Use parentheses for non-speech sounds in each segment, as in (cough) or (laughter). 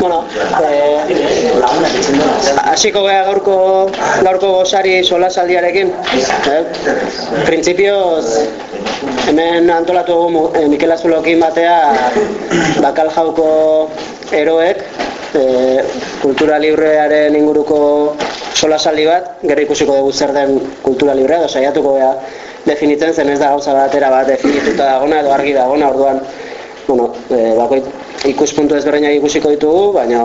bueno, eh, hasiko gara gaurko, gaurko gozari solasaldiarekin. Eh? Printzipioz, hemen antolatu dugu eh, Mikel Azulokin batea bakal jauko eroek, eh, kultura librearen inguruko solasaldi bat, gero ikusiko dugu zer den kultura librea, saiatuko gara definitzen zen ez da gauza batera bat definituta dagona edo argi dagona orduan bueno, e, bakoit, ikuspuntu ezberdinak ikusiko ditugu, baina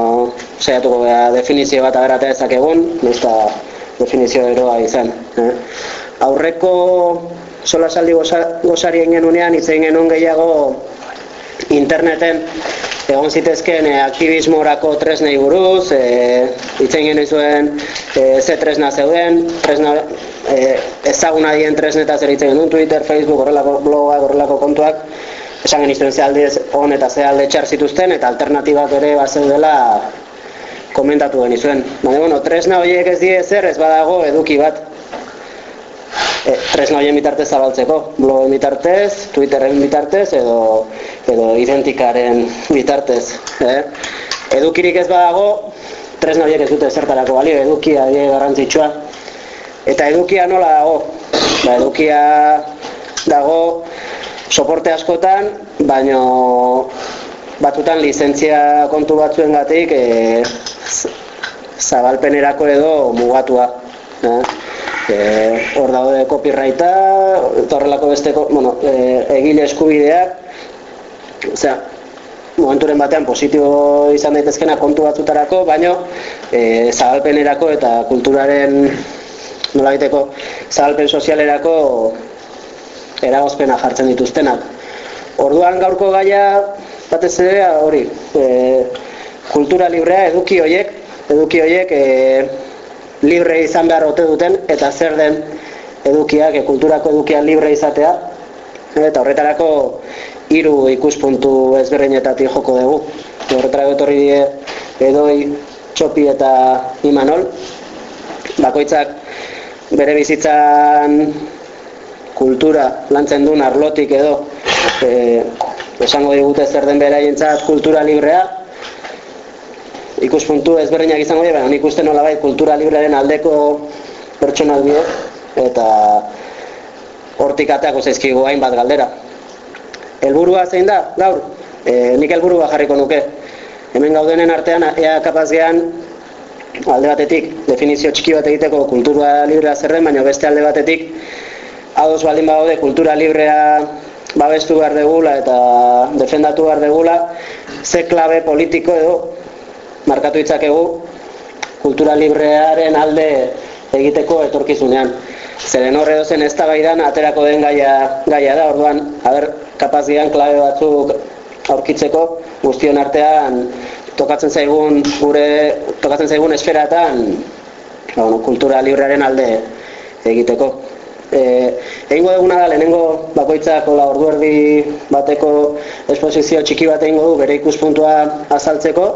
saiatuko gara definizio bat agerata egun, nesta definizio eroa izan. Eh? Aurreko sola saldi gozari egin unean, itzein genuen gehiago interneten egon zitezken e, aktivismorako tresnei buruz, e, itzein genuen zuen e, ze tresna zeuden, tresna, e, ezaguna dien tresnetaz eritzen genuen Twitter, Facebook, horrelako blogak, horrelako kontuak, esan genizten ze alde hon eta ze alde txar zituzten eta alternatibak ere bazen dela komentatu genizuen. Baina, bueno, tresna horiek ez die zer ez badago eduki bat. E, tresna horien bitartez zabaltzeko, blogen bitartez, Twitterren bitartez edo, edo identikaren bitartez. Eh? Edukirik ez badago, tresna horiek ez dute zertarako balio, edukia die garrantzitsua. Eta edukia nola dago? Ba, edukia dago soporte askotan, baino batutan lizentzia kontu batzuen gatik e, zabalpenerako edo mugatua. Eh? Hor daude copyrighta, horrelako besteko, bueno, e, egile eskubideak, osea, momenturen batean positibo izan daitezkena kontu batzutarako, baino e, zabalpenerako eta kulturaren nolabiteko zabalpen sozialerako eragozpena jartzen dituztenak. Orduan gaurko gaia batez ere hori, e, kultura librea eduki hoiek, eduki hoiek e, libre izan behar ote duten eta zer den edukiak, e, kulturako edukia libre izatea eta horretarako hiru ikuspuntu ezberdinetatik joko dugu. Horretarako etorri die edoi, txopi eta imanol. Bakoitzak bere bizitzan kultura lantzen duen arlotik edo e, esango digute zer den beraientzat kultura librea ikuspuntu ezberdinak izango dira, baina nik uste nola bai kultura librearen aldeko pertsonak bide eta hortik ateako zaizkigu hainbat galdera helburua zein da, gaur? E, nik helburua jarriko nuke hemen gaudenen artean ea kapaz gehan alde batetik definizio txiki bat egiteko kultura librea zerren, baina beste alde batetik ados baldin badaude kultura librea babestu behar degula eta defendatu behar degula, ze klabe politiko edo markatu itzakegu kultura librearen alde egiteko etorkizunean. Zeren horre dozen ez aterako den gaia, gaia da, orduan, haber, kapaz klabe batzuk aurkitzeko, guztion artean tokatzen zaigun gure tokatzen zaigun esferatan bueno, kultura librearen alde egiteko. Eh, egingo duguna da lehenengo bakoitzak hola ordu erdi bateko esposizio txiki bat egingo du bere ikuspuntua azaltzeko.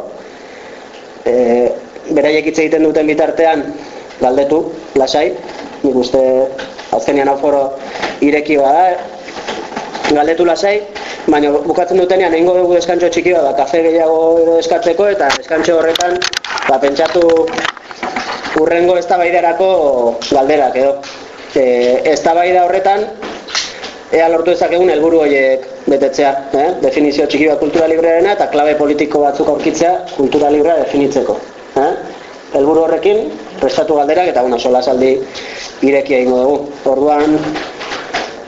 Eh, beraiek hitz egiten duten bitartean galdetu lasai. Nik uste azkenean aforo ireki bada. Galdetu lasai, baina bukatzen dutenean egingo dugu eskantxo txiki bat, kafe gehiago edo eskatzeko eta eskantxo horretan ba pentsatu urrengo eztabaidarako galderak edo e, ez da bai da horretan, ea lortu egun helburu horiek betetzea, eh? definizio txiki bat kultura librearena eta klabe politiko batzuk aurkitzea kultura librea definitzeko. Eh? Helburu horrekin, prestatu galderak eta una sola saldi irekia egingo dugu. Orduan,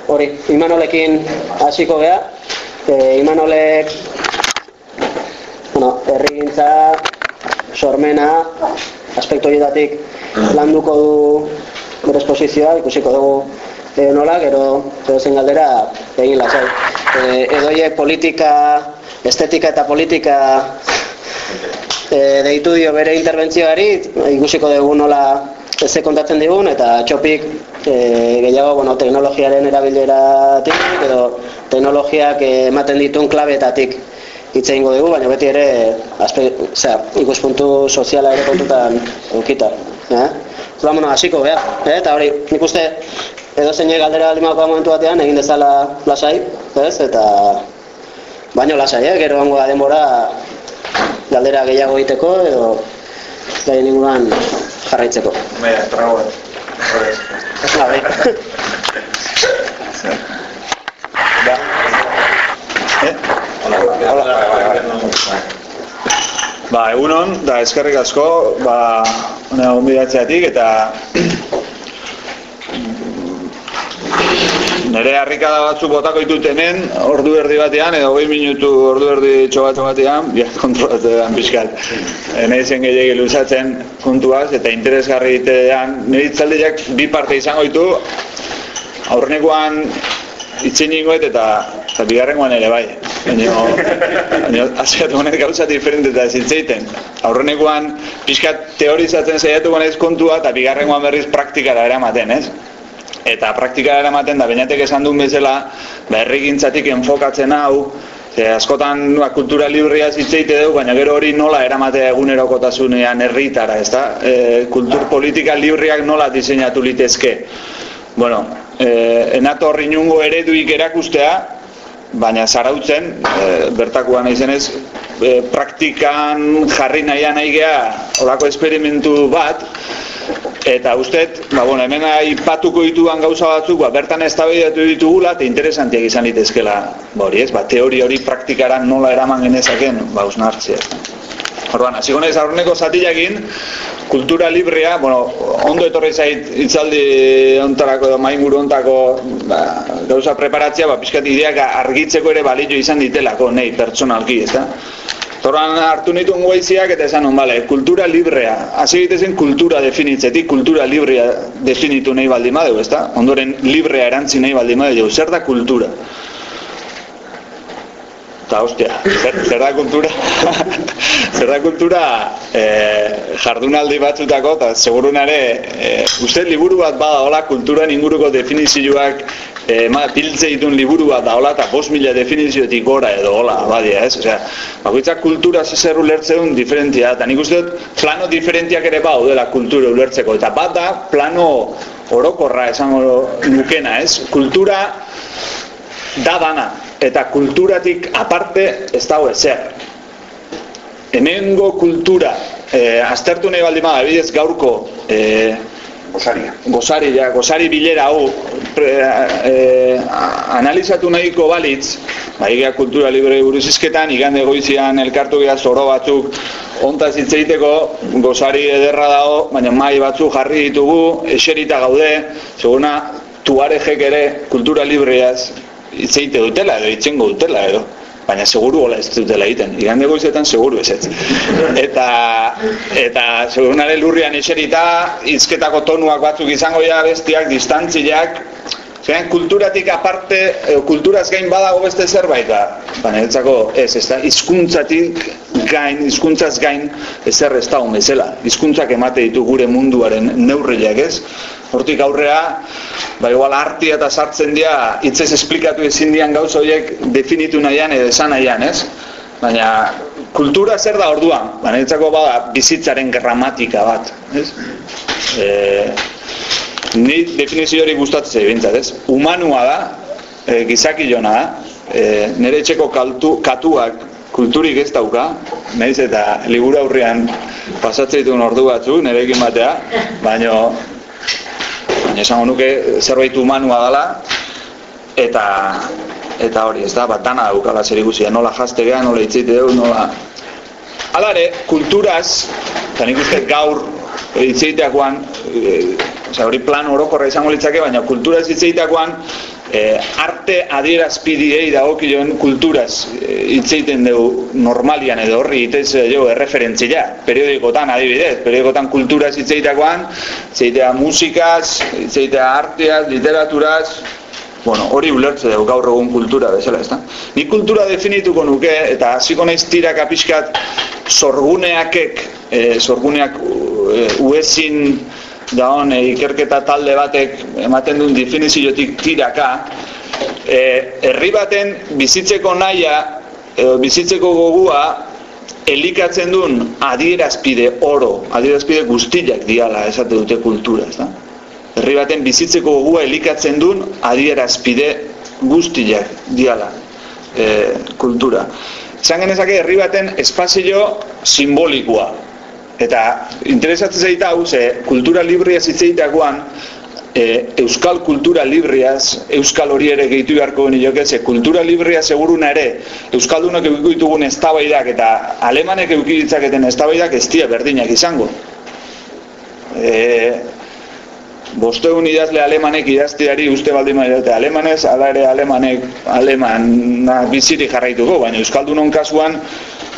hori, imanolekin hasiko gea, e, imanolek, bueno, errigintza, sormena, aspektu horietatik landuko du gure esposizioa ikusiko dugu e, nola, gero edo zen galdera egin lasai. E, edoie politika, estetika eta politika e, deitu dio bere interbentzioari, ikusiko dugu nola eze kontatzen digun, eta txopik e, gehiago bueno, teknologiaren erabileratik, edo teknologiak ematen dituen klabetatik hitz egingo dugu, baina beti ere aspe, ikuspuntu soziala ere kontutan eukita. Eh? Zulamono, hasiko, beha. Eh? Eta hori, nik uste edo zein galdera alimako momentu batean egin dezala lasai, ez? Eta Baina lasai, eh? gero gongo da denbora galdera gehiago egiteko edo gai inguruan jarraitzeko. Baina, trago. Bai. Da. (laughs) (laughs) Eh? Ba, egunon, da eskerrik asko, ba, hona gonbidatzeatik eta nire harrikada batzu botako ditut hemen, ordu erdi batean, edo goi minutu ordu erdi txobatxo batean, (laughs) biat kontrolatzen pixkat. E, nahi zen gehiagin luzatzen kontuaz, eta interesgarri ditean, nire itzaldiak bi parte izango ditu, aurrenekoan itzin ingoet eta, eta bigarrengoan ere bai. Baina aziatu honet gauza diferente eta ez hitzeiten. Aurrenekoan pixkat teorizatzen zaiatu gonez kontua eta bigarrengoan berriz praktikara eramaten, ez? Eta praktikara eramaten da, bainatek esan duen bezala, ba, errigintzatik enfokatzen hau, Ze askotan ba, kultura librea zitzeite dugu, baina gero hori nola eramatea egunerokotasunean herritara, ezta? E, kultur politika libriak nola diseinatu litezke. Bueno, e, enato horri nungo ereduik erakustea, baina zarautzen, e, bertakoan izenez, e, praktikan jarri nahian nahi geha, olako esperimentu bat, Eta ustet, ba, bueno, hemen aipatuko dituan gauza batzuk, ba, bertan eztabaidatu ditugula eta interesantiak izan litezkela, ba, hori ez, ba, teoria hori praktikara nola eraman genezaken, ba, usnartzea. Orduan, hasiko naiz aurreneko zatilakin, kultura librea, bueno, ondo etorri zait itzaldi ontarako edo mainguru ontako ba, gauza preparatzea, ba, pixkat ideak argitzeko ere balio izan ditelako, nei, pertsonalki, ez da? Torran hartu nitu guaiziak eta esan bale, kultura librea. Hasi egitezen kultura definitzetik, kultura librea definitu nahi baldin badeu, ezta? Ondoren librea erantzi nahi baldin badeu, zer da kultura? Eta, ostia, zer, zer da kultura? (laughs) zer da kultura e, jardunaldi batzutako, eta segurunare, e, uste liburu bat bada hola kulturan inguruko definizioak e, ma, piltze ditun liburu bat da hola eta bos mila definizioetik gora edo hola, badia, ez? Osea, bakoitzak kultura zezer ulertzeun diferentia, eta nik uste dut plano diferentiak ere bau dela kultura ulertzeko, eta bat da plano orokorra esango nukena, ez? Kultura da dana, eta kulturatik aparte ez dago ezer. Hemengo kultura, eh, aztertu nahi baldin bada, bidez gaurko eh, Gosaria. Gosari, ja, gosari bilera hau pre, e, analizatu nahiko balitz, ba, kultura libre buruz izketan, igande goizian elkartu gira zoro batzuk ontaz hitz egiteko, gosari ederra dago, baina mai batzuk jarri ditugu, eserita gaude, seguna tuarejek ere kultura libreaz hitz egite dutela edo, itzengo dutela edo baina seguru hola ez dutela egiten. Igande goizetan seguru ez ez. Eta, eta segurunare lurrian eserita, izketako tonuak batzuk izango ja bestiak, distantziak, Zeran, kulturatik aparte, kulturaz gain badago beste zerbait da. Baina, etzako, ez, ez da, izkuntzatik gain, izkuntzaz gain, ezer ez da bezala. Izkuntzak emate ditu gure munduaren neurriak ez. Hortik aurrea, ba igual arti eta sartzen dira, hitzez esplikatu ezin dian gauza horiek definitu nahian edo esan nahian, ez? Baina, kultura zer da orduan? Baina, bada, bizitzaren gramatika bat, ez? E, Ni definizio hori gustatzen bintzat, ez? Humanua da, e, gizaki jona da, e, nire etxeko kaltu, katuak kulturik ez dauka, nahiz eta liburu aurrean pasatzen dituen ordu batzu, nirekin batea, baina baina esango nuke zerbait humanua dela, eta eta hori, ez da, bat dana daukala zer ikusia, nola jazte geha, nola itzite dugu, nola... Alare, kulturaz, eta nik uste gaur itzeiteakoan, e, Osea, hori plan orokorra izango litzake, baina kulturaz hitzeitakoan e, arte adierazpidiei dagokioen kulturaz e, hitz egiten dugu normalian edo horri hitz jo erreferentzia. Periodikotan adibidez, periodikotan kulturaz hitz egitakoan, hitz musikaz, hitz arteaz, literaturaz, Bueno, hori ulertze dugu gaur egun kultura bezala, ezta? Ni kultura definituko nuke eta hasiko naiz tiraka pixkat sorguneakek, e, sorguneak e, uezin da hon, ikerketa talde batek ematen duen definiziotik tiraka, e, herri baten bizitzeko naia, edo bizitzeko gogua, elikatzen duen adierazpide oro, adierazpide guztiak diala esate dute kultura, ez da? Herri baten bizitzeko gogua elikatzen duen adierazpide guztiak diala. e, kultura. Zan genezake herri baten espazio simbolikoa. Eta interesatzen zaita hau, ze kultura libria zitzeitakoan, e, euskal kultura libriaz, euskal hori ere gehitu beharko geni joke, ze kultura libria seguruna ere, euskaldunak eukiko ditugun eztabaidak eta alemanek eukiditzaketen eztabaidak ez dira berdinak izango. E, bosteun idazle alemanek idazteari uste baldin eta alemanez, ala ere alemanek alemana biziri jarraituko, baina euskaldunon kasuan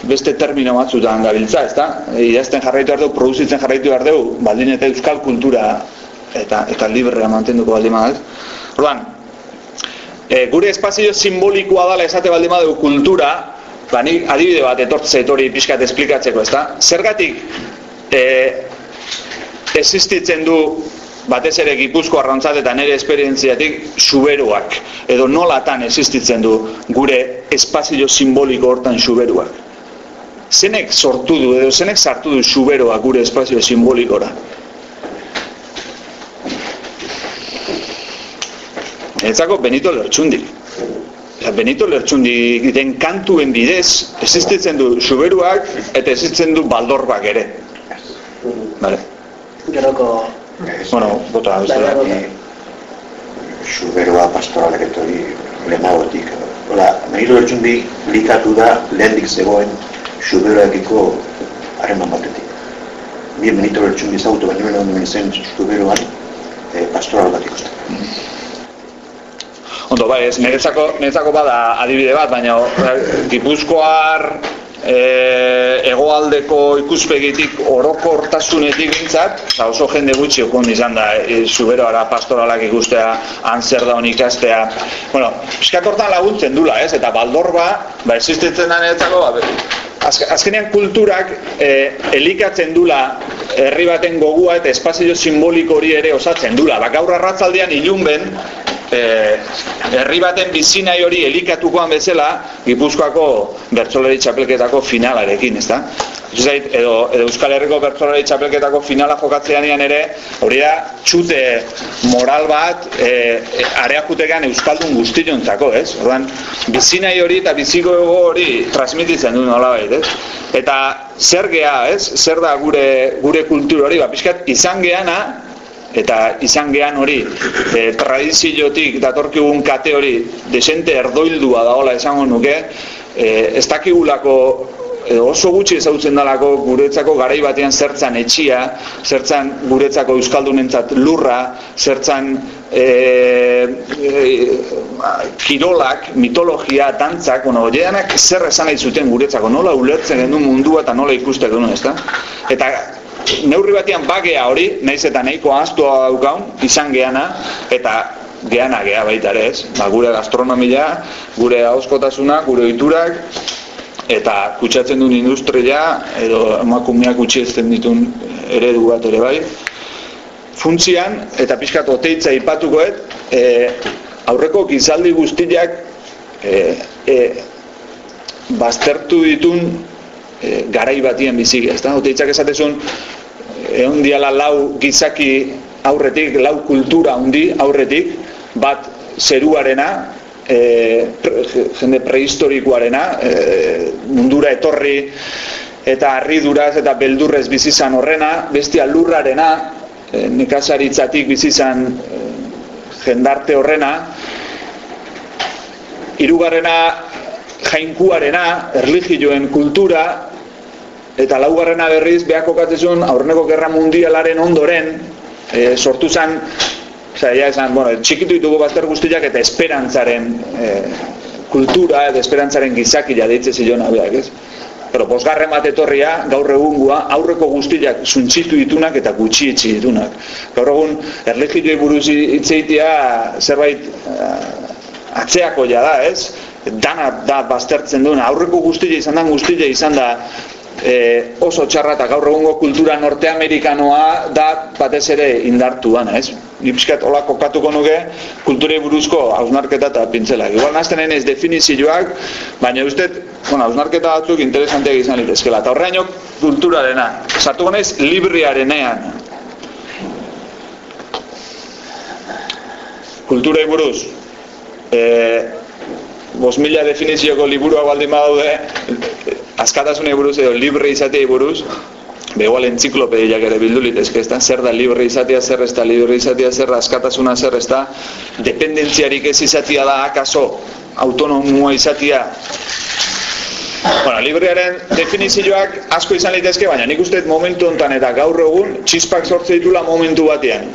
beste termino batzutan gabiltza, ezta? Idazten jarraitu behar dugu, produzitzen jarraitu behar dugu, baldin eta euskal kultura eta eta librea mantenduko baldin badaz. Orduan, e, gure espazio simbolikoa dela esate baldin badu kultura, ba ni adibide bat etortze etori pixkat esplikatzeko, ezta? Zergatik e, existitzen du batez ere Gipuzko arrantzat eta nire esperientziatik suberuak edo nolatan existitzen du gure espazio simboliko hortan suberuak. Zenek sortu du edo zenek sartu du suberoak gure espazio simbolikora? Etzako Benito Lertxundik. Benito Lertxundik den kantuen bidez existitzen du suberuak eta existitzen du baldorbak ere. Vale. Geroko... Bueno, bota, da. Suberoa pastoralek eta hori lehenagotik. Hola, Benito Lertxundik likatu da lehendik zegoen suberoakiko harreman batetik. Bi Benito Lertxundik zautu baino ondo zen suberoan eh, pastoral bat ikusten. Ondo, bai, ez, niretzako, niretzako bada adibide bat, baina Gipuzkoar e, egoaldeko ikuspegitik orokortasunetik bintzat, eta oso jende gutxi okon izan da, e, zuberoara pastoralak ikustea, antzer da honik ikastea. Bueno, piskak hortan laguntzen dula, ez, eta baldorba, ba, existitzen da niretzako, ba, azkenean kulturak e, elikatzen dula herri baten gogua eta espazio simboliko hori ere osatzen dula. Ba, gaur arratzaldean ilunben, e, herri baten bizinai hori elikatukoan bezala Gipuzkoako bertsolari txapelketako finalarekin, ezta? Zait, edo, edo Euskal Herriko bertsolari txapelketako finala jokatzean ere, hori da, txute moral bat e, e, areakutekan Euskaldun guztiontzako, ez? Ordan, bizinai hori eta biziko hori transmititzen du nola ez? Eta zer gea, ez? Zer da gure, gure kultur hori, ba, pixkat, izan geana, eta izan gean hori e, tradiziotik datorkigun kate hori desente erdoildua daola esango nuke e, ez dakigulako edo oso gutxi ezautzen dalako guretzako garai batean zertzan etxia, zertzan guretzako euskaldunentzat lurra, zertzan e, e, kirolak, mitologia, dantzak, bueno, oieanak zer esan nahi zuten guretzako, nola ulertzen gendu mundua eta nola ikustek genuen, ezta? Eta neurri batean bagea hori, naiz eta nahiko ahaztua daukaun, izan geana, eta geana gea baita ere ez, ba, gure gastronomia, gure hauskotasuna, gure oiturak, eta kutsatzen duen industria, edo emakumeak utxietzen ditun eredu bat ere bai. Funtzian, eta pixkat oteitza ipatukoet, e, aurreko gizaldi guztiak e, e, baztertu ditun garai batien bizik, ez da? Oteitzak esatezun, egon diala lau gizaki aurretik, lau kultura handi aurretik, bat zeruarena, e, jende prehistorikoarena, e, mundura etorri eta harriduraz eta beldurrez bizizan horrena, bestia lurrarena, e, nekazaritzatik bizizan e, jendarte horrena, hirugarrena jainkuarena, erligioen kultura, eta laugarrena berriz behak okatzezun aurreneko gerra mundialaren ondoren e, sortu zen ja esan, bueno, txikitu ditugu bazter guztiak eta esperantzaren e, kultura eta esperantzaren gizakia deitze zion abeak, ez? Pero bosgarren bat etorria, gaur egungua, aurreko guztiak zuntzitu ditunak eta gutxi etxi ditunak. Gaur egun, erlegioi buruz itzeitia zerbait uh, atzeako ja da, ez? Dana da baztertzen duen, aurreko guztia izan da, guztia izan da e, oso txarra eta gaur egungo kultura norteamerikanoa da batez ere indartu dana, ez? Nipskat hola kokatuko nuke kulturei buruzko hausnarketa eta pintzela. Igual nazten ez definizioak, baina uste, bueno, hausnarketa batzuk interesanteak izan litezkela. Eta horrein kultura dena. Sartu gonez, libriarenean. Kulturei buruz. E, bos mila definizioko liburua baldin badaude, askatasunei buruz edo libre izatei buruz, Begoal entziklopediak ere bildu litezke, ez da, zer da libre izatea, zer ez da libre izatea, zer da askatasuna, zer ez da, dependentziarik ez izatea da, akaso, autonomua izatea. Bueno, librearen definizioak asko izan litezke, baina nik uste momentu hontan eta gaur egun, txispak sortze ditula momentu batean.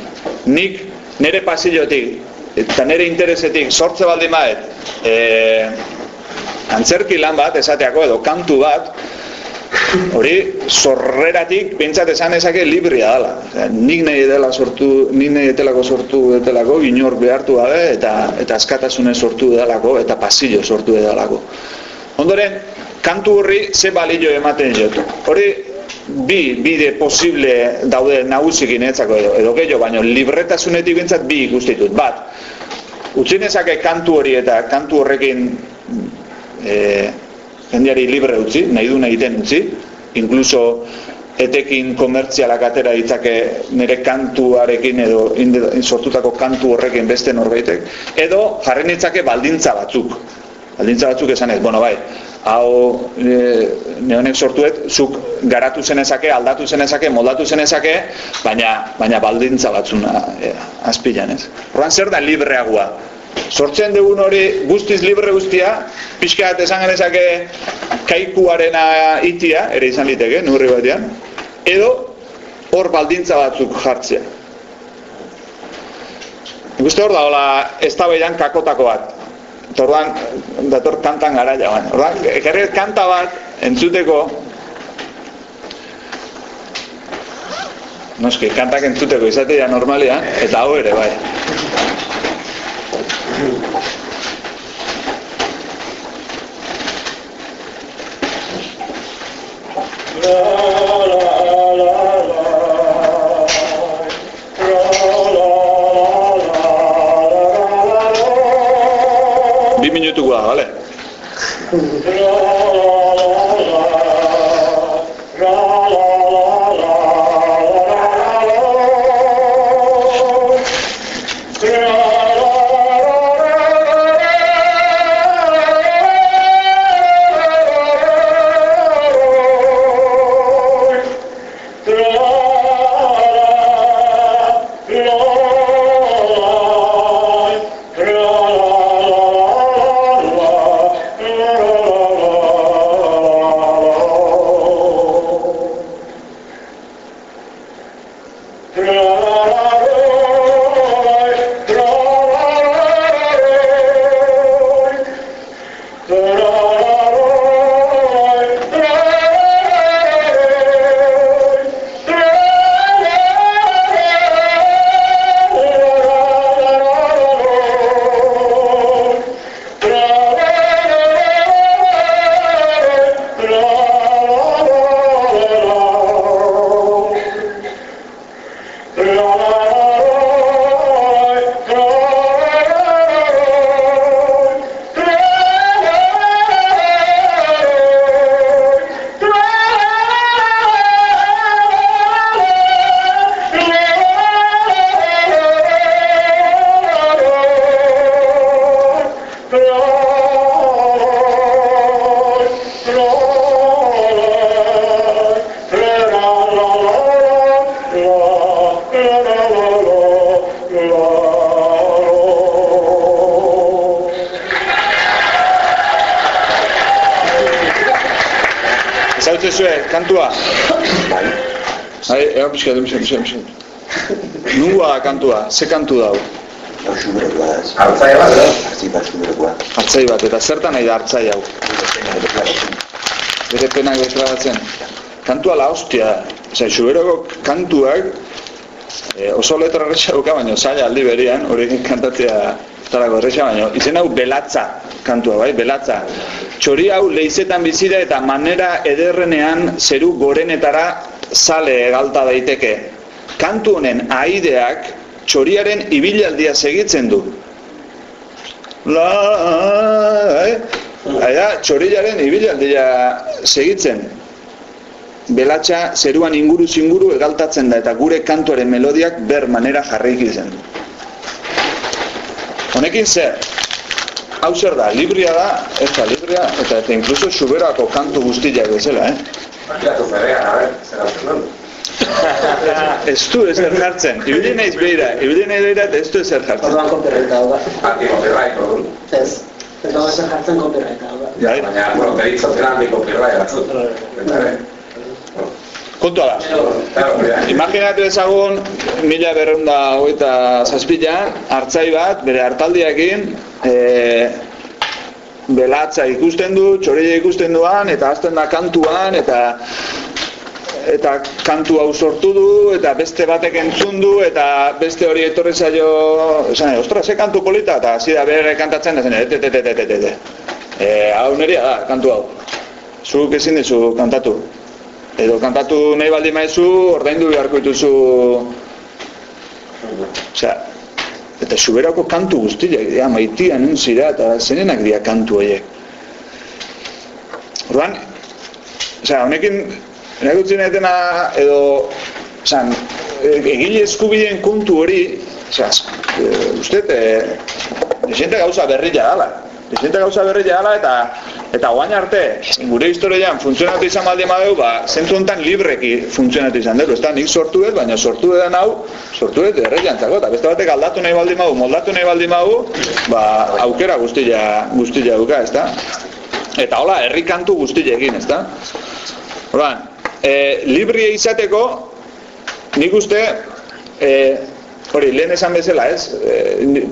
Nik nire pasillotik eta nire interesetik sortze baldin baet, e, antzerki lan bat, esateako edo kantu bat, hori sorreratik pentsat esan ezake librea dela. nik nahi dela sortu, nik nahi etelako sortu etelako, inor behartu gabe eta eta askatasune sortu edalako eta pasillo sortu edalako. Ondoren, kantu horri ze balio ematen jot. Hori bi bide posible daude nagusikin etzako edo, edo gehiago, baina libretasunetik bintzat bi ikustitut. Bat, utzinezake kantu hori eta kantu horrekin e, jendeari libre utzi, nahi du nahi den utzi, inkluso etekin komertzialak atera ditzake nire kantuarekin edo sortutako kantu horrekin beste norbaitek, edo jarri nitzake baldintza batzuk. Baldintza batzuk esan ez, bueno bai, hau e, neonek sortuet, zuk garatu zenezake, aldatu zenezake, moldatu zenezake, baina, baina baldintza batzuna e, azpilan ez. Horran zer da libreagoa? sortzen dugun hori guztiz libre guztia, pixka bat esan genezake kaikuarena itia, ere izan liteke, nurri batean, edo hor baldintza batzuk jartzea. Guste hor da, hola, ez da kakotako bat. Torban, dator kantan gara ja, baina. Orduan, kanta bat, entzuteko, Noski, kantak entzuteko izatea normalia, eta hau ere, bai. Bi minutukoa, vale? Ze kantu dau? Hau. Artzai bat, da? Artzai bat xumerekoa. Artzai bat, eta zertan nahi da artzai hau? Bere penak deklaratzen. Kantua la hostia. Osa, xumereko kantuak e, oso letra erresa duka, baina zaila aldi berian, hori kantatzea tarako erresa, baina izen hau belatza kantua, bai, belatza. Txori hau leizetan bizida eta manera ederrenean zeru gorenetara sale egalta daiteke. Kantu honen aideak txoriaren ibilaldia segitzen du. La, eh? Aida, txoriaren ibilaldia segitzen. Belatxa zeruan inguru zinguru egaltatzen da eta gure kantuaren melodiak ber manera jarrik izen. Honekin zer, hau zer da, libria da, ez da libria, eta eta inkluso suberako kantu guztiak bezala, eh? Bakiatu ferrean, a ver, zer hau ez du ezer jartzen, ibili naiz behira, ibili naiz behira, eta ez du ezer jartzen. Orduan copyright hau da. Anti copyright, orduan. Ez. Ez dago ezer jartzen copyright hau da. Ja, Baina, bueno, deritzo zera anti copyright batzut. Eta, kontua da. Imaginatu ezagun, mila berreunda hogeita zazpilan, hartzai bat, bere hartaldiakin, e, belatza ikusten du, txorilla ikusten duan, eta hasten da kantuan, eta eta kantu hau sortu du, eta beste batek entzun du, eta beste hori etorri zaio, esan, ostra, ze kantu polita, eta hasi da bere kantatzen, da zen, ete, ete, ete, ete, ete. E, hau neria da, kantu hau. Zuk ezin dizu kantatu. Edo kantatu nahi baldin maizu, ordaindu beharko dituzu... Osea, eta suberako kantu guztiak, ja, maitia nuntzira, eta zenenak dira kantu horiek. Orduan, osea, honekin, erakutsi nahetena, edo, osan, egile eskubideen kontu hori, osea, e, uste, e, desente gauza berria dala. Desente gauza berria dala, eta eta guain arte, gure historian funtzionatu izan baldin badeu, ba, zentzu honetan libreki funtzionatu izan dugu. Ez da, nik sortu dut, baina sortu edan hau, sortu dut erreiantzako, eta beste batek aldatu nahi baldin badu, moldatu nahi baldin badu, ba, aukera guztia, guztia duka, ez da? Eta hola, herri kantu guztia egin, ez da? Horan, e, librie izateko, nik uste, e, hori, lehen esan bezala, ez? E,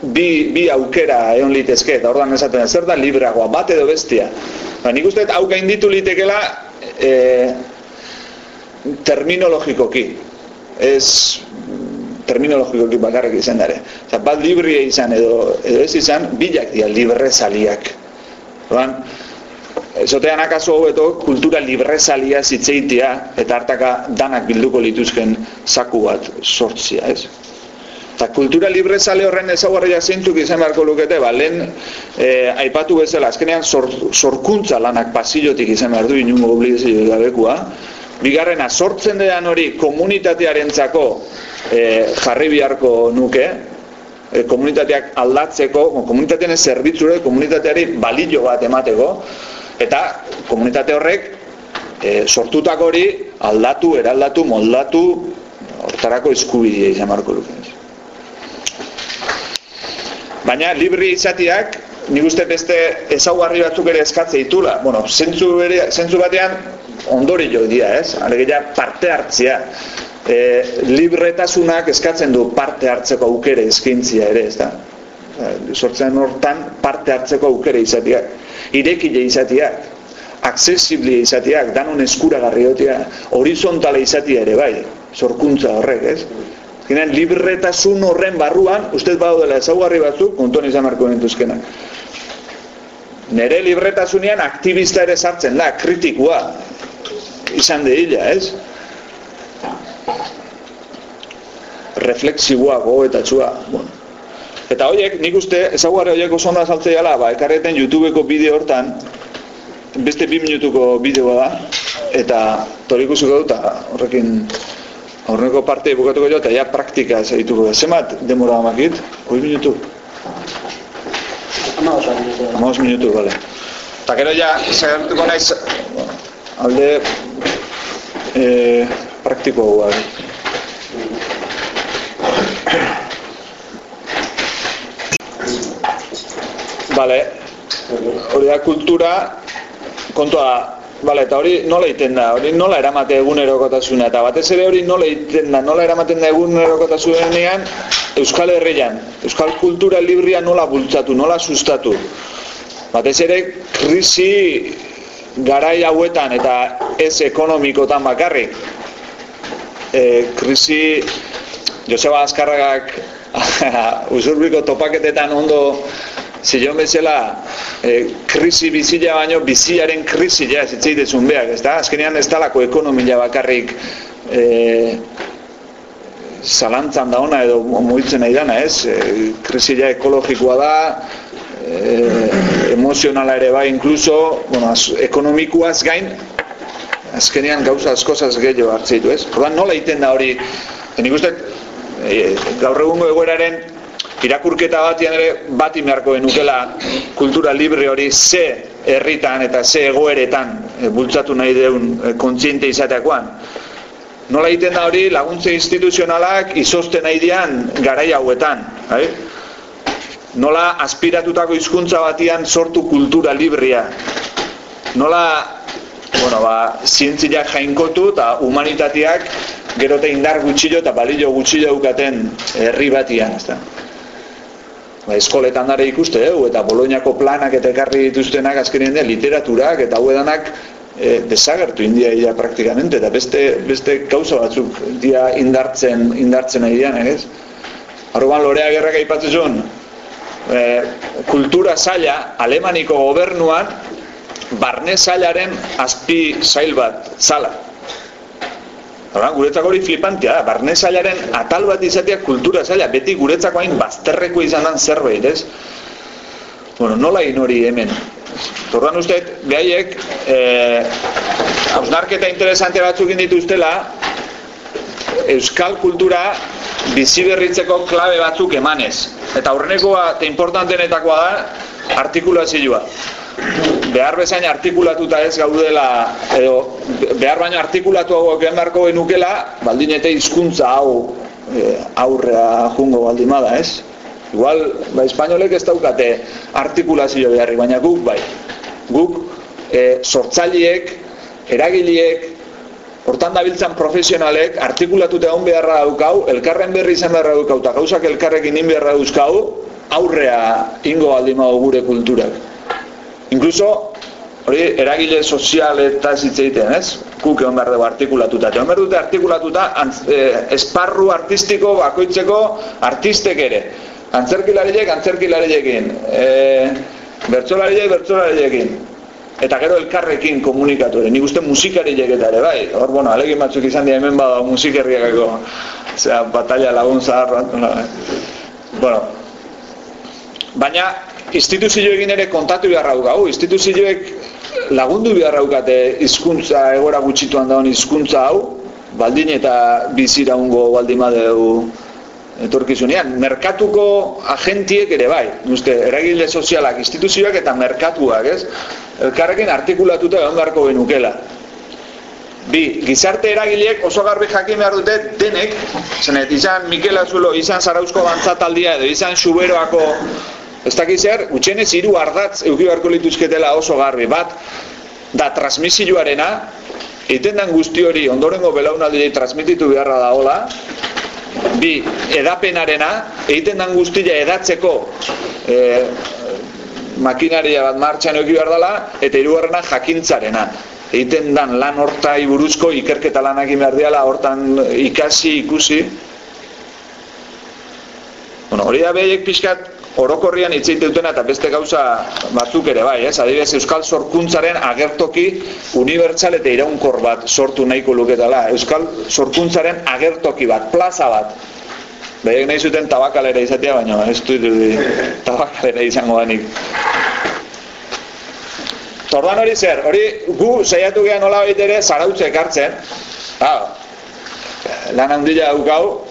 bi, bi aukera egon litezke, eta ordan esaten, zer da libragoa, bat edo bestia. Ba, nik uste, hau gainditu litekela e, terminologikoki. Ez terminologikoki bakarrik izan dare. Oza, bat libria izan edo, edo ez izan, bilak dira librezaliak. Ordan, Ezotean akaso hobeto kultura librezalia zitzeitia eta hartaka danak bilduko lituzken zaku bat sortzia, ez? Eta kultura librezale horren ezaugarria zeintzuk izan beharko lukete, ba, lehen e, aipatu bezala, azkenean sor, sorkuntza lanak pasillotik izan behar du inungo obligazio gabekua. Bigarrena, sortzen dean hori komunitatearentzako e, jarri beharko nuke, e, komunitateak aldatzeko, komunitatearen zerbitzure, komunitateari balillo bat emateko, eta komunitate horrek e, sortutako hori aldatu, eraldatu, moldatu, hortarako eskubidea izan luke. Baina libri izatiak, nik uste beste ezaugarri batzuk ere eskatze ditula. Bueno, zentzu, bere, zentzu batean ondori jo dira, ez? Alegia parte hartzia. E, libretasunak eskatzen du parte hartzeko aukere eskintzia ere, ez da? Sortzen hortan parte hartzeko aukere izatiak. Irekile izatiak, accessible izatiak, danon eskuragarri hotia, horizontala izatia ere bai, sorkuntza horrek, ez? Ginen, libretasun horren barruan, ustez badu dela ezaugarri batzuk, kontuan izan marko nintuzkenak. Nere libretasunean aktivista ere sartzen da, kritikua izan de hila, ez? Reflexiboa, gogoetatxua. Bueno. Eta horiek, nik uste, ezaugarri horiek oso onda saltzea jala, ba, ekarreten YouTubeko bideo hortan, beste bi minutuko bideoa da, eta torikuzuko dut, horrekin Horreko parte bukatuko jo, eta ja praktika segituko da. Zemat demora amakit? Hoi minutu? Amaos minutu. Amaos minutu, bale. Eta gero ja, zagertuko naiz, alde e, praktiko guak. Bale, hori da kultura, kontua Bale, eta hori nola iten da, hori nola eramate egunerokotasuna, eta batez ere hori nola iten da, nola eramaten da egunerokotasunean Euskal Herrian, Euskal Kultura Libria nola bultzatu, nola sustatu. Batez ere, krisi garai hauetan eta ez ekonomikotan bakarrik. E, krisi, Joseba Azkarragak (laughs) usurbiko topaketetan ondo Zilon bezala, e, krisi bizila baino, biziaren krisila ez itzeitezun behar, ez da? Azkenean ez talako ekonomia bakarrik e, zalantzan da ona edo mugitzen nahi dana, ez? E, krisila ekologikoa da, e, emozionala ere bai, inkluso, bueno, az, ekonomikuaz gain, azkenean gauza askozaz gehiago hartzeitu, ez? Ordan nola iten da hori, nik uste, e, gaur egungo egoeraren irakurketa batian ere bati beharko genukela kultura libre hori ze herritan eta ze egoeretan e, bultzatu nahi deun e, kontziente izateakoan. Nola egiten da hori laguntze instituzionalak izosten nahi dian garai hauetan. Bai? Nola aspiratutako hizkuntza batian sortu kultura librea. Nola bueno, ba, zientziak jainkotu eta humanitateak gero eta indar gutxillo eta balio gutxillo eukaten herri batian. Ezta? Ba, eskoletan dara ikuste, eh? eta Boloñako planak eta ekarri dituztenak azkenien den literaturak eta hauedanak e, desagertu india ia praktikamente, eta beste, beste gauza batzuk dia indartzen, indartzen nahi dian, ez? Arroban lorea gerrak aipatzen zuen, e, kultura zaila, alemaniko gobernuan, barne zailaren azpi zail bat zala. Horren, guretzako hori flipantia da, barne zailaren atal bat izatea kultura zaila, beti guretzako hain bazterreko izan dan zerbait, ez? Bueno, nola hori hemen? Horren uste, behaiek, eh, hausnarketa interesante batzuk indituztela, euskal kultura bizi berritzeko klabe batzuk emanez. Eta horrenekoa eta importantenetakoa da, artikulazioa behar bezain artikulatuta ez gaudela edo behar baino artikulatu hau egin beharko genukela baldin eta hizkuntza hau e, aurrea jungo baldimada ez igual ba, espainolek ez daukate artikulazio beharri baina guk bai guk e, sortzaileek eragileek Hortan dabiltzan profesionalek artikulatuta egon beharra daukau, elkarren berri izan beharra daukau, eta gauzak elkarrekin in beharra dauzkau, aurrea ingo baldimau gure kulturak. Inkluso, hori, eragile sozial eta zitzeiten, ez? Kuk egon behar dugu artikulatuta. Egon behar dute artikulatuta antz, eh, esparru artistiko bakoitzeko artistek ere. Antzerkilarilek, antzerkilarilekin. E, bertsolarileek, bertsolarilekin. Eta gero elkarrekin komunikatu ere. Nik uste musikarilek eta ere, bai? Hor, bueno, alegin batzuk izan dira hemen bada musikerriakako. Osea, batalla lagun zahar. Bueno, baina instituzioekin ere kontatu beharra gau, instituzioek lagundu beharra dukate hizkuntza egora gutxituan daun hizkuntza hau, baldin eta bizira ungo baldin badeu etorkizunean. Merkatuko agentiek ere bai, uste, eragile sozialak, instituzioak eta merkatuak, ez? Elkarrekin artikulatuta egon beharko benukela. Bi, gizarte eragileek oso garbi jakin behar dute denek, zenet, izan Mikel Azulo, izan Zarauzko Bantzataldia edo, izan Suberoako Ez dakiz zer, gutxenez hiru ardatz euki beharko lituzketela oso garbi. Bat, da transmisioarena, egiten den guzti hori ondorengo belaunaldi transmititu beharra da hola, bi, edapenarena, egiten den guztia edatzeko e, makinaria bat martxan euki behar dela, eta hirugarrena jakintzarena. Egiten den lan hortai buruzko ikerketa lanak behar diala, hortan ikasi, ikusi. Bueno, hori da behiek pixkat orokorrian hitz dutena eta beste gauza batzuk ere bai, ez? Adibidez Euskal Sorkuntzaren agertoki unibertsal eta iraunkor bat sortu nahiko luketala. Euskal Sorkuntzaren agertoki bat, plaza bat. Behiek nahi zuten tabakalera izatea, baina ez du tabakalera izango danik. Tordan hori zer, hori gu saiatu gehan nola ere zarautze ekartzen. Ah, lan handia daukau,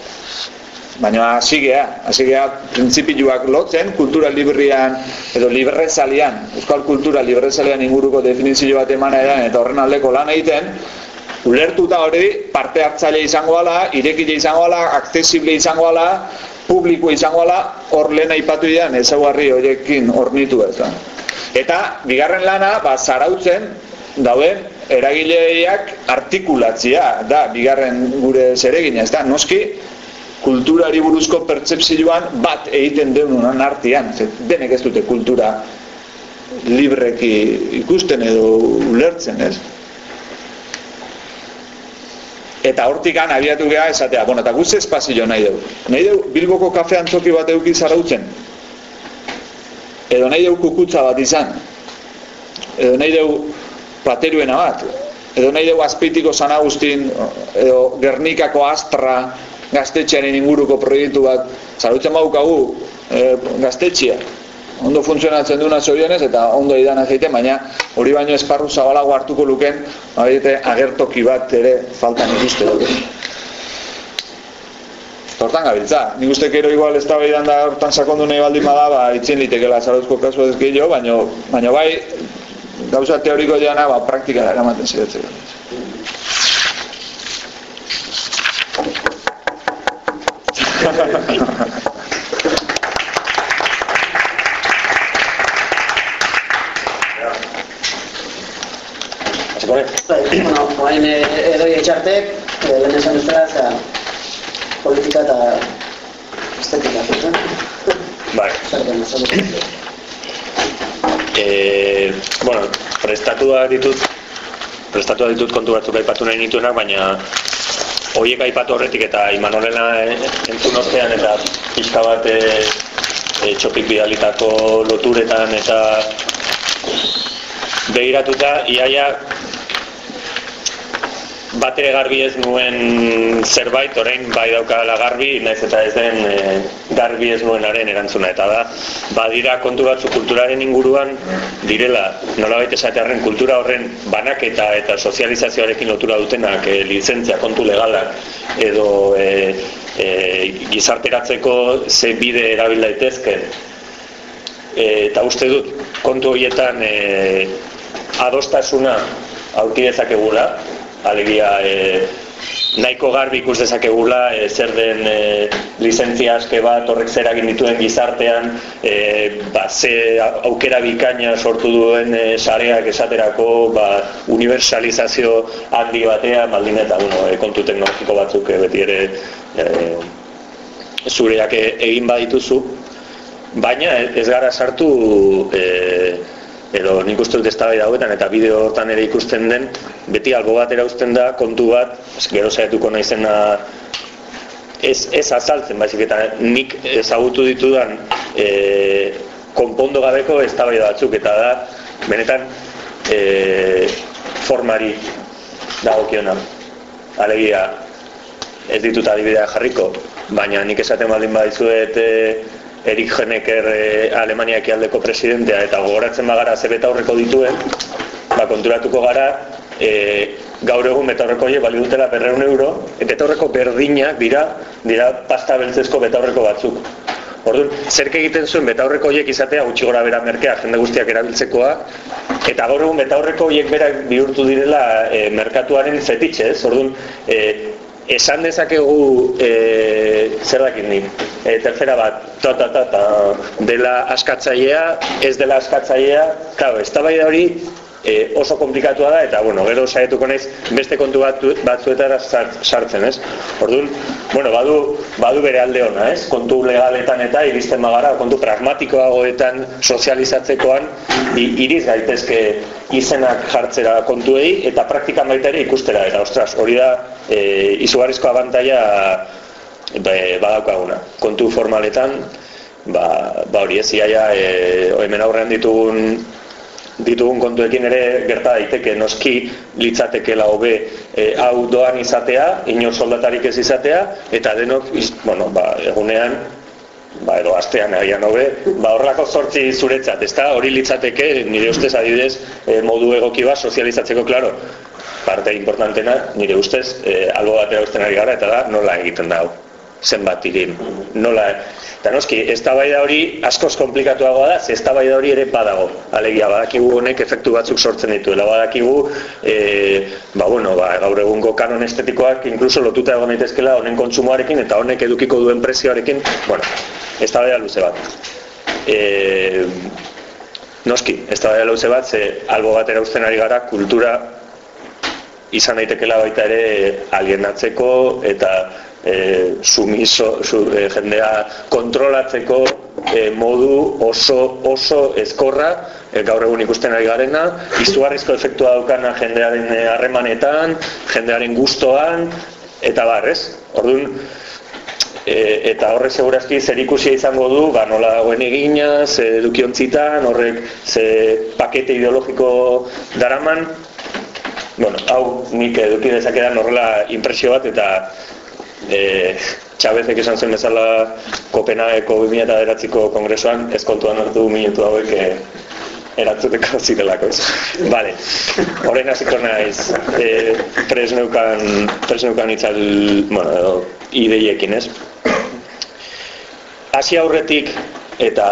baina hasi gea, hasi gea printzipioak lotzen kultura librian edo librezalian, euskal kultura librezalian inguruko definizio bat emana eta horren aldeko lan egiten, ulertuta hori parte hartzaile izango ala, irekile izango ala, aksesible izango ala, publiko izango ala, hor lehen aipatu dian ezaguarri horiekin hornitu ez da. Eta, bigarren lana, ba, zarautzen, dauen, eragileak artikulatzia, da, bigarren gure zeregin, ez da, noski, kulturari buruzko pertsepzioan bat egiten deununan artean, ze denek ez dute kultura libreki ikusten edo ulertzen, ez? Eta hortikan abiatu geha esatea, bueno, eta guzti espazio nahi dugu. Nahi dugu Bilboko kafe antzoki bat euki zarautzen. Edo nahi dugu kukutza bat izan. Edo nahi dugu plateruena bat. Edo nahi dugu azpeitiko San Agustin, edo Gernikako Astra, gaztetxearen inguruko proiektu bat zarutzen baukagu e, gaztetxea ondo funtzionatzen duna zorionez eta ondo idan egiten, baina hori baino esparru zabalago hartuko luken agertoki bat ere faltan ikuste dut. Hortan gabiltza. Nik uste kero igual ez da da hortan sakondu nahi baldin bada, ba, itzin litekela zarauzko kasu ez gehiago, baina, baina bai, gauza teoriko diana, ba, praktika eramaten ziretzeko. Bai, bueno, oain edoi etxartek, lehen esan duzera, zera, politika eta estetika zuzen. Bai. Zer den, zer den. E, bueno, prestatua ditut, prestatua ditut kontu batzuk aipatu nahi nituenak, baina horiek aipatu horretik eta Imanolena entzun ostean eta pixka bat e, e, txopik bidalitako loturetan eta behiratuta iaia bat ere garbi ez nuen zerbait, orain bai daukala garbi, naiz eta ez den e, garbi ez nuenaren erantzuna. Eta da, badira kontu batzu kulturaren inguruan, direla, nolabait esatearen kultura horren banaketa eta sozializazioarekin lotura dutenak e, lizentzia kontu legalak edo e, e, gizarteratzeko ze bide erabil daitezken. E, eta uste dut, kontu horietan e, adostasuna aurki dezakegula, alegia e, nahiko garbi ikus dezakegula e, zer den e, lizentzia aske bat horrek zer egin dituen gizartean e, ba, ze aukera bikaina sortu duen e, sareak esaterako ba, universalizazio handi batea baldin eta bueno, e, kontu teknologiko batzuk e, beti ere e, zureak egin badituzu. Baina ez gara sartu e, edo nik uste dut eztabaida hauetan eta bideo hortan ere ikusten den beti albo bat erauzten da kontu bat gero saiatuko naizena ez, ez azaltzen baizik eta nik ezagutu ditudan e, konpondo gabeko eztabaida batzuk eta da benetan e, formari dagokiona. Alegia ez ditut adibidea jarriko baina nik esaten baldin badizuet e, Erik Jeneker e, Alemaniak aldeko presidentea eta gogoratzen bagara ze aurreko dituen, ba, konturatuko gara e, gaur egun betaurreko horiek bali dutela berreun euro, eta betaurreko berdinak dira, dira pasta beltzezko betaurreko batzuk. Orduan, zerk egiten zuen betaurreko horiek izatea gutxi gora bera merkea, jende guztiak erabiltzekoa, eta gaur egun betaurreko horiek berak bihurtu direla e, merkatuaren fetitxe? Orduan, e, esan dezakegu e, zer dakit ni. E, tercera bat ta, ta, ta, ta, dela askatzailea ez dela askatzailea claro eztabaida hori e, oso komplikatua da eta bueno gero saietuko naiz beste kontu bat batzuetara sartzen ez ordun bueno badu badu bere alde ona ez kontu legaletan eta iristen bagara kontu pragmatikoagoetan sozializatzekoan iriz gaitezke izenak jartzera kontuei eta praktikan baita ere ikustera eta ostras hori da e, izugarrizko abantaia ba, badaukaguna. Kontu formaletan, ba, ba hori ez iaia, e, hemen aurrean ditugun ditugun kontuekin ere gerta daiteke. Noski litzatekeela hobe e, hau doan izatea, inor soldatarik ez izatea eta denok bueno, ba, egunean ba, edo astean agian hobe, ba, horrako zortzi zuretzat, ezta? Hori litzateke nire ustez adibidez e, modu egoki bat sozializatzeko, klaro, parte importantena, nire ustez, e, albo batera usten ari gara, eta da, nola egiten da, zenbat irin, nola, eta noski, ez hori askoz komplikatuagoa da, ez hori ere badago, alegia, badakigu honek efektu batzuk sortzen dituela, badakigu, e, ba, bueno, ba, gaur egungo kanon estetikoak, inkluso lotuta egon daitezkela honen kontsumoarekin, eta honek edukiko duen prezioarekin, bueno, ez da luze bat. E, noski, ez da luze bat, ze albo batera usten ari gara, kultura izan daitekela baita ere alienatzeko eta e, sumiso, su, e, jendea kontrolatzeko e, modu oso oso ezkorra e, gaur egun ikusten ari garena, izugarrizko efektua daukana jendearen harremanetan, jendearen gustoan eta bar, ez? Orduan, e, eta horrek segurazki zer ikusia izango du, ba, nola dagoen egina, ze edukiontzitan, horrek ze pakete ideologiko daraman, bueno, hau nik eduki dezakedan horrela impresio bat eta e, Txabezek esan zuen bezala Kopenhageko 2009ko kongresuan ez kontuan hartu minutu hauek e, eratzuteko zirelako ez. Vale, horrein hasiko naiz e, presneukan, presneukan itzal, bueno, ideiekin ez. hasi aurretik eta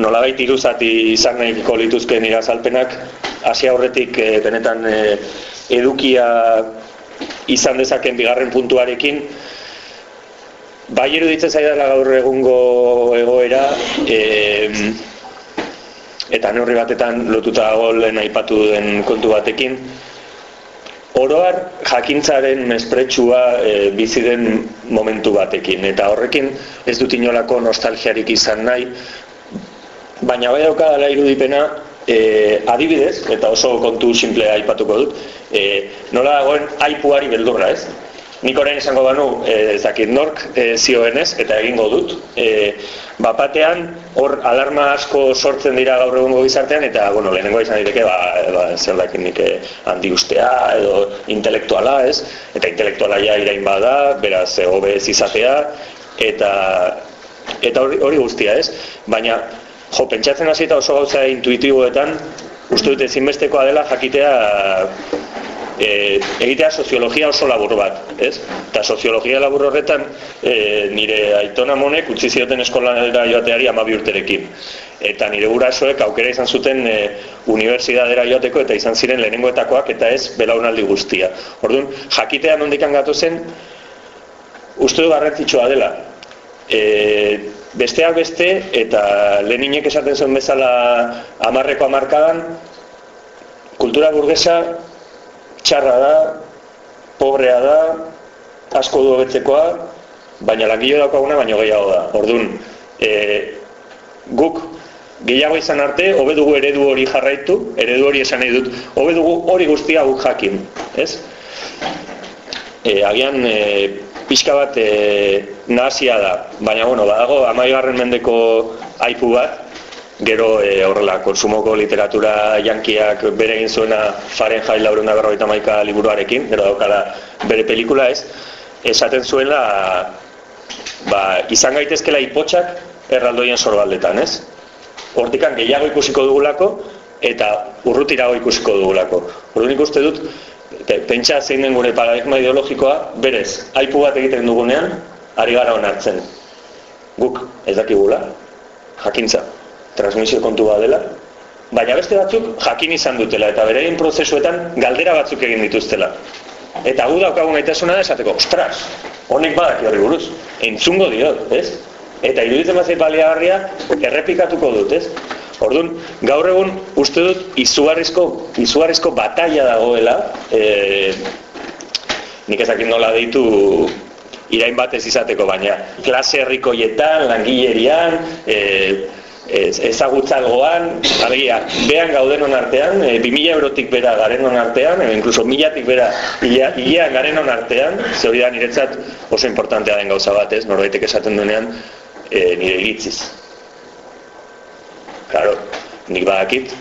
nolabait iruzati izan nahiko lituzken irazalpenak hasi aurretik e, benetan e, edukia izan dezaken bigarren puntuarekin bai eruditzen zaidala gaur egungo egoera e, eta neurri batetan lotuta dago lehen aipatu den kontu batekin. Oroar jakintzaren mespretsua e, bizi den momentu batekin. Eta horrekin ez dut inolako nostalgiarik izan nahi. Baina bai dauka dela irudipena e, adibidez eta oso kontu simple aipatuko dut e, nola dagoen aipuari beldurra ez Nik orain esango banu, ez dakit nork eh, zioenez, eta egingo dut. Eh, bapatean, hor alarma asko sortzen dira gaur egungo gizartean, eta, bueno, lehenengo izan diteke, ba, ba zer dakit nik handi ustea, edo intelektuala, ez? Eta intelektuala ja irain bada, beraz, eh, obez izatea, eta eta hori, hori guztia, ez? Baina, jo, pentsatzen hasi eta oso gauza intuitiboetan, uste dut ezinbestekoa dela jakitea e, egitea soziologia oso labur bat, ez? Eta soziologia labur horretan e, nire aitona monek utzi zioten eskolanera joateari amabi urterekin. Eta nire gurasoek aukera izan zuten e, unibertsidadera joateko eta izan ziren lehenengoetakoak eta ez belaunaldi guztia. Orduan, jakitea nondikan gatu zen, uste du garrantzitsua dela. E, besteak beste eta leheninek esaten zuen bezala amarreko amarkadan, kultura burgesa txarra da, pobrea da, asko du hobetzekoa, baina langile daukaguna baino gehiago da. Orduan, e, guk gehiago izan arte, hobe dugu eredu hori jarraitu, eredu hori esan nahi dut, hobe dugu hori guztia guk jakin, ez? E, agian, e, pixka bat e, nahazia da, baina, bueno, badago, amaigarren mendeko aipu bat, gero e, horrela konsumoko literatura jankiak bere egin zuena Fahrenheit laurenda berroita maika liburuarekin, gero daukala bere pelikula ez, esaten zuela ba, izan gaitezkela ipotxak erraldoien sorbaldetan, ez? Hortikan gehiago ikusiko dugulako eta urrutirago ikusiko dugulako. Orduan ikuste dut, pentsa zein den gure paradigma ideologikoa, berez, aipu bat egiten dugunean, ari gara onartzen. Guk, ez dakigula, jakintza transmisio kontu bat dela, baina beste batzuk jakin izan dutela eta berein prozesuetan galdera batzuk egin dituztela. Eta gu daukagun gaitasuna da esateko, ostras, honek badak horri buruz, entzungo diot, ez? Eta iruditzen bazait baliagarria errepikatuko dut, ez? Orduan, gaur egun uste dut izugarrizko, izugarrizko batalla dagoela, e, nik ezakin nola deitu irain batez izateko, baina klase herrikoietan, langilerian, e, ezagutzagoan, alegia, behan gaudenon artean, e, 2000 eurotik bera garenon artean, e, incluso milatik bera hilean garenon artean, ze hori da niretzat oso importantea den gauza bat, ez, norbaitek esaten duenean, e, nire iritziz. Claro, nik badakit,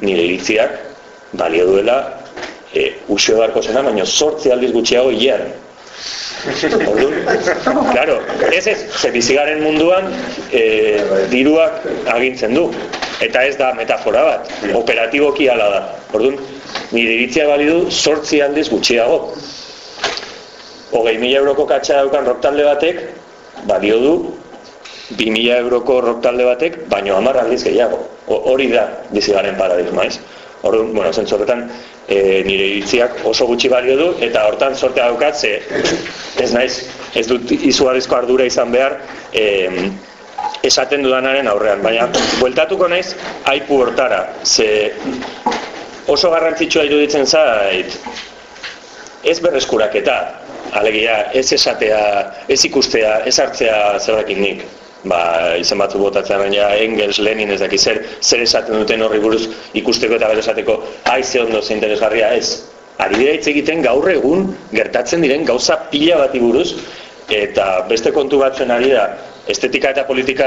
nire iritziak, balio duela, e, usio barko zena, baina sortzi aldiz gutxiago hilean. (laughs) Claro, ez ez, ze bizigaren munduan e, diruak agintzen du. Eta ez da metafora bat, operatiboki ala da. Orduan, nire iritzia balidu sortzi aldiz gutxiago. Hogei mila euroko katxa daukan roktalde batek, badio du, bi mila euroko roktalde batek, baino hamar aldiz gehiago. Hori da bizigaren paradigma, ez? Orduan, bueno, zentzorretan, e, nire iritziak oso gutxi balio du eta hortan sortea daukat ze ez naiz ez dut izugarrizko ardura izan behar e, esaten dudanaren aurrean. Baina bueltatuko naiz aipu hortara. Ze oso garrantzitsua iruditzen zait ez berreskuraketa. Alegia ez esatea ez ikustea ez hartzea zerrekin nik ba, izen batzu botatzen baina Engels, Lenin ez daki zer, zer esaten duten horri buruz ikusteko eta bero esateko aize ondo ze interesgarria ez. Ari dira hitz egiten gaur egun gertatzen diren gauza pila bati buruz eta beste kontu batzuen ari da estetika eta politika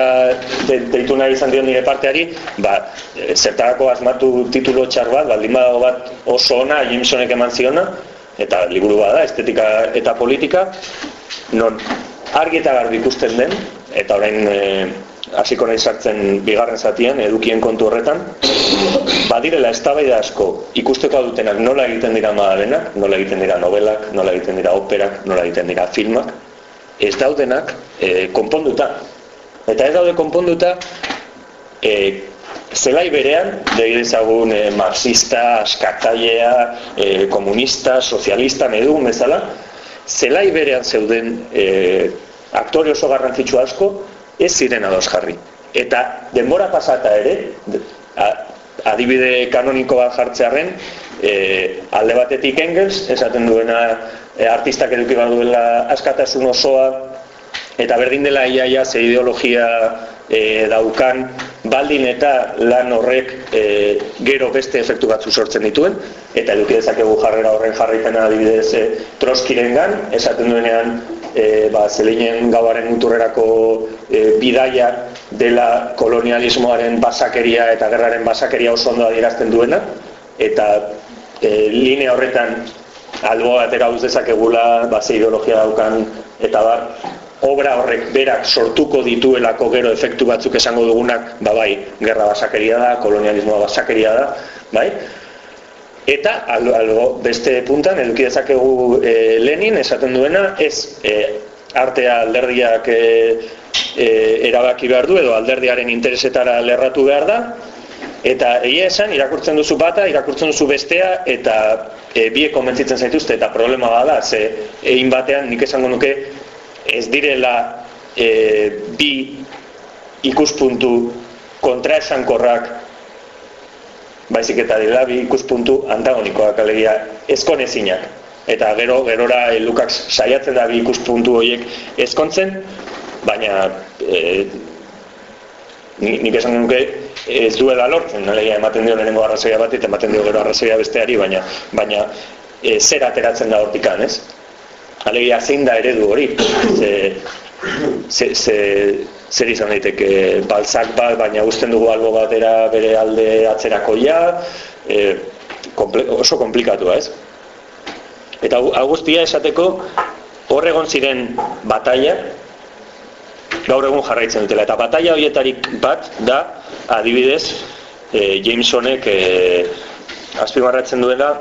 deitu nahi izan dion nire parteari, ba, e, zertarako asmatu titulo txar bat, baldin badago bat oso ona, Jamesonek eman ziona, eta liburu bada, estetika eta politika, non argi eta garbi ikusten den, eta orain e, hasiko sartzen bigarren zatien edukien kontu horretan. Badirela eztabaida asko ikusteko dutenak nola egiten dira madalenak, nola egiten dira novelak, nola egiten dira operak, nola egiten dira filmak. Ez daudenak e, konponduta. Eta ez daude konponduta, e, zelai berean, degidezagun e, marxista, askatailea, e, komunista, sozialista, medugun bezala, zelai berean zeuden e, aktore oso garrantzitsu asko, ez ziren ados jarri. Eta denbora pasata ere, adibide kanoniko bat jartzearen, e, alde batetik Engels, esaten duena e, artistak eduki bat duela askatasun osoa, eta berdin dela iaia ze ideologia e, daukan, baldin eta lan horrek e, gero beste efektu batzu sortzen dituen, eta eduki dezakegu jarrera horren jarripena adibidez e, troskiren gan, esaten duenean e, ba, zelinen gauaren muturrerako e, bidaia dela kolonialismoaren basakeria eta gerraren basakeria oso ondo adierazten duena, eta e, linea horretan albo batera uz dezakegula base ideologia daukan eta bar obra horrek berak sortuko dituelako gero efektu batzuk esango dugunak ba bai gerra basakeria da kolonialismoa basakeria da bai eta algo beste puntan eduki dezakegu e, Lenin esaten duena ez e, artea alderdiak e, e, erabaki behar du edo alderdiaren interesetara lerratu behar da. Eta egia esan, irakurtzen duzu bata, irakurtzen duzu bestea, eta e, biek konbentzitzen zaituzte, eta problema bada, ze egin batean nik esango nuke ez direla e, bi ikuspuntu kontraesankorrak baizik eta dira bi ikuspuntu antagonikoak alegia ezkonezinak. Eta gero, gerora e, Lukak saiatzen da bi ikuspuntu horiek ezkontzen, baina e, nik esan nuke ez duela lortzen, nalegia ematen dio lehenengo arrazoia bat eta ematen dio gero arrazoia besteari, baina baina e, zer ateratzen da hortikan, ez? Alegia zein da eredu hori, ze, ze, ze, zer izan daiteke balzak bat, baina guzten dugu albo batera bere alde atzerakoia, e, komple, oso komplikatua, ez? Eta guztia esateko, horregon ziren bataia, gaur egun jarraitzen dutela. Eta batalla horietarik bat da, adibidez, e, Jamesonek e, azpimarratzen duela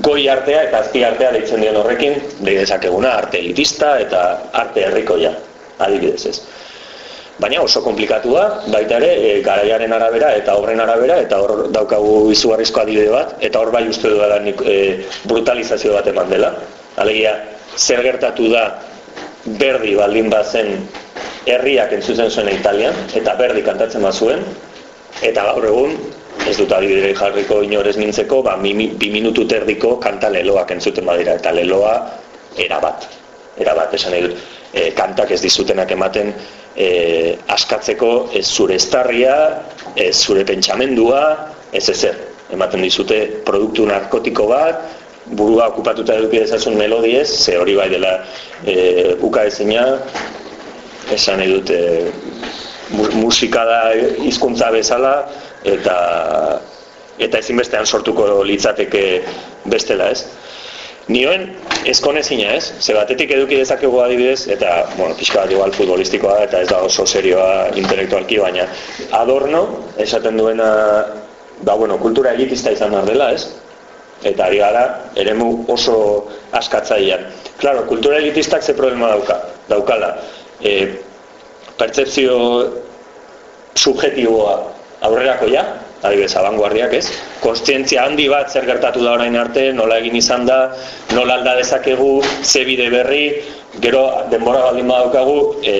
goi artea eta azpi artea deitzen dion horrekin, dezak eguna arte elitista eta arte herrikoia, adibidez ez. Baina oso komplikatua, baita ere, e, garaiaren arabera eta horren arabera, eta hor daukagu izugarrizko adibide bat, eta hor bai uste duela e, brutalizazio bat eman dela. Alegia, zer gertatu da berdi baldin bazen herriak entzuten zuen Italian, eta berdi kantatzen bazuen, eta gaur egun, ez dut adibidere jarriko inorez nintzeko, ba, bi, bi minutu terdiko kanta leloak entzuten badira, eta leloa erabat, erabat, esan edut, e, kantak ez dizutenak ematen e, askatzeko ez zure estarria, ez zure pentsamendua, ez ezer, ematen dizute produktu narkotiko bat, burua okupatuta eduki dezazun melodiez, ze hori bai dela e, uka ezina, esan nahi dute musika da hizkuntza bezala eta eta ezinbestean sortuko litzateke bestela, ez? Nioen ezkonezina, ez? Ze batetik eduki dezakegu adibidez eta bueno, pixka bat igual futbolistikoa eta ez da oso serioa intelektualki baina Adorno esaten duena ba bueno, kultura elitista izan behar dela, ez? Eta ari gara eremu oso askatzailean. Claro, kultura elitistak ze problema dauka, daukala e, pertsepzio subjetiboa aurrerako ja, adibidez, abanguardiak ez, konstientzia handi bat zer gertatu da orain arte, nola egin izan da, nola alda dezakegu, ze bide berri, gero denbora baldin badaukagu, e,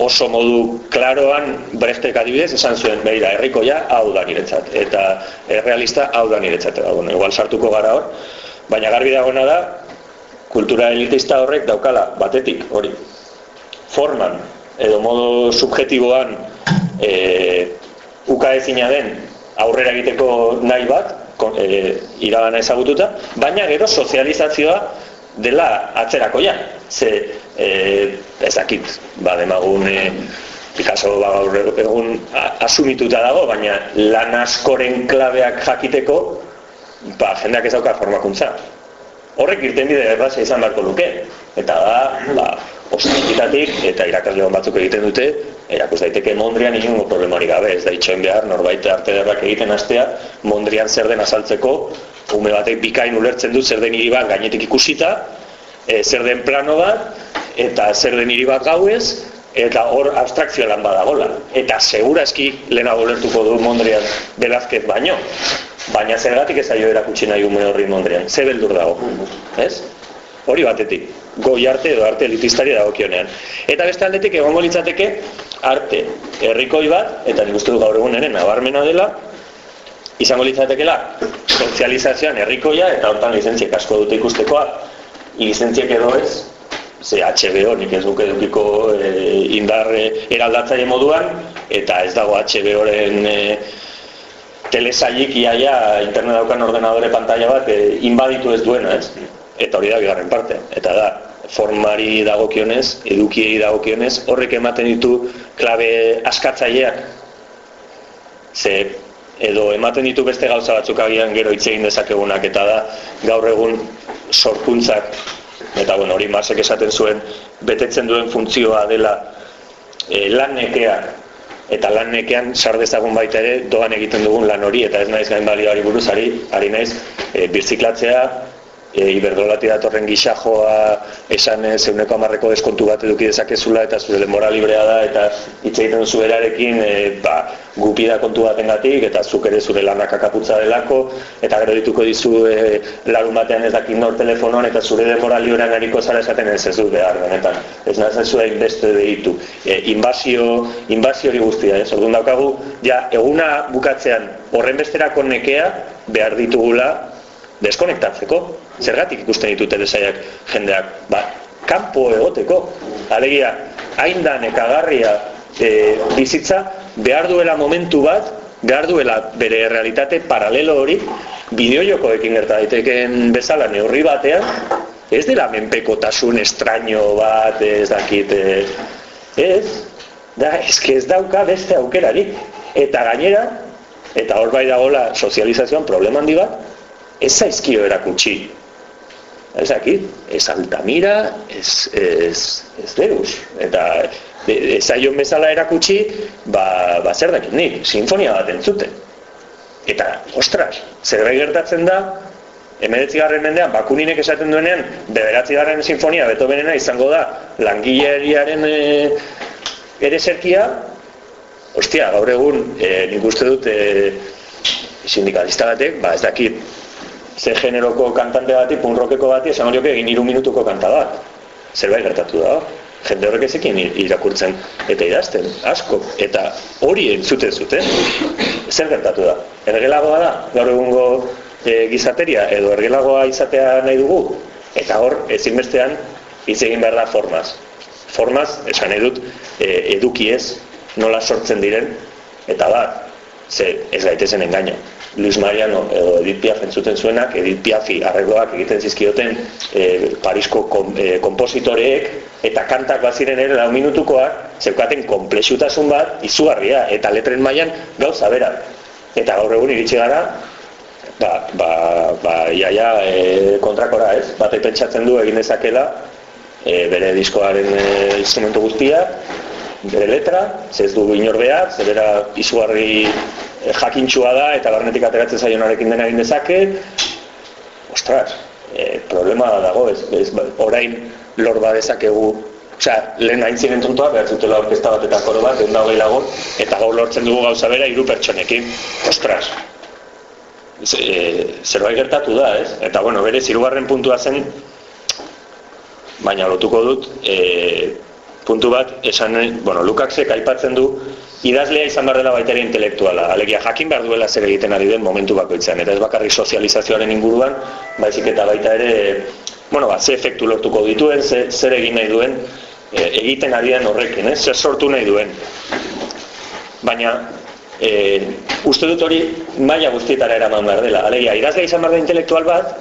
oso modu klaroan brechtek adibidez esan zuen behira herriko ja hau da niretzat. Eta realista hau da niretzat. Da bueno, igual sartuko gara hor. Baina garbi dagoena da kultura elitista horrek daukala batetik hori. Forman edo modu subjetiboan e, uka ezina den aurrera egiteko nahi bat e, iragana ezagututa, baina gero sozializazioa dela atzerako ja. Ze e, ezakit, ba, demagun e, Picasso ba, egun asumituta dago, baina lan askoren klabeak jakiteko ba, jendeak ez dauka formakuntza. Horrek irten bide erraza izan beharko luke. Eta da, ba, ostikitatik eta irakasle batzuk egiten dute, erakus daiteke Mondrian inungo problemari gabe, ez da itxoen behar, norbait arte derrak egiten astea, Mondrian zer den azaltzeko, ume batek bikain ulertzen dut zer den hiri bat gainetik ikusita, e, zer den plano bat, eta zer den hiri bat gauez, eta hor abstrakzio lan badagola. Eta seguraski lehenago lertuko du Mondrian Velázquez baino. Baina zergatik ez aio erakutsi nahi ume horri Mondrian. Ze beldur dago, ez? Hori batetik, goi arte edo arte elitistari dagokionean. Eta beste aldetik egongo litzateke arte herrikoi bat, eta nik uste du gaur egun ere nabarmena dela, izango litzatekela sozializazioan herrikoia eta hortan lizentziek asko dute ikustekoa, lizentziek edo ez, ze HBO nik ez duke edukiko e, indar e, eraldatzaile moduan, eta ez dago HBOren e, telesailik iaia internet daukan ordenadore pantalla bat e, inbaditu ez duena, ez? Eta hori da bigarren parte, eta da, formari dagokionez, edukiei dagokionez, horrek ematen ditu klabe askatzaileak. Ze edo ematen ditu beste gauza batzuk agian gero hitz egin dezakegunak. Eta da gaur egun sorkuntzak eta bueno, hori Marsek esaten zuen betetzen duen funtzioa dela e, lan nekeak eta lan nekean sar dezagun baita ere doan egiten dugun lan hori eta ez naiz gain balioari buruz ari, ari naiz e, birziklatzea e, iberdolati datorren gisa joa esan e, zeuneko amarreko deskontu bat eduki dezakezula eta zure denbora librea da eta hitz egiten duzu berarekin e, ba, gupi da kontu batengatik eta zuk ere zure lanak akaputza delako eta gero dituko dizu e, larun batean ez dakit nor telefonoan eta zure denbora librean hariko zara esaten ez ez dut behar benetan. Ez nazen zuen beste deitu. E, invasio, invasio hori guztia ez? Orduan daukagu ja eguna bukatzean horren besterako nekea behar ditugula deskonektatzeko zergatik ikusten ditu telesaiak jendeak, ba, kanpo egoteko, alegia, hain da nekagarria e, bizitza, behar duela momentu bat, behar duela bere realitate paralelo hori, bideojokoekin gerta daiteken bezala neurri batean, ez dela menpekotasun estraño bat, ez dakit, e, ez, da, eske ez dauka beste aukerari, eta gainera, eta hor bai dagoela sozializazioan probleman bat, ez zaizkio erakutsi ez aquí, ez Altamira, ez, ez, ez Deus. Eta ez aion bezala erakutsi, ba, ba zer dakit nik, sinfonia bat entzute. Eta, ostras, zerbait gertatzen da, emeretzi garren mendean, bakuninek esaten duenean, beberatzi garren sinfonia Beethovenena izango da, langileriaren e, ere zerkia, ostia, gaur egun, e, nik uste dut, e, sindikalista batek, ba ez dakit, ze generoko kantante bati, punrokeko bati, esan horiok egin iru minutuko kanta bat. Zerbait gertatu da, jende horrek ezekin irakurtzen eta idazten, asko, eta hori entzuten zuten, zer gertatu da. Ergelagoa da, gaur egungo e, gizateria, edo ergelagoa izatea nahi dugu, eta hor, ezinbestean, hitz egin behar da formaz. Formaz, esan edut, e, edukiez, nola sortzen diren, eta bat, ze ez gaitezen engaino. Luis Mariano edo Edith Piaf entzuten zuenak, Edith Piafi arregloak egiten zizkioten e, Parisko kom, e, kompositoreek eta kantak baziren ere lau minutukoak zeukaten komplexutasun bat izugarria eta letren mailan gauza bera. Eta gaur egun iritsi gara ba, ba, ba iaia e, kontrakora ez, bat pentsatzen du egin dezakela e, bere diskoaren e, instrumentu guztia bere letra, ez du inor behar, zebera izugarri e, jakintxua da eta barnetik ateratzen zaionarekin dena egin dezake ostras, e, problema dago ez, ez, orain lor badezakegu Osea, lehen hain ziren tontoa, behar zutela orkesta bat eta koro bat, den dago lagun, eta gau lortzen dugu gauza bera hiru pertsonekin. Ostras! E, zerbait gertatu da, ez? Eta, bueno, bere, zirugarren puntua zen, baina lotuko dut, e, puntu bat, esan, bueno, Lukaksek aipatzen du, idazlea izan behar dela baita ere intelektuala. Alegia, jakin behar duela zer egiten ari den momentu bakoitzean. Eta ez bakarrik sozializazioaren inguruan, baizik eta baita ere, bueno, ba, ze efektu lortuko dituen, ze, zer egin nahi duen, e, egiten ari den horrekin, eh? zer sortu nahi duen. Baina, e, uste dut hori maila guztietara eraman behar dela. Alegia, idazlea izan behar da intelektual bat,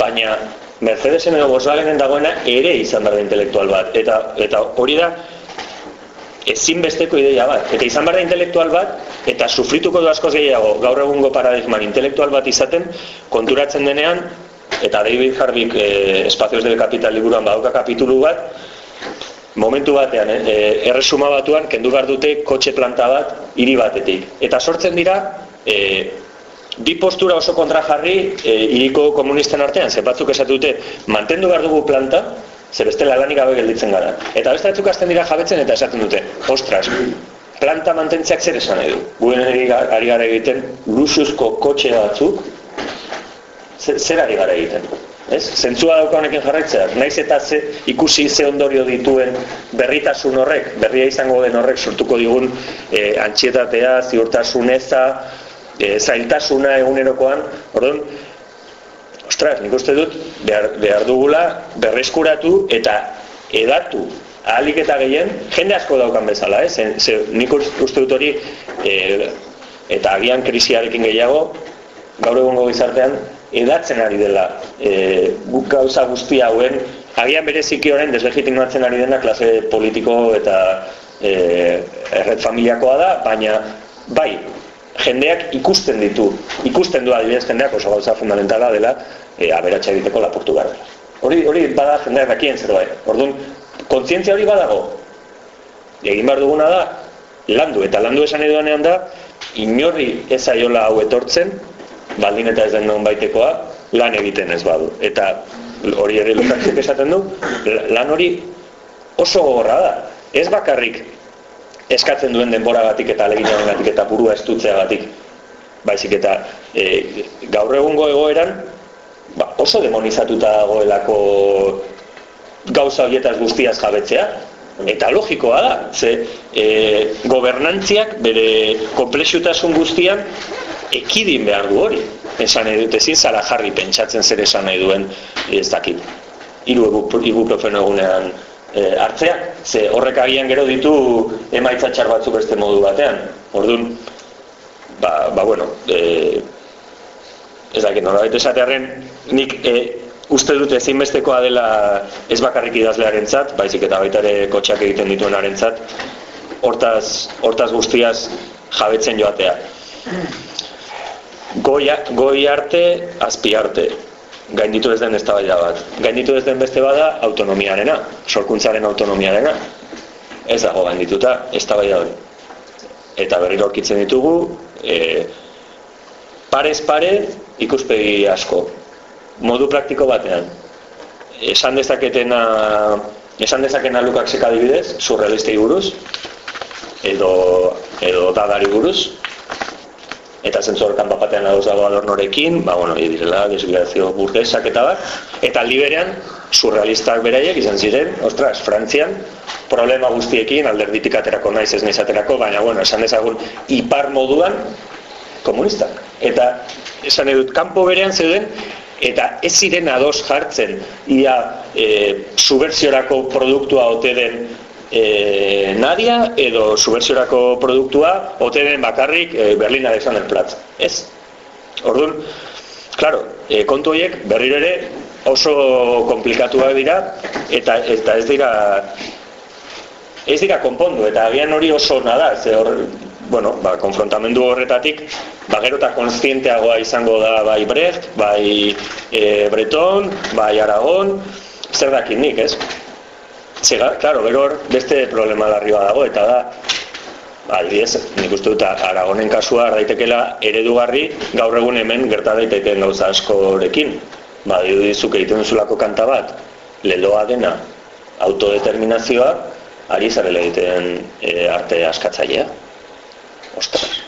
baina Mercedesen edo Volkswagenen dagoena ere izan behar da intelektual bat. Eta, eta hori da, ezinbesteko ideia bat. Eta izan behar da intelektual bat, eta sufrituko du askoz gehiago gaur egungo paradigman intelektual bat izaten, konturatzen denean, eta David Harvick e, Espazioz del Capital liburuan badauka kapitulu bat, momentu batean, e, erresuma batuan, kendu behar dute kotxe planta bat hiri batetik. Eta sortzen dira, e, bi postura oso kontra jarri e, iriko komunisten artean, ze batzuk esatu dute, mantendu behar dugu planta, Ze bestela lanik gabe gelditzen gara. Eta beste batzuk hasten dira jabetzen eta esaten dute, ostras, planta mantentziak zer esan nahi du. Guen ari gara egiten, lusuzko kotxe batzuk, ze- zer ari gara egiten. Ez? Zentzua daukanekin jarraitzea, naiz eta ze, ikusi ze ondorio dituen berritasun horrek, berria izango den horrek sortuko digun e, antxietatea, ziurtasun eza, e, zailtasuna egunerokoan, orduan, ostras, nik uste dut, behar, behar dugula berreskuratu eta edatu ahalik eta gehien, jende asko daukan bezala, eh? ze, ze, nik uste dut hori, e, eta agian krisiarekin gehiago, gaur egungo gizartean, edatzen ari dela e, guk gauza guzti hauen, agian bereziki horren deslegitimatzen ari dena klase politiko eta e, erret familiakoa da, baina bai, jendeak ikusten ditu, ikusten du adibidez jendeak oso gauza fundamentala dela e, aberatsa egiteko lapurtu behar dela. Hori, hori bada jendeak dakien zerbait. Orduan, kontzientzia hori badago. Egin behar duguna da, landu, eta landu esan edoanean da, inorri ez aiola hau etortzen, baldin eta ez den non baitekoa, lan egiten ez badu. Eta hori ere lukatzek esaten du, lan hori oso gogorra da. Ez bakarrik eskatzen duen denboragatik eta aleginagatik eta burua estutzeagatik, baizik eta e, gaur egungo egoeran ba, oso demonizatuta dagoelako gauza horietaz guztiaz jabetzea, eta logikoa da, ze e, gobernantziak bere komplexutasun guztian ekidin behar du hori. Esan nahi dut ezin zara jarri pentsatzen zer esan nahi duen ez dakit. Hiru ibuprofeno egunean e, hartzea, ze horrek agian gero ditu emaitza txar batzuk beste modu batean. Orduan, ba, ba bueno, e, ez dakit, nolabait esatearen, nik e, uste dut ezinbestekoa dela ez bakarrik idazlearentzat, baizik eta baita ere kotxak egiten dituenarentzat, hortaz, hortaz guztiaz jabetzen joatea. Goi, goi arte, azpi arte. Gainditu ez den eztabaida bat. Gainditu ez den beste bada autonomiarena, sorkuntzaren autonomiarena. Ez dago gaindituta eztabaida hori. Eta berriro aurkitzen ditugu, e, parez pare ikuspegi asko. Modu praktiko batean. Esan dezaketena esan dezakena lukak seka adibidez, surrealistei buruz, edo, edo dadari buruz, eta zentzu horretan bapatean adoz dago adornorekin, ba, bueno, direla, desbiazio burgesak eta bat, eta liberean, surrealistak beraiek izan ziren, ostras, Frantzian, problema guztiekin, alderditik aterako naiz ez naiz aterako, baina, bueno, esan dezagun, ipar moduan, komunistak. Eta, esan edut, kanpo berean zeuden, eta ez ziren ados jartzen, ia, e, subversiorako produktua ote den e, Nadia edo subversiorako produktua ote den bakarrik e, Berlin Alexanderplatz. Ez. Orduan, claro, e, kontu horiek berriro ere oso komplikatuak dira eta eta ez dira ez dira konpondu eta agian hori oso nada, ze hor bueno, ba, konfrontamendu horretatik ba, gero eta konstienteagoa izango da bai Brecht, bai e, Breton, bai Aragon, zer dakit nik, ez? Zega, claro, gero beste problema larri dago eta da adibidez, nik uste dut Aragonen kasua daitekela eredugarri gaur egun hemen gerta daiteken gauza askorekin. Ba, dizuk egiten duzulako kanta bat, leloa dena autodeterminazioa, ari zarela egiten e, arte askatzailea. Ostras.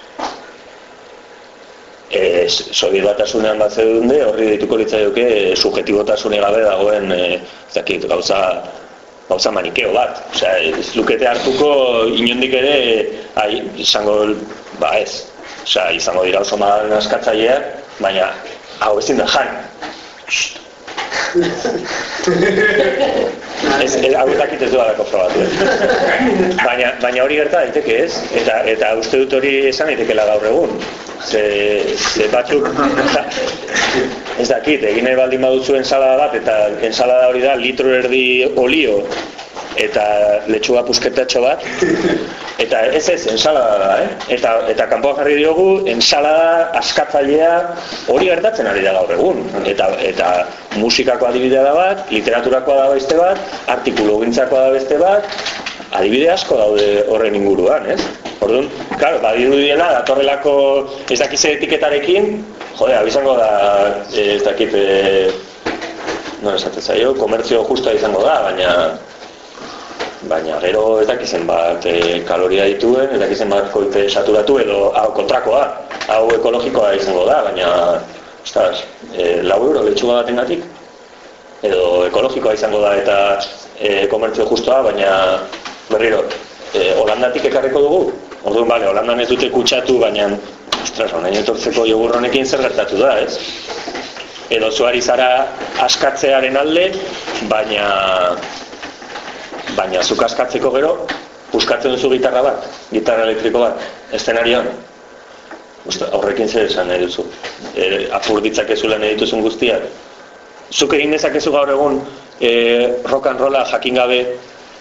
E, Sobiet batasunean bat zedunde, horri dituko litzaioke e, subjetibotasune gabe dagoen e, zakit, gauza gauza manikeo bat. Osea, ez lukete hartuko inondik ere ai, izango ba ez. Osea, izango dira oso magaren askatzaileak, baina hau ezin da jan. ez, ez, hau dakit ez duadako frogatu. baina, baina hori gerta daiteke ez, eta, eta uste dut hori esan daitekela gaur egun. Ze, ze batzuk, ez dakit, egin nahi baldin baduzu ensalada bat, eta ensalada hori da litro erdi olio, eta letxuga pusketatxo bat, eta ez ez, ensalada da, eh? Eta, eta kanpoa jarri diogu, ensalada askatzailea hori gertatzen ari da gaur egun. Eta, eta musikako adibidea da bat, literaturakoa da beste bat, artikulu gintzakoa da beste bat, adibide asko daude horren inguruan, ez? Orduan, claro, badiru diela, datorrelako ez dakize etiketarekin, jode, abizango da, ez dakit, e, no esate zaio, komertzio justa izango da, baina baina gero ez dakizen bat e, kaloria dituen, ez dakizen bat koipe saturatu edo hau kontrakoa, hau ekologikoa izango da, baina ostras, e, lau euro lechuga baten gatik, edo ekologikoa izango da eta e, komertzio justoa, baina berriro, e, Holandatik ekarriko dugu, orduan bale, Holandan ez dute kutsatu, baina ostras, honaino etortzeko jogurronekin zer gertatu da, ez? Edo zuari zara askatzearen alde, baina baina zuk askatzeko gero, puskatzen duzu gitarra bat, gitarra elektriko bat, eszenarioan. Horrekin zer esan nahi duzu. E, apur ditzakezu lan edituzun guztiak. Zuk egin dezakezu gaur egun e, rock and rolla jakin gabe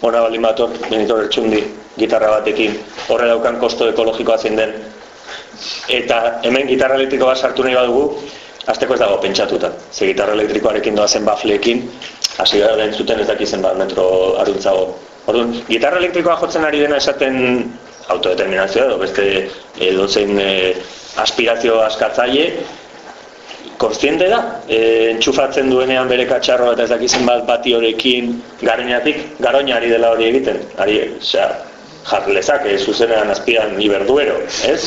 ona baldin bator, benitor ertsundi, gitarra batekin, horre daukan kosto ekologikoa zein den. Eta hemen gitarra elektriko bat sartu nahi badugu, azteko ez dago pentsatuta. Ze gitarra elektrikoarekin doazen bafleekin, hasi gara da entzuten ez dakizen bat metro aruntzago. Orduan, gitarra elektrikoa jotzen ari dena esaten autodeterminazioa edo beste edo zein e, aspirazio askatzaile konstiente da, e, entxufatzen duenean bere katxarro eta ez dakizen bat bati horekin garenatik, garoña ari dela hori egiten. Ari, osea, jar lezake zuzenean azpian iberduero, ez?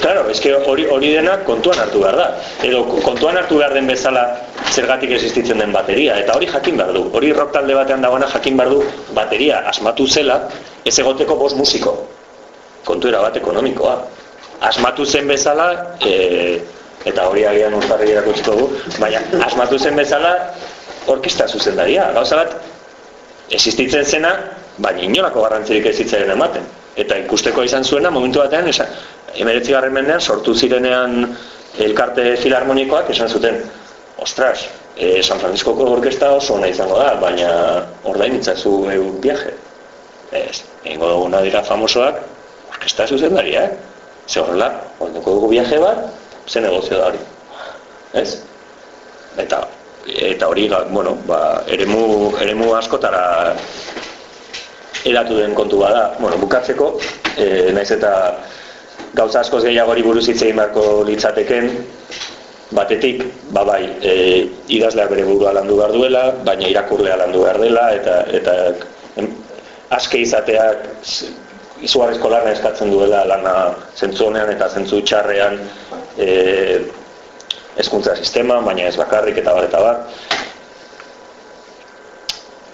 claro, es que hori hori dena kontuan hartu behar da. Edo kontuan hartu behar den bezala zergatik existitzen den bateria eta hori jakin behar du. Hori rock talde batean dagoena jakin behar du bateria asmatu zela ez egoteko bost musiko. Kontuera bat ekonomikoa. Asmatu zen bezala e, eta hori agian urtarri erakutsiko du, baina asmatu zen bezala orkesta zuzendaria. Gauza bat, existitzen zena baina inolako garrantzirik ez zitzairen ematen. Eta ikusteko izan zuena, momentu batean, esan, emeretzi garren mendean, sortu zirenean elkarte filarmonikoak, esan zuten, ostras, e, San Franciscoko orkesta oso ona izango da, baina ordain itzazu egun viaje. Ez, egingo duguna dira famosoak, orkesta zuzen dari, eh? Ze horrela, orduko dugu viaje bat, ze negozio da hori. Ez? Eta, eta hori, bueno, ba, eremu, eremu askotara edatu den kontu bada, bueno, bukatzeko, e, naiz eta gauza askoz gehiagori buruz hitz egin beharko litzateken, batetik, ba bai, e, idazleak bere burua landu behar duela, baina irakurlea landu behar dela, eta, eta em, aske izateak izugarrizko lana eskatzen duela lana zentzu honean eta zentzu txarrean e, eskuntza sistema, baina ez bakarrik eta bar eta bar.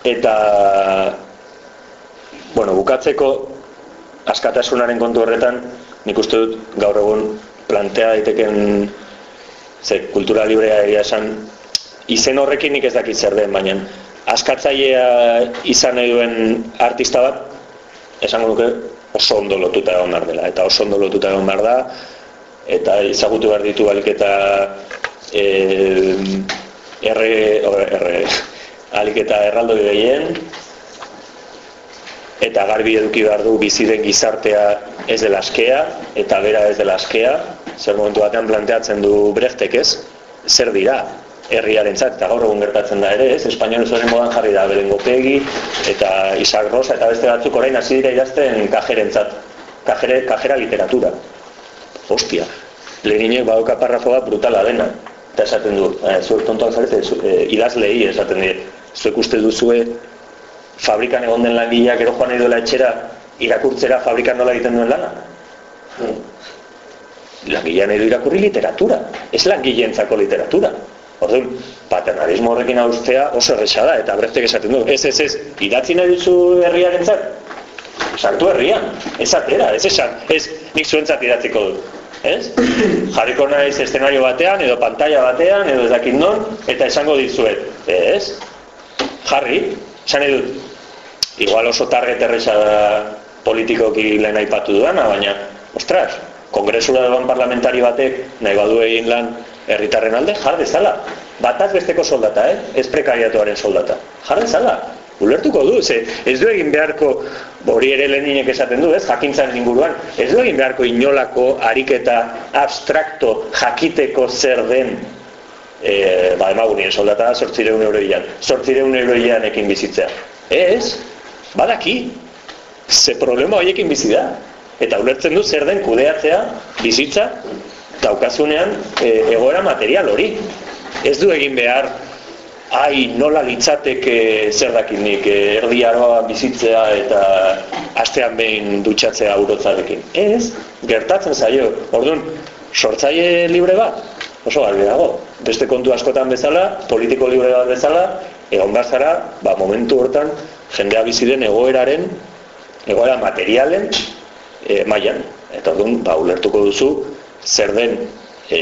Eta Bueno, bukatzeko askatasunaren kontu horretan, nik uste dut gaur egun plantea daiteken ze kultura librea egia esan izen horrekin nik ez dakit zer den, baina askatzailea izan nahi duen artista bat esango duke oso ondo lotuta egon behar dela. Eta oso ondo lotuta egon behar da eta izagutu behar ditu balik eta e, erre, erre, alik eta erraldo gehien eta garbi eduki behar du bizi den gizartea ez dela askea eta bera ez dela askea. Zer momentu batean planteatzen du brechtek ez? Zer dira herriarentzat? Eta gaur egun gertatzen da ere ez? Espainol zoren modan jarri da berengo pegi eta Isaac Rosa eta beste batzuk orain hasi dira idazten kajerentzat. Kajere, kajera literatura. Hostia Leninek badauka parrafo bat brutala dena. Eta esaten du, eh, zuek tontoak zarete, eh, idazlei esaten dira zuek uste duzue fabrikan egon den langileak ero joan edo etxera irakurtzera fabrikan nola egiten duen lana? Hmm. Langilean edo irakurri literatura, ez langileentzako literatura. Orduan, paternalismo horrekin austea oso erresa da, eta breztek esaten du. Ez, ez, ez, idatzi nahi duzu herriaren zat? Sartu herrian, ez atera, ez esan, ez nik zuentzat idatziko du. Ez? Jarriko naiz eszenario batean, edo pantalla batean, edo ez dakit non, eta esango dizuet. Ez? Jarri, esan edut, igual oso target erresa da politikoki lehen aipatu duana, baina, ostras, kongresura doan parlamentari batek nahi badu egin lan herritarren alde, jar dezala. Bataz besteko soldata, eh? ez prekariatuaren soldata. Jar dezala. Ulertuko du, ze, ez du egin beharko, hori ere leheninek esaten du, ez, jakintzan inguruan, ez du egin beharko inolako ariketa abstrakto jakiteko zer den e, ba, emagunien soldata sortzireun euroian, sortzireun euroian ekin bizitzea. Ez, badaki, ze problema horiekin bizi da. Eta ulertzen du zer den kudeatzea bizitza daukazunean e, egoera material hori. Ez du egin behar ai nola litzateke zer dakinik eh, erdi bizitzea eta astean behin dutxatzea urotzarekin. Ez, gertatzen zaio. Orduan, sortzaile libre bat, oso garbi dago. Beste kontu askotan bezala, politiko libre bat bezala, egon zara, ba, momentu hortan, jendea bizi den egoeraren, egoera materialen e, mailan. Eta orduan, ba, ulertuko duzu, zer den e,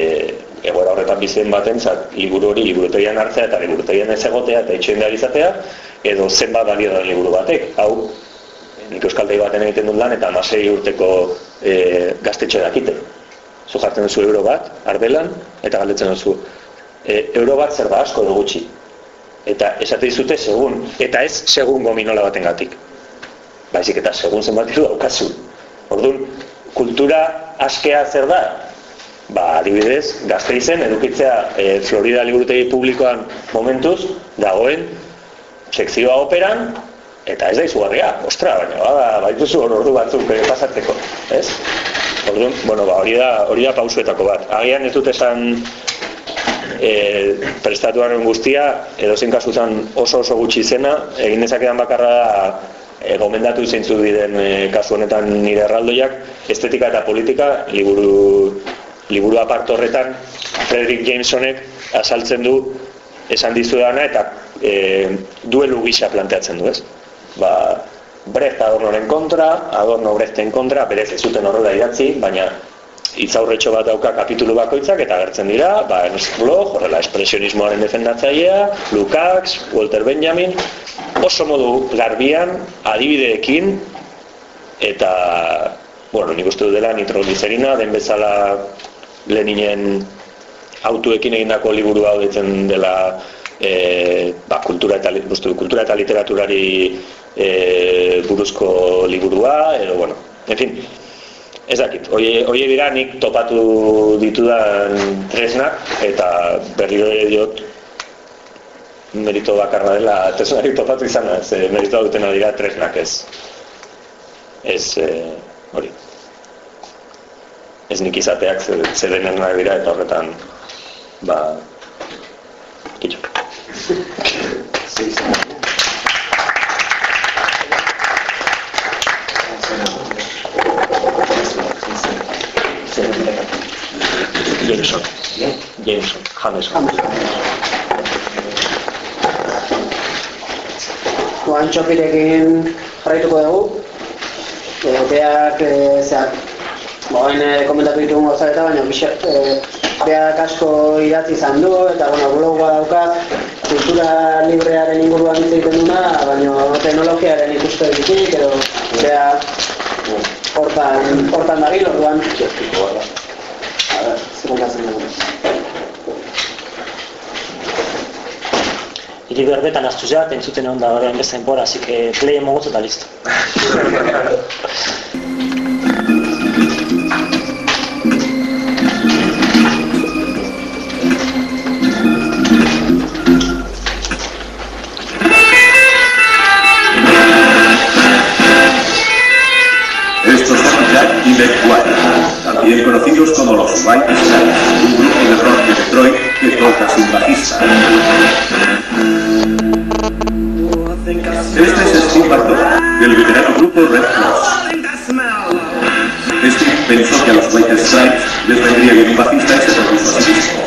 egoera horretan bizen baten, zat, liburu hori liburutegian hartzea eta liburutegian ez egotea eta itxoen behar izatea, edo zenbat balio da liburu batek. Hau, nik euskaldei baten egiten dut lan eta amasei urteko e, gaztetxo dakite. Zu jartzen duzu euro bat, arbelan, eta galdetzen duzu. E, euro bat zer da asko edo gutxi. Eta esate dizute segun, eta ez segun gominola baten gatik. Baizik eta segun zenbat iru daukazu. Orduan, kultura askea zer da? Ba, adibidez, gazteizen edukitzea e, Florida liburutegi publikoan momentuz, dagoen, sekzioa operan, eta ez da izugarria, ostra, baina, bada, baituzu hor ordu batzuk e, pasatzeko, ez? Orduan, bueno, ba, hori da, hori da pausuetako bat. Agian ez dut esan e, prestatuaren guztia, edo zein kasutan oso oso gutxi zena, egin dezakedan bakarra e, gomendatu zeintzu diren e, kasu honetan nire erraldoiak, estetika eta politika, liburu liburu apart horretan Frederick Jamesonek azaltzen du esan dizu dana eta e, duelu gisa planteatzen du, ez? Ba, Brecht adornoren kontra, adorno Brechten kontra, berez ez zuten horrela idatzi, baina itzaurretxo bat dauka kapitulu bakoitzak eta agertzen dira, ba, Ernst Bloch, horrela espresionismoaren defendatzailea, Lukács, Walter Benjamin, oso modu garbian, adibideekin, eta, bueno, nik uste dela nitroglicerina, den bezala Leninen autuekin egindako liburu hau ditzen dela e, ba, kultura, eta, bustu, kultura eta literaturari e, buruzko liburua, edo, bueno, en fin, ez dakit, hoi dira nik topatu ditudan tresnak, eta berriro ere diot merito bakarra dela tresnak topatu izan, ez, e, merito dutena dira tresnak ez, ez, e, hori. Ez nik izateak zerenen nahi dira eta horretan ba kitxo Jameson Jameson, Jameson Juan Txopirekin jarraituko dugu Beak, e, Baina e, komentatu ditugu gauza eta baina e, beak asko idatzi izan du eta bueno, blogoa daukat kultura librearen inguruan hitz egiten duna, baina teknologiaren ikuste ditik edo bea hortan hortan dabil orduan txertiko gara. A ver, zer ondazen dugu. Iri berbetan astu zeat, entzuten egon da horrean bezain bora, así que play emogotzu eta listo. (laughs) también conocidos como los White Stripes, un grupo de rock de Detroit que toca sin bajista. Este es Steve Bartola, del veterano grupo Red Cross. Steve pensó que a los White Stripes les vendría bien un bajista y se propuso a sí mismo.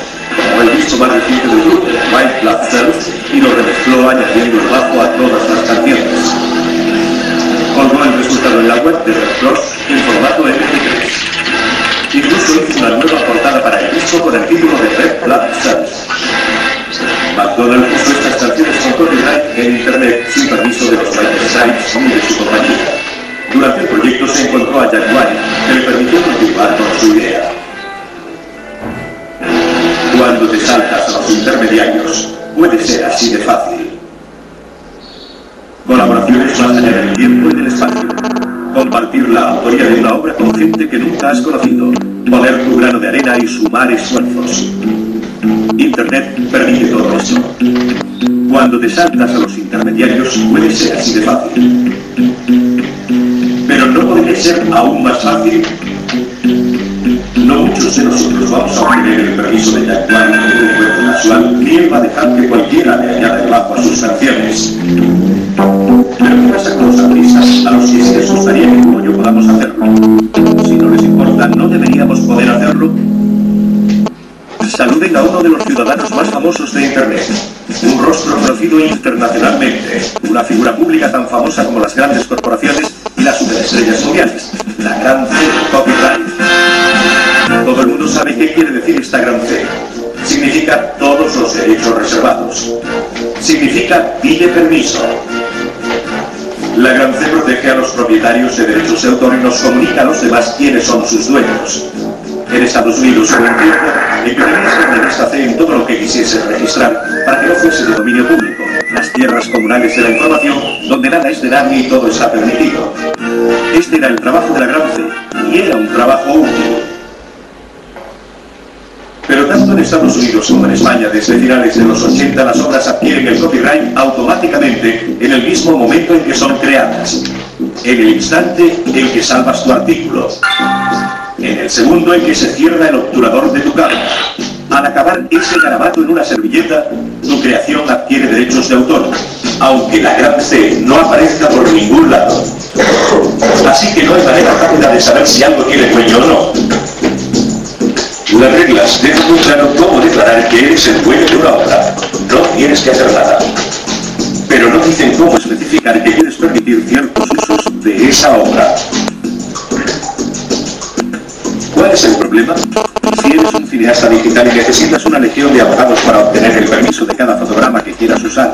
Como el disco más reciente del grupo, White Blood Cells, y lo remezcló añadiendo el bajo a todas las canciones. Colgó el resultado en la web de Cross en formato MP3. Incluso hizo una nueva portada para el disco con el título de Red Blood Cells. McDonald puso estas canciones con copyright en internet sin permiso de los Stripes ni de su compañía. Durante el proyecto se encontró a Jack White, que le permitió continuar con su idea. Cuando te saltas a los intermediarios, puede ser así de fácil. Colaboraciones más allá del tiempo y del espacio. Compartir la autoría de una obra con gente que nunca has conocido. Poner tu grano de arena y sumar esfuerzos. Internet permite todo esto. Cuando te saltas a los intermediarios puede ser así de fácil. Pero no podría ser aún más fácil. No muchos de nosotros vamos a obtener el permiso de actuar en un encuentro casual ni ¿quién va a dejar que cualquiera le añada el bajo a sus canciones? Pero ¿qué pasa con artistas a los sí les gustaría que como yo podamos hacerlo? Si no les importa, ¿no deberíamos poder hacerlo? Saluden a uno de los ciudadanos más famosos de Internet. Un rostro conocido internacionalmente. Una figura pública tan famosa como las grandes corporaciones y las superestrellas mundiales. La gran C copyright. Todo el mundo sabe qué quiere decir esta gran C. Significa todos los derechos reservados. Significa pide permiso. La gran C protege a los propietarios de derechos de autor y nos comunica a los demás quiénes son sus dueños. En Estados Unidos hubo un tiempo en que tenías C en todo lo que quisieses registrar para que no fuese de dominio público. Las tierras comunales de la información, donde nada es de nadie y todo está permitido. Este era el trabajo de la gran C y era un trabajo útil. Pero tanto en Estados Unidos como en España, desde finales de los 80, las obras adquieren el copyright automáticamente en el mismo momento en que son creadas. En el instante en que salvas tu artículo. En el segundo en que se cierra el obturador de tu cámara. Al acabar ese garabato en una servilleta, tu creación adquiere derechos de autor, aunque la gran C no aparezca por ningún lado. Así que no hay manera rápida de saber si algo tiene dueño o no. Las reglas dejan muy claro cómo declarar que eres el dueño de una obra. No tienes que hacer nada. Pero no dicen cómo especificar que quieres permitir ciertos usos de esa obra. ¿Cuál es el problema? Si eres un cineasta digital y necesitas una legión de abogados para obtener el permiso de cada fotograma que quieras usar,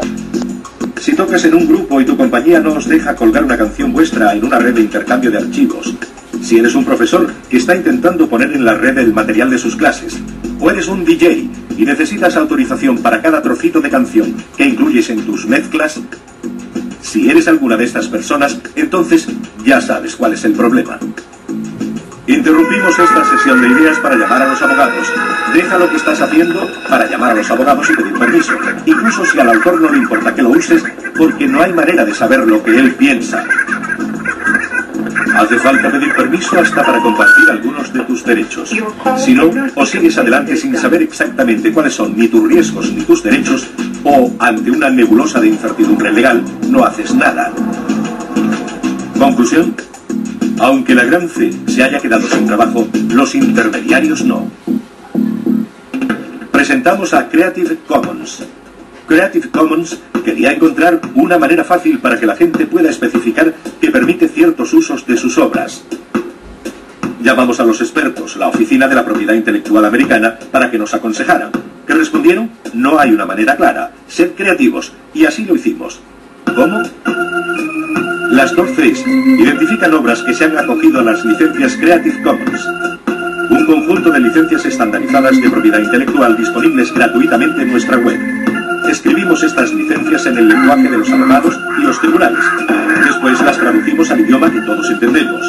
si tocas en un grupo y tu compañía no os deja colgar una canción vuestra en una red de intercambio de archivos, si eres un profesor que está intentando poner en la red el material de sus clases, o eres un DJ y necesitas autorización para cada trocito de canción que incluyes en tus mezclas, si eres alguna de estas personas, entonces ya sabes cuál es el problema. Interrumpimos esta sesión de ideas para llamar a los abogados. Deja lo que estás haciendo para llamar a los abogados y pedir permiso, incluso si al autor no le importa que lo uses, porque no hay manera de saber lo que él piensa. Hace falta pedir permiso hasta para compartir algunos de tus derechos. Si no, o sigues adelante sin saber exactamente cuáles son ni tus riesgos ni tus derechos, o ante una nebulosa de incertidumbre legal, no haces nada. Conclusión. Aunque la gran C se haya quedado sin trabajo, los intermediarios no. Presentamos a Creative Commons. Creative Commons quería encontrar una manera fácil para que la gente pueda especificar que permite ciertos usos de sus obras. Llamamos a los expertos, la Oficina de la Propiedad Intelectual Americana, para que nos aconsejaran. ¿Qué respondieron? No hay una manera clara. Sed creativos. Y así lo hicimos. ¿Cómo? Las dos Cs identifican obras que se han acogido a las licencias Creative Commons, un conjunto de licencias estandarizadas de propiedad intelectual disponibles gratuitamente en nuestra web. Escribimos estas licencias en el lenguaje de los abogados y los tribunales. Después las traducimos al idioma que todos entendemos.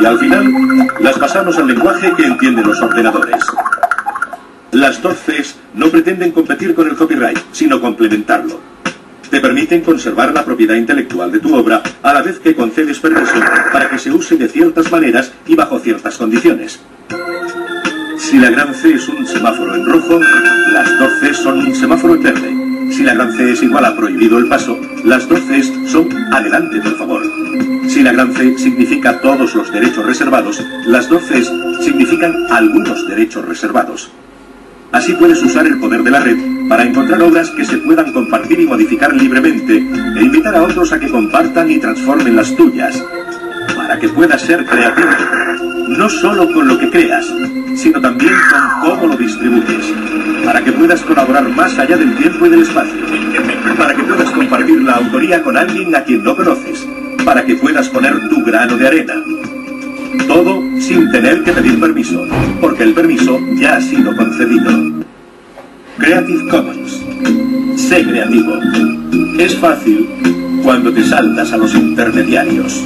Y al final las pasamos al lenguaje que entienden los ordenadores. Las dos Cs no pretenden competir con el copyright, sino complementarlo te permiten conservar la propiedad intelectual de tu obra a la vez que concedes permiso para que se use de ciertas maneras y bajo ciertas condiciones. Si la gran C es un semáforo en rojo, las dos C son un semáforo en verde. Si la gran C es igual a prohibido el paso, las dos C son adelante, por favor. Si la gran C significa todos los derechos reservados, las dos C significan algunos derechos reservados. Así puedes usar el poder de la red para encontrar obras que se puedan compartir y modificar libremente e invitar a otros a que compartan y transformen las tuyas. Para que puedas ser creativo, no solo con lo que creas, sino también con cómo lo distribuyes. Para que puedas colaborar más allá del tiempo y del espacio. Para que puedas compartir la autoría con alguien a quien no conoces. Para que puedas poner tu grano de arena. Todo sin tener que pedir permiso, porque el permiso ya ha sido concedido. Creative Commons. Sé creativo. Es fácil cuando te saltas a los intermediarios.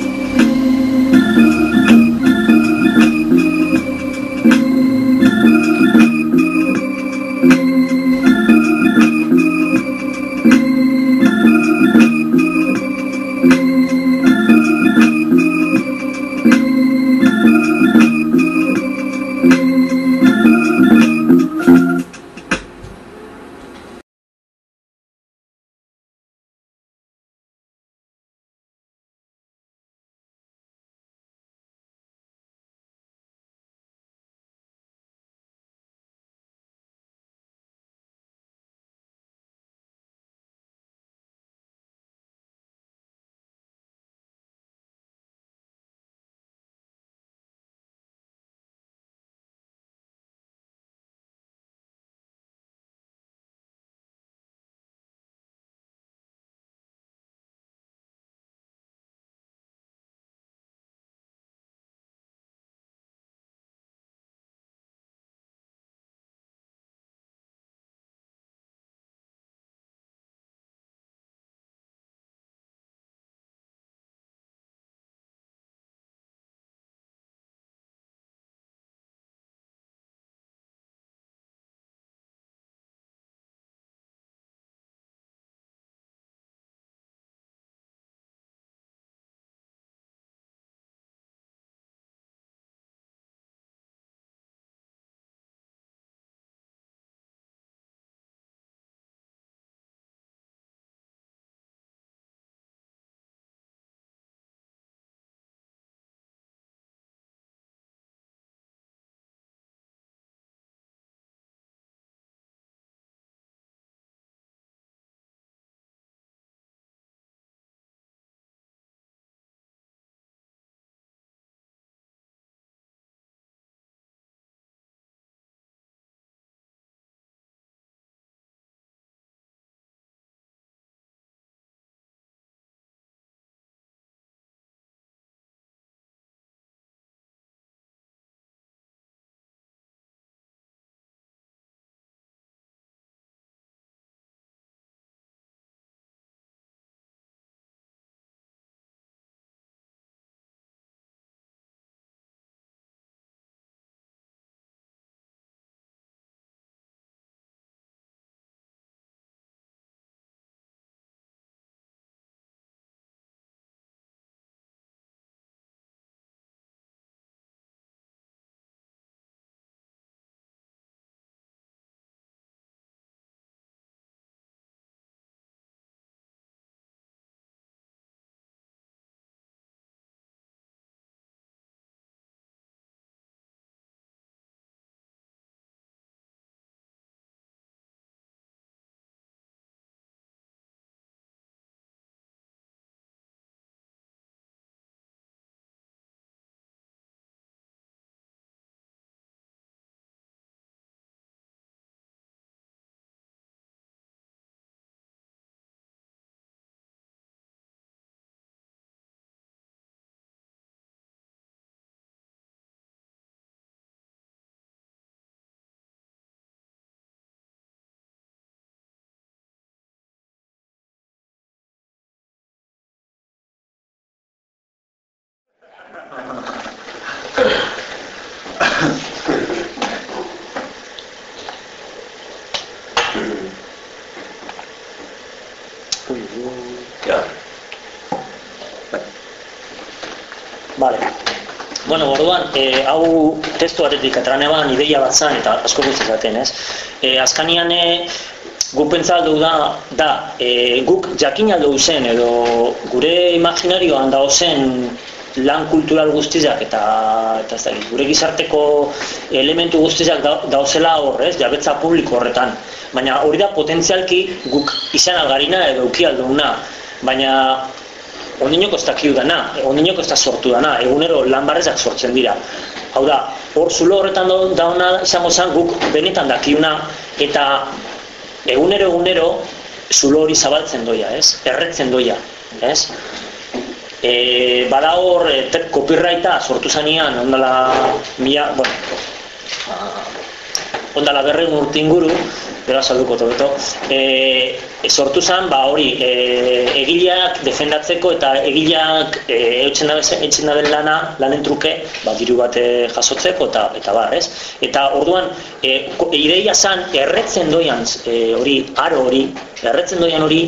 E, hau testu atetik atraneban ideia bat zan, eta asko guzti zaten, ez? E, azkanian, e, guk pentsa aldo da, da e, guk jakin aldo zen, edo gure imaginarioan da zen lan kultural guztizak eta, eta da, gure gizarteko elementu guztizak da, dauzela hor, ez? Jabetza publiko horretan. Baina hori da potentzialki guk izan algarina edo uki alduna. Baina ondinoko ez dakiu dana, ondinoko ez da sortu dana, egunero lanbarrezak sortzen dira. Hau da, hor zulo horretan dauna izango zen guk benetan dakiuna eta egunero egunero zulo hori zabaltzen doia, ez? Erretzen doia, ez? E, bada hor, e, copyrighta sortu zanean, ondala, mila, bueno, ondala berreun urtinguru, gero salduko tobeto, e, e, sortu zen, ba hori, e, egileak defendatzeko eta egileak e, eutzen daben lana, lanen truke, ba, diru bat jasotzeko eta eta bar, ez? Eta orduan, e, ideia zen, erretzen doian, e, hori, aro hori, erretzen doian hori,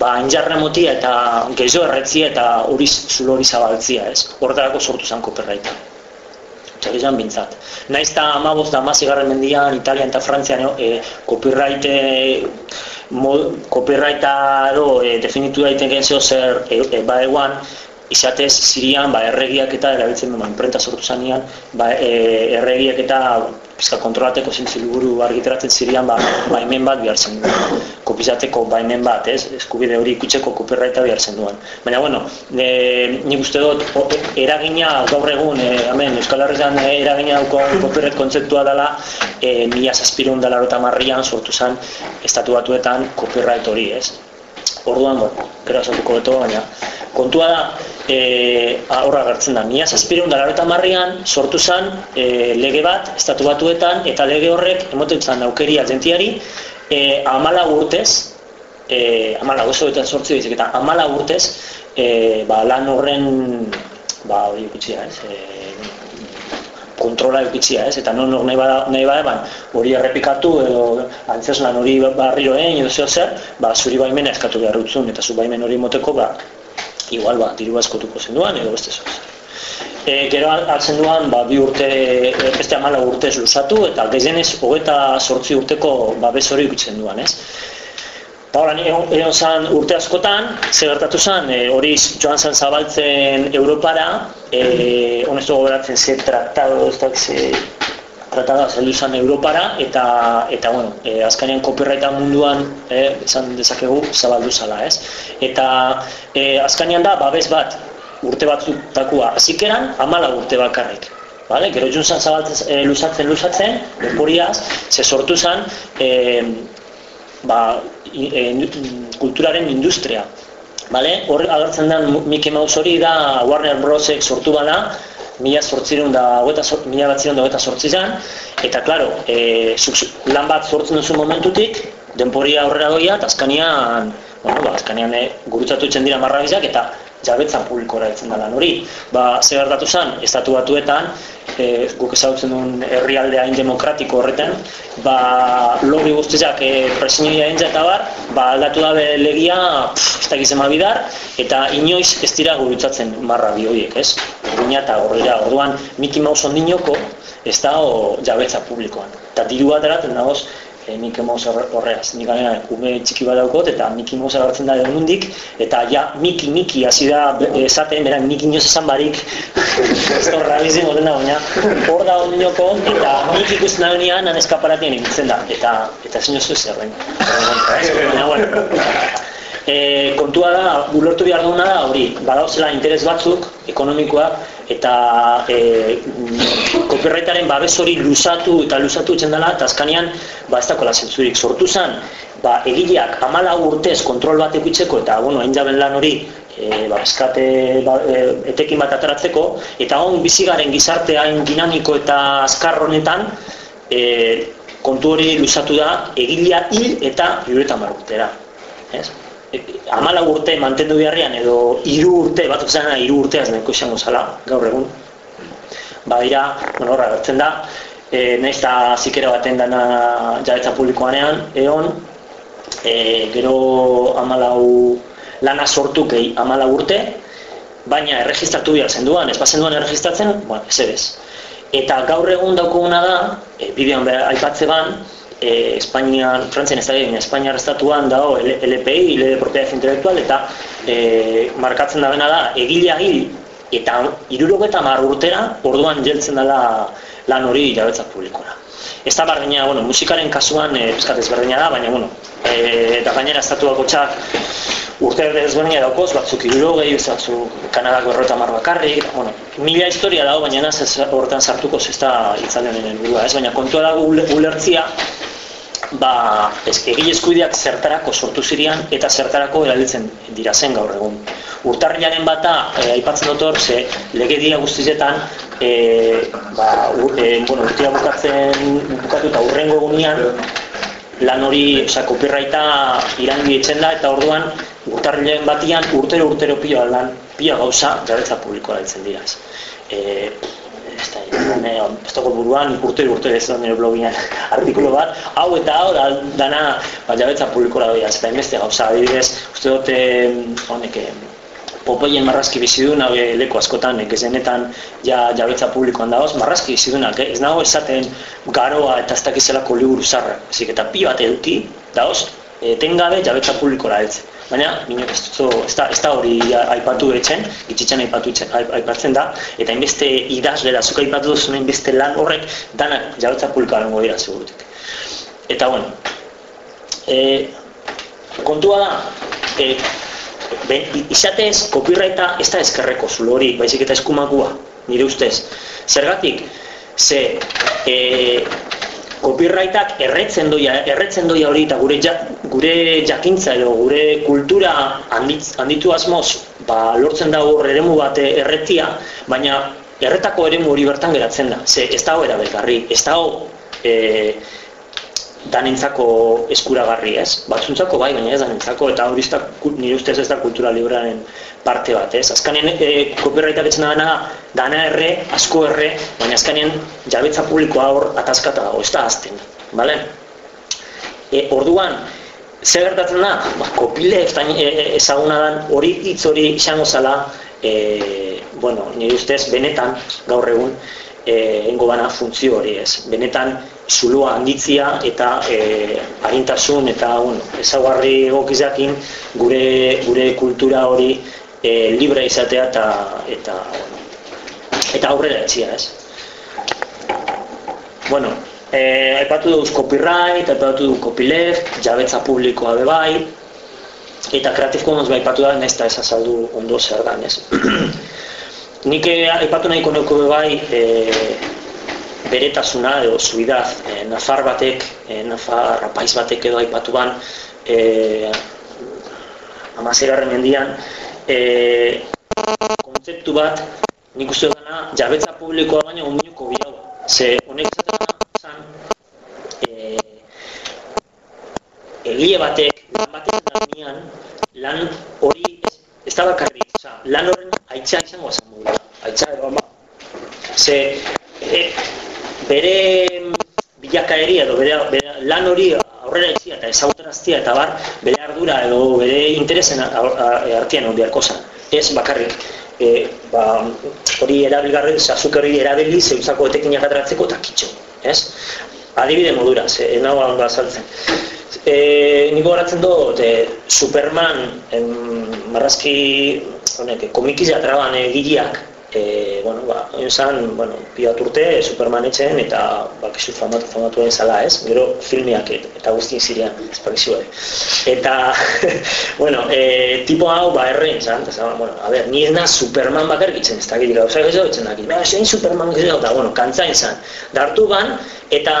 ba, enjarra motia eta gezo erretzia eta hori zulo hori zabaltzia, ez? Horretarako sortu zen copyrighta txarizan bintzat. Naiz eta amaboz da amazi garren mendian, Italian eta Frantzian, e, copyright, e, copyrighta edo e, definitu daiten zeo zer e, e, ba izatez Sirian ba, erregiak eta erabiltzen duen, imprenta sortu zanean, ba, e, erregiak eta pizka kontrolateko zintziluguru argiteratzen Sirian ba, baimen bat bihartzen duen. Kopizateko baimen bat, ez? Eskubide hori ikutzeko copyrighta bihartzen duen. Baina, bueno, e, nik uste dut, eragina gaur egun, e, amen, Euskal Herrian e, eragina duko copyright kontzeptua dela, e, mila zazpirun dela marrian sortu zen estatu batuetan copyright hori, ez? Orduan, bueno, gero azaltuko beto, baina kontua da, e, aurra gertzen da, mila zazpireun da marrian sortu zen e, lege bat, estatu batuetan, eta lege horrek, emoten zen aukeria zentiari, e, amala urtez, e, amala gozo eta sortzi dizik, eta amala urtez, e, ba, lan horren, ba, hori ikutzia, ez, e, kontrola eukitzia, ez? Eta non nahi bada, nahi bada, hori errepikatu edo antzeslan hori barrioen edo zeo zer, ba, zuri baimena eskatu behar utzun, eta zu baimen hori moteko, ba, igual ba, diru askotuko zenduan edo beste zoz. E, gero hartzen duan, ba, bi urte, beste amala urtez lusatu, eta gehienez hogeta sortzi urteko babes hori ukitzen duan, ez? Ba, horan, egon zan urte askotan, ze gertatu zan, e, hori joan zan zabaltzen Europara, e, honesto goberatzen ze tratado, ez da, ze tratada zeldu zan Europara, eta, eta bueno, e, azkanean copyrighta munduan, e, esan dezakegu, zabaldu zala, ez? Eta e, azkanean da, babes bat, urte batzutakoa azikeran, amala urte bakarrik. Vale? Gero jun zan zabaltzen, e, lusatzen, lusatzen, denporiaz, ze sortu zan, e, ba, kulturaren industria. Vale? Hor agertzen den Mickey Mouse hori da Warner Brosek sortu bana, mila sortzirun da, mila bat ziren da hogeta sortzi eta, klaro, e, lan bat sortzen duzu momentutik, denporia aurrera doia, eta azkanian, bueno, ba, azkanian e, gurutzatu itzen dira marrabizak, eta jabetza publikora etzen da lan hori. Ba, ze gertatu zen, estatu batuetan, e, guk ezagutzen duen herrialde hain demokratiko horretan, ba, lobby guztizak e, presionia eta bar, ba, aldatu dabe legia, pff, ez da gizema bidar, eta inoiz ez dira gurutzatzen marra bi horiek, ez? Gina eta horrela, orduan, Mickey Mouse ondinoko, ez da o, jabetza publikoan. Eta diru bat eraten dagoz, e, Mickey Mouse horreaz. Nik gana, ume txiki bat daukot, eta Mickey Mouse agartzen da edo eta ja, Mickey, Mickey, hasi da esaten, beran, Mickey inoz esan barik, (laughs) ez da realizim horrena, baina, hor da ondinoko, eta Mickey ikusten da benean, han eskaparatien egitzen da, eta, eta ez inoz ez erren. Baina, bueno, E, kontua da, ulertu behar duguna da, hori, badauzela interes batzuk, ekonomikoak, eta e, copyrightaren babes hori lusatu eta lusatu itzen dela, eta azkanean ba, ez dakola zentzurik sortu zen, ba, egileak amala urtez kontrol bat ekuitzeko, eta bueno, hain jaben lan hori e, ba, eskate ba, e, etekin bat ateratzeko, eta hon bizigaren gizarte hain dinamiko eta azkar honetan, e, kontu hori lusatu da, egilea hil eta juretan barrutera. Ez? Amala urte mantendu beharrian edo hiru urte, bat zena hiru urteaz nahiko izango zala, gaur egun. Badira, bueno, horra gertzen da, e, nahiz da zikera baten dana jabetza publikoanean, egon, e, gero amalau lana sortu gehi amalau urte, baina erregistratu behar zenduan, ez bazenduan erregistratzen, bueno, ez. Eta gaur egun daukuguna da, e, bidean behar aipatze ban, e, Espainian, Frantzian ez da egin, Espainiar estatuan dago LPI, Lede Propiedad Intelektual, eta e, markatzen da bena da, egilea hil, eta irurogeta mar urtera, orduan jeltzen dela lan hori jabetza publikora. Ez da bardina, bueno, musikaren kasuan e, berdina da, baina, bueno, e, eta gainera estatuako txak urte ezberdina daukoz, batzuk irurogei, batzuk Kanadako errota mar bakarrik, bueno, mila historia dago, baina ez horretan sartuko ez da itzalen helburua, ez? Baina kontua dago ulertzia, ba, egile eskuideak zertarako sortu zirian eta zertarako erabiltzen dira zen gaur egun. Urtarrilaren bata, e, aipatzen dut hor, ze legedia guztizetan, e, ba, ur, e, bueno, urtia bukatzen bukatu eta urrengo egunean, lan hori, oza, copyrighta irangi etzen da, eta orduan, urtarrilen batian urtero urtero pila lan, pila gauza jabetza publikoa ditzen dira. E, ez da, ez dago buruan, urtero urtero ez da nire blogian artikulo bat, hau eta hau da, dana ba, jabetza publikoa dira, eta enbeste gauza, adibidez, uste dute, honek, popoien marrazki bizidun, hau leko askotan, ez denetan ja, jabetza publikoan dagoz, marrazki bizidunak, ez nago esaten garoa eta ez dakizelako liburu zarra, ezik eta pio bat eduki, dagoz, etengabe jabetza publikora heltzen baina minok ez, zo, ez, da, ez da hori aipatu etzen, gitzitzen aipatu etzen, aipatzen da, eta inbeste idazle da, zuka aipatu duzun inbeste lan horrek danak jarotza publikaren dira segurutik. Eta bueno, e, kontua da, e, ben, izatez, copyrighta ez da eskerreko zulo hori, baizik eta eskumakua, nire ustez. Zergatik, ze, e, copyrightak erretzen doia, erretzen doia hori eta gure, ja, gure jakintza edo gure kultura handitz, handitu asmoz ba, lortzen dago eremu bat erretia, baina erretako eremu hori bertan geratzen da. Ze ez dago erabekarri, ez dago e, danentzako eskuragarri ez. Batzuntzako bai, baina ez danentzako, eta hori nire ustez ez da kultura libraren parte bat ez. Azkanean e, copyrighta betzen dana, dana erre, asko erre, baina azkanean jabetza publikoa hor ataskata dago, ez da azten. Vale? E, orduan, zer gertatzen da? Ba, kopile e, ezaguna dan hori hitz hori izango zala, e, bueno, nire ustez, benetan, gaur egun, e, engo bana funtzio hori ez. Benetan, zuloa handitzia eta e, arintasun eta bueno, ezaguarri egokizakin gure, gure kultura hori e, libre izatea eta eta, eta aurrera etzia ez. Bueno, e, aipatu duz copyright, aipatu duz copyleft, jabetza publikoa bebai, eta Creative Commons bai aipatu da, ez azaldu ondo zer dan ez. (clears throat) Nik aipatu nahiko neuko bebai, e, beretasuna edo zuidaz e, nafar batek, e, nafar rapaiz batek edo aipatu ban e, amazerarren mendian e, kontzeptu bat nik uste dana jabetza publikoa baina unbiuko bilau ze honek zaten e, egile batek lan batek lan lan hori ez, ez da bakarri lan horren haitza izango zen modula haitza edo ama ze e, bere bilakaeri edo bere, bere lan hori aurrera etzia eta ezagutaraztia eta bar bere ardura edo bere interesen artean hon beharko zen. Ez bakarrik e, ba, hori erabilgarri, azuk hori erabili zeuzako etekinak ateratzeko eta kitxo. Ez? Adibide modura, ze, nago ondo azaltzen. E, niko horatzen dut, e, Superman, em, marrazki, honek, komikiz atraban egileak, e, bueno, ba, esan, bueno, piat urte Superman etxen eta bakizu famatu famatu zala, ez? Gero filmiak eta guztien zirean, ez bakizu Eta, (laughs) bueno, e, tipo hau, ba, erren, zan, eta bueno, a ber, ni ez Superman bakar gitzen, ez da gira, gauza gehiago gitzen daki, ba, zein Superman gitzen, eta, bueno, kantzain zan, dartu ban, eta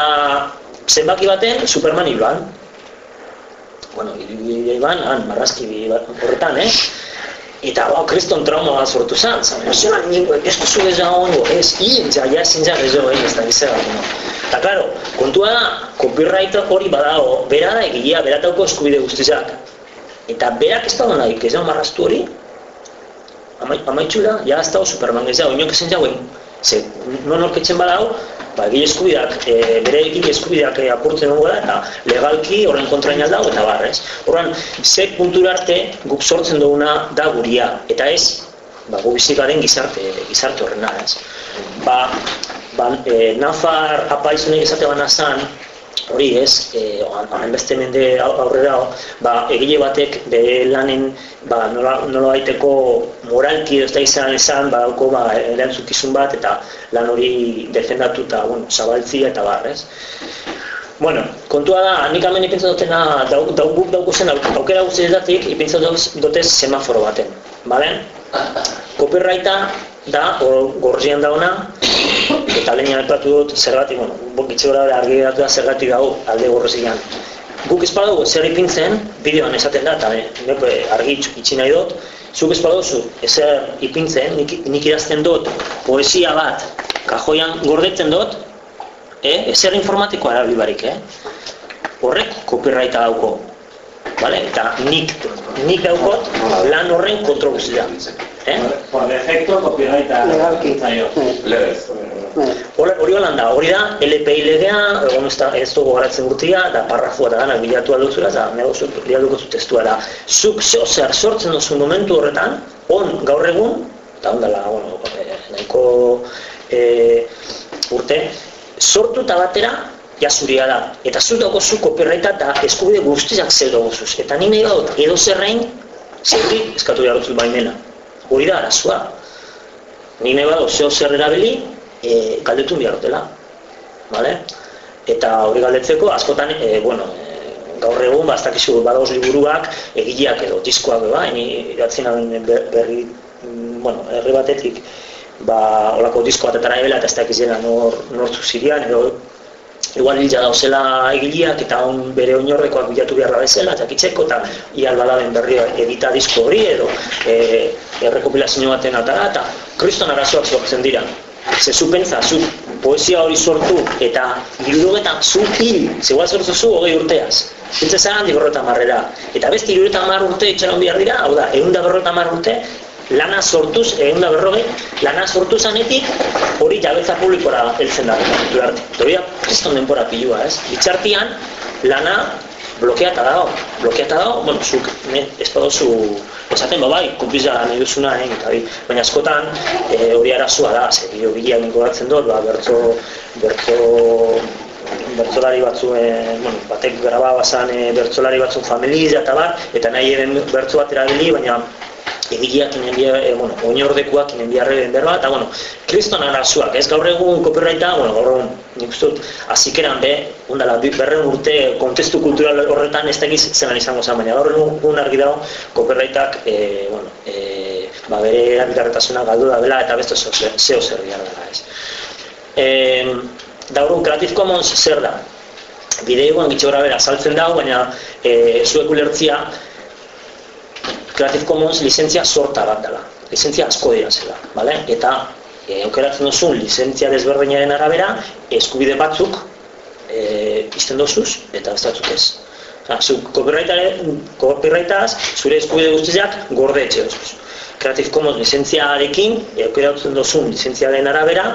zenbaki baten Superman hil ban. Bueno, hil ban, han, marrazki horretan, eh? Eta ba, kriston trauma bat sortu zan, zan, emozionan ningu, ez duzu ez da hongo, ez, hien, ja, ja, zintzak ez dugu, ez da gizera, no? Eta, klaro, kontua da, copyright hori badago, bera da egilia, bera dauko eskubide guztizak. Eta berak ez da hona, ez da marraztu hori, amaitxura, ja ez da Superman ez da, oinok ezen jauen, ze, non orketzen badago, ba, egile eskubideak, e, bere egile eskubideak e, apurtzen dugu da, eta legalki horren kontrain dago eta bar, ez? Horren, ze puntura arte guk sortzen duguna da guria, eta ez, ba, gu bizikaren gizarte, gizarte horrena, ez? Ba, ba, e, Nafar apaizunek esate bana zan, hori ez, e, hainbeste mende aurrera, ba, egile batek bere lanen ba, nola, nola baiteko moralki ez da izan esan, ba, dauko ba, erantzukizun bat, eta lan hori defendatu eta bueno, zabaltzia eta bar, ez? Bueno, kontua da, nik hemen ipintza dutena, dauk, dauk, dauk zen aukera guztietatik, ipintza dutez semaforo baten, bale? (laughs) Copyrighta da, gorrian dauna, eta lehen aipatu dut zergatik, bueno, bokitxe gara argi geratu da zergatik dago alde gorrezian. Guk ez badago zer ipintzen, bideoan esaten da, eta neko argi itxi nahi dut, zuk ez badago ezer ipintzen, nik, nik idazten dut poesia bat kajoian gordetzen dut, eh? ezer informatikoa erabili eh? horrek copyrighta dauko. Vale? Eta nik, nik daukot lan horren kontrol guztia. Eh? Por defecto, copyrighta Legalki. Legez. Hori holan da, hori da, LPI legea, egon ez, da, ez dugu garatzen gurtia, da parrafua da gana bilatu aldutzura, eta negozio bilatuko zu testua da. Zuk zer sortzen duzu momentu horretan, on gaur egun, eta ondala, bueno, eh, nahiko e, urte, sortu eta batera, ja zuria da. Eta zu dago zu copyrighta eta eskubide guztiak zer guzuz. Eta nire gaut, edo zerrein, zerri eskatu behar baimena. Hori da, arazua. Nire gaut, zeo zer erabili, e, galdetu behar dutela. Vale? Eta hori galdetzeko, askotan, e, bueno, e, gaur egun, bastakizu badauz liburuak, egileak edo diskoak beba, eni iratzen berri, mm, bueno, herri batetik, ba, olako disko batetara ebela, eta ez dakizena nor, nortzu zirian, edo igual hil dauzela egileak eta on bere oinorrekoak bilatu beharra bezala, jakitzeko, eta ial badaben berri edita disko hori, edo e, errekopilazio baten atara, eta kriston arazoak sortzen dira. Ze zu pentsa, zu poesia hori sortu eta irurogetan zu hil, zegoa sortu zu hogei urteaz. Zintza zara handi berrota marrera. Eta beste irurogetan mar urte itxaron behar dira, hau da, egun da berrota mar urte, lana sortuz, egun da berrogei, lana sortu zanetik hori jabetza publikora heltzen da. Durarte. Hori da, kriston denbora pilua, ez? Bitxartian, lana blokeata dago, blokeata dago, bueno, zuk, ne, ez badozu, esaten ba bai, konpiza nahi duzuna, eh, eta baina askotan e, hori arazoa da, ze bideo bideak ninko dut, ba, bertzo, bertzo, bertzolari batzuen, bueno, batek graba bazan e, bertzolari batzuen familia eta bar, eta nahi eren bertzo bat erabili, baina egileak inen bia, e, bueno, oinordekuak inen biarre berba, eta, bueno, kriston arazuak, ez gaur egun copyrighta, bueno, gaur egun, nik uste dut, azikeran be, undala, berren urte, kontestu kultural horretan ez tegiz zelan izango zen, baina gaur egun argi dago, copyrightak, e, bueno, e, ba, bere erabikarretasuna galdu da bela, eta beste zeo zer dira dela, ez. E, daurun, Creative Commons zer da? Bideoan gitxora bera saltzen dago, baina e, zuek ulertzia, Creative Commons lizentzia sorta bat dela. Lizentzia asko dira zela, bale? Eta e, aukeratzen duzun lizentzia desberdinaren arabera, eskubide batzuk e, izten dozuz, eta batzuk ez. Osa, zu copyrightaz, zure eskubide guztiak gorde etxe dozuz. Creative Commons lizentziarekin, e, aukeratzen duzun lizentziaren arabera,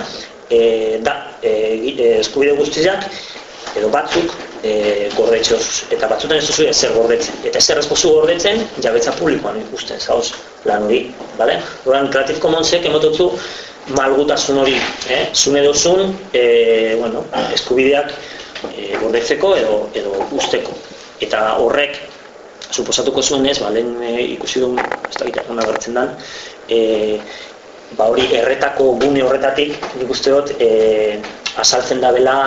e, da, e, eskubide guztiak edo batzuk e, gordetxe Eta batzutan ez duzu ezer gordetzen. Eta ezer ez gordetzen, jabetza publikoan ikusten, zauz, lan hori. Bale? Horan, Creative Commonsek emototzu malgutasun hori. Eh? Zune dozun, e, bueno, eskubideak e, gordetzeko edo, edo usteko. Eta horrek, suposatuko zuen ez, ba, lehen e, ikusi duen, ez da gitarra nagartzen dan, e, ba hori erretako gune horretatik, nik uste dut, e, azaltzen da bela,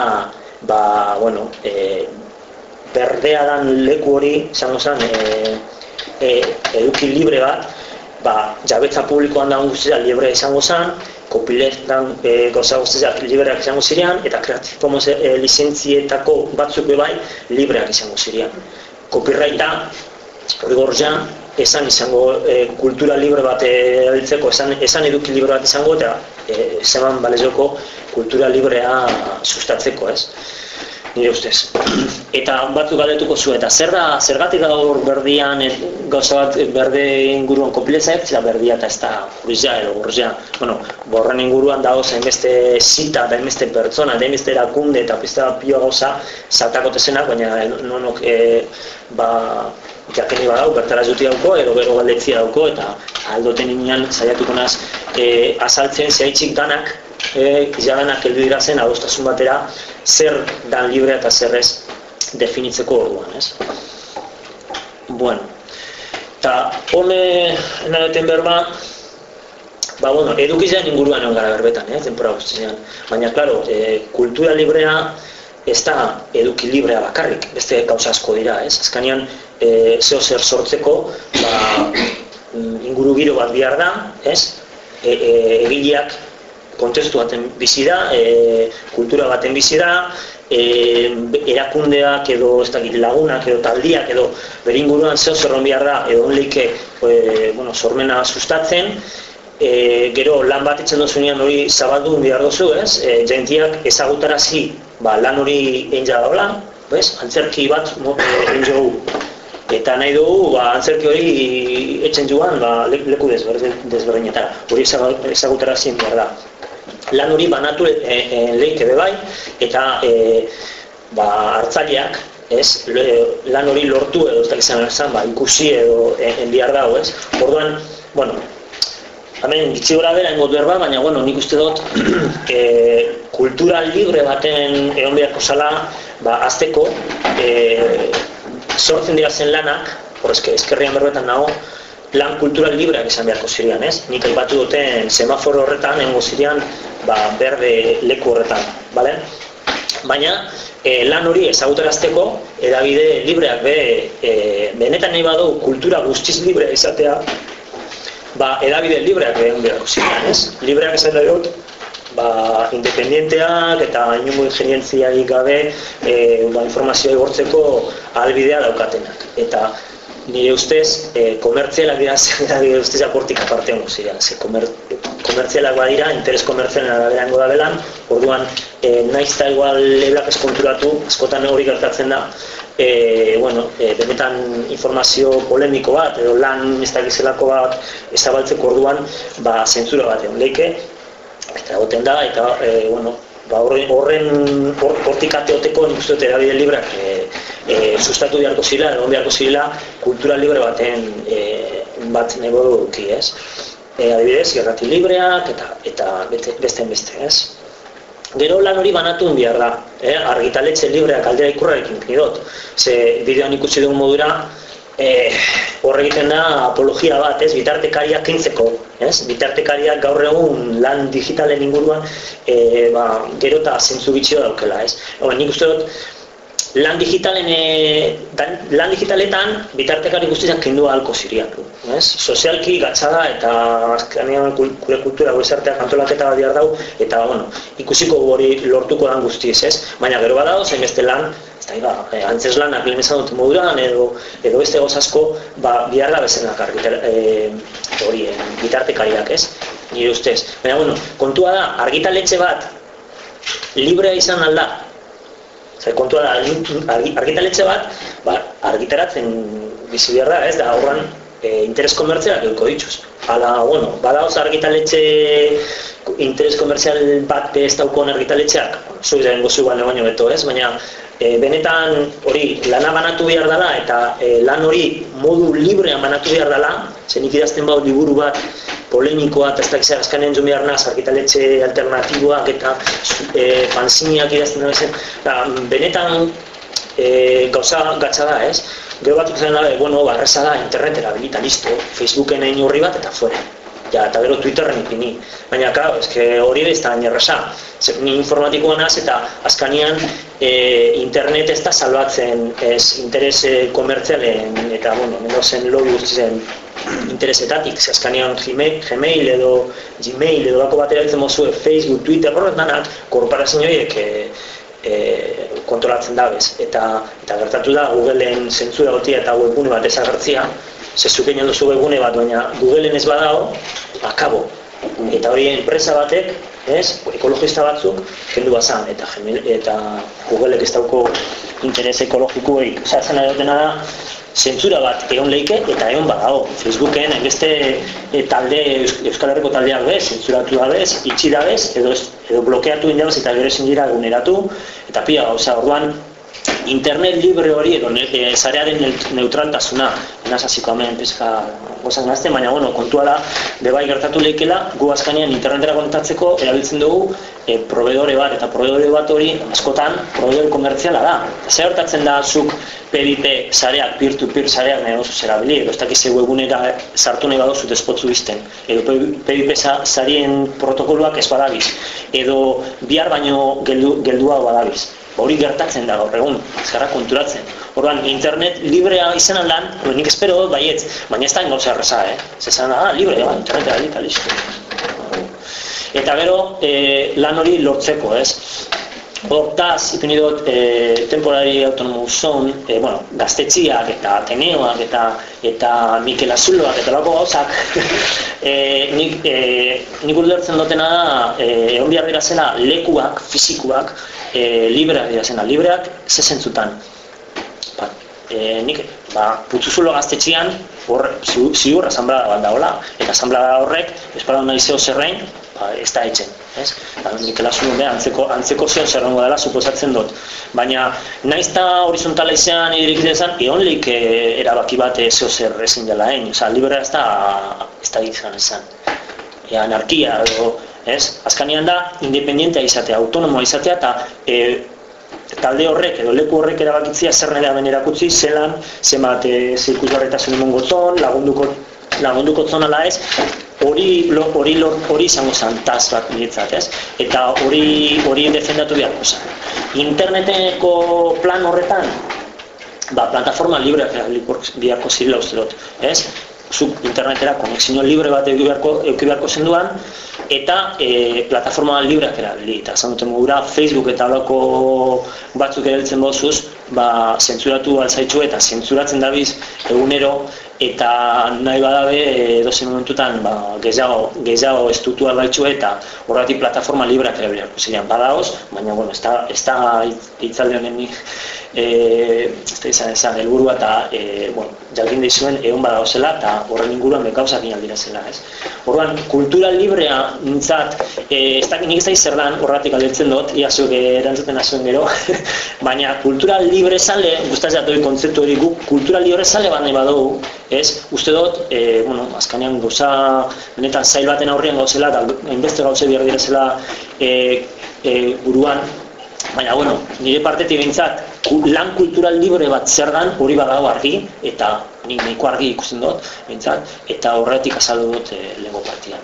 ba, bueno, e, berdea dan leku hori, izango zen, e, e, eduki libre bat, ba, jabetza publikoan daun guztia libre izango zen, kopiletan e, goza guztiak libreak izango zirean, eta Creative Commons e, lizentzietako batzuk bai libreak izango zirean. Copyrighta, hori gorja, esan izango e, kultura libre bat erabiltzeko, esan, esan eduki libre bat izango, eta e, zeman balezoko kultura librea sustatzeko, ez? Nire ustez. Eta batzuk galdetuko zu, eta zer da, zergatik gaur berdian, et, gauza bat berde inguruan kopileza ez, berdia eta ez da gurizia edo gurizia. Bueno, borren inguruan dago beste zita, da beste pertsona, da beste erakunde eta pizta pioa gauza saltako tezenak, baina nonok e, ba, jakeni badau, bertara juti dauko, edo gero galdetzia dauko, eta aldoten inean saiatuko naz e, azaltzen zehaitzik danak, e, izaganak heldu dira zen adostasun batera, zer dan librea eta zer ez definitzeko orduan, ez? Bueno, eta hone nahi berba, ba, bueno, edukizan inguruan egon gara berbetan, eh, tempora guztizean. Baina, klaro, e, kultura librea ez da eduki librea bakarrik, beste gauza asko dira, ez? Azkanean, e, zeo zer sortzeko, ba, mm, inguru giro bat bihar da, ez? E, e, egileak kontestu baten bizi da, e, kultura baten bizi da, e, erakundeak edo ez dakit lagunak edo taldiak edo beringuruan zeo zerron behar da edo onleike e, bueno, sormena sustatzen, e, gero lan bat itzen dozunean hori zabaldu behar dozu, ez? E, jentiak ezagutarazi ba, lan hori egin daula, ez? antzerki bat egin jogu. Eta nahi dugu, ba, antzerki hori etzen joan ba, leku desberdinetara. Hori ezagutarazi behar da lan hori banatu e, e, leike bai, eta e, ba, hartzaileak, ez, lan hori lortu edo ez da izan esan, ba, ikusi edo e, enbiar dago, ez. Orduan, bueno, hemen gitzi gora bera ingot berba, baina, bueno, nik uste dut, e, (clears throat) kultura libre baten egon beharko zala, ba, azteko, e, sortzen dira zen lanak, hor eskerrian berbetan nago, lan kultural libreak izan beharko zirean, ez? Nik aipatu duten semaforo horretan, nengo zirean, ba, berde leku horretan, bale? Baina, e, lan hori ezagutarazteko, edabide libreak be, e, benetan nahi badu kultura guztiz librea izatea, ba, edabide libreak behar beharko zirean, ez? Libreak izan da dut, ba, independienteak eta inungo ingenientziarik gabe e, ba, informazioa igortzeko albidea daukatenak. Eta nire ustez, e, komertzialak dira, (laughs) nire ustez aportik aparte hongo ziren. Ze komer, komertzialak badira, interes komertzialen arabera da belan, orduan, e, naiz eta igual leblak eskonturatu, askotan hori gertatzen da, e, bueno, e, benetan informazio polemiko bat, edo lan ez da bat ezabaltzeko orduan, ba, zentzura bat egon leike, eta goten da, eta, e, bueno, ba, horren hortik ateoteko nik uste dut erabide librak e, e, sustatu beharko zila, egon beharko zila kultura libre baten e, bat nebo duki, ez? E, adibidez, gerrati libreak eta eta beste beste, ez? Gero lan hori banatu behar da, eh? argitaletxe libreak aldera ikurrarekin pinidot. Ze bideoan ikusi dugun modura, eh, horre egiten da apologia bat, ez, bitartekariak kintzeko, ez, bitartekariak gaur egun lan digitalen inguruan, eh, ba, gero eta zentzu bitxio daukela, ez. Hora, nik uste dut, lan digitalen e, lan digitaletan bitartekari guztiak kendu ahalko ziriatu, ez? Sozialki gatzada eta azkenean gure kultura gizarteak antolaketa bat dau eta bueno, ikusiko hori lortuko lan guztiz, ez? Baina gero badago zen beste lan ez da, ba, e, antzes lanak lehen esan dut moduran, edo, edo beste gozasko, ba, bihar da bezenak e, hori, e, bitartekariak, ez? Nire ustez. Baina, bueno, kontua da, argitaletxe bat, librea izan alda, Zer kontua da, argitaletxe bat, ba, argitaratzen bizi behar da, ez da, horren e, interes komertzialak duko dituz. Hala, bueno, bada oso argitaletxe interes komertzial bat ez daukon argitaletxeak, zui da gozu baino baino beto, ez? Baina, e, benetan hori lana banatu behar dela eta e, lan hori modu librean banatu behar dela, zenik idazten bau liburu bat polemikoa eta ez dakiz azkanen jo behar naz, argitaletxe alternatiboak eta e, fanziniak idazten da benetan e, gauza gatsa da, ez? Gero batzuk zen da, bueno, barreza da, internetera bilita, listo, Facebooken egin horri bat eta fuera. Ja, eta gero Twitterren ipini. Baina, claro, eske hori ez da nierresa. Zer, ni informatikoa naz eta azkanian e, internet ez da salbatzen ez interes komertzialen eta, bueno, mendozen lobi guztien interesetatik, ze azkanean Gmail edo Gmail edo dako batera ditzen mozu Facebook, Twitter, horret danak, korporazioiek e, e, kontrolatzen dabez. Eta, eta gertatu da Googleen zentzura gotia eta webgune bat ezagertzia, ze zuken duzu webgune bat, baina Googleen ez badao, akabo. Eta hori enpresa batek ez? Ekologista batzuk kendu bazan eta Gmail eta Googleek ez dauko interes ekologikoei. Osea, zen dena da zentzura bat egon leike eta egon badago. Facebooken hainbeste e, talde Euskal Herriko taldeak bez, zentzuratu da bez, itxi da bez, edo, edo blokeatu indabez eta gero ezin dira eguneratu eta pia gauza, orduan internet libre hori edo e, zarearen neut- neutraltasuna naz hasiko hemen pizka gozak nazte, baina bueno, kontua da bebai gertatu leikela, gu azkanean internetera kontatzeko erabiltzen dugu e, proveedore bat, eta proveedore bat hori askotan proveedore komertziala da. Zer gertatzen da zuk PDP sareak, peer-to-peer sareak nahi dozu zerabili, edo ez dakiz webunera sartu nahi badozu despotzu bizten, edo PDP sa- sarien protokoloak ez badabiz, edo bihar baino geldu, geldua badabiz. Hori gertatzen da gaur egun, ezkarra konturatzen. Orduan, internet librea izan aldan, nik espero dut baietz, baina ez da gauza erreza, eh? Zezan, ah, libre, ba, interneta da, listo. Eta gero, e, lan hori lortzeko, ez? Hortaz, ipini dut, e, temporari autonomo zon, e, bueno, gaztetxiak eta Ateneoak eta eta Mikel Azuloak eta lako gauzak, (laughs) e, nik, e, nik dutena da, e, egon zela lekuak, fizikuak, e, libreak dira zena, libreak zezentzutan. Ba, e, nik, ba, putzuzulo gaztetxian, hor, ziur, asamblea bat daola, eta asamblea horrek, espara nahi zeo zerrein, ba, ez da etxen, ez? Ba, Mikel Azulo be, antzeko, antzeko zeo zerrengo dela, suposatzen dut. Baina, naiz eta horizontala izan, idirik izan, egon lehik e, erabaki bat e, zeo zer ezin dela, hein? Osa, libera ez da, ez da izan izan. E, anarkia, edo, ez? Azkanean da, independientea izatea, autonomoa izatea, eta e, talde horrek edo leku horrek erabakitzia zer nahi ben erakutsi zelan zenbat e, zirkusgarritasun emongo zon, lagunduko lagunduko zon ala ez, hori hori hori izango zen taz bat niretzat, ez? Eta hori hori defendatu beharko zen. Interneteko plan horretan ba, plataforma erabiliko biharko zirela uste dut, ez? Zuk internetera konexio libre bat eduki beharko, eduki beharko zenduan, eta e, plataforma libreak erabili. Eta esan duten modura, Facebook eta holako batzuk erabiltzen bozuz, ba, zentzuratu altzaitzu eta zentzuratzen dabiz egunero, eta nahi badabe edozein momentutan ba, gehiago, gehiago estutu albaitzu eta horretik plataforma libreak erabili ziren. Badaoz, baina bueno, ez da, ez da hitzaldi honen e, ez da helburua eta e, bueno, jakin dizuen egon badauzela eta horren inguruan bekauzak inaldira zela, ez? Orduan, kultura librea nintzat, e, ez dakit nik da zer dan horretik aldetzen dut, ia zuek erantzuten azuen gero, (laughs) baina kultura libre zale, guztaz dut kontzeptu hori guk, kultura libre zale bat nahi badugu, ez? Uste dut, e, bueno, azkanean gauza, benetan zail baten aurrian gauzela, eta hainbeste gauze behar direzela e, e, buruan, Baina, bueno, nire partetik behintzat, ku- lan kultural libre bat zer dan, hori badago argi, eta nik nahiko argi ikusten dut, behintzat, eta horretik azaldu dut e, lehenko partian.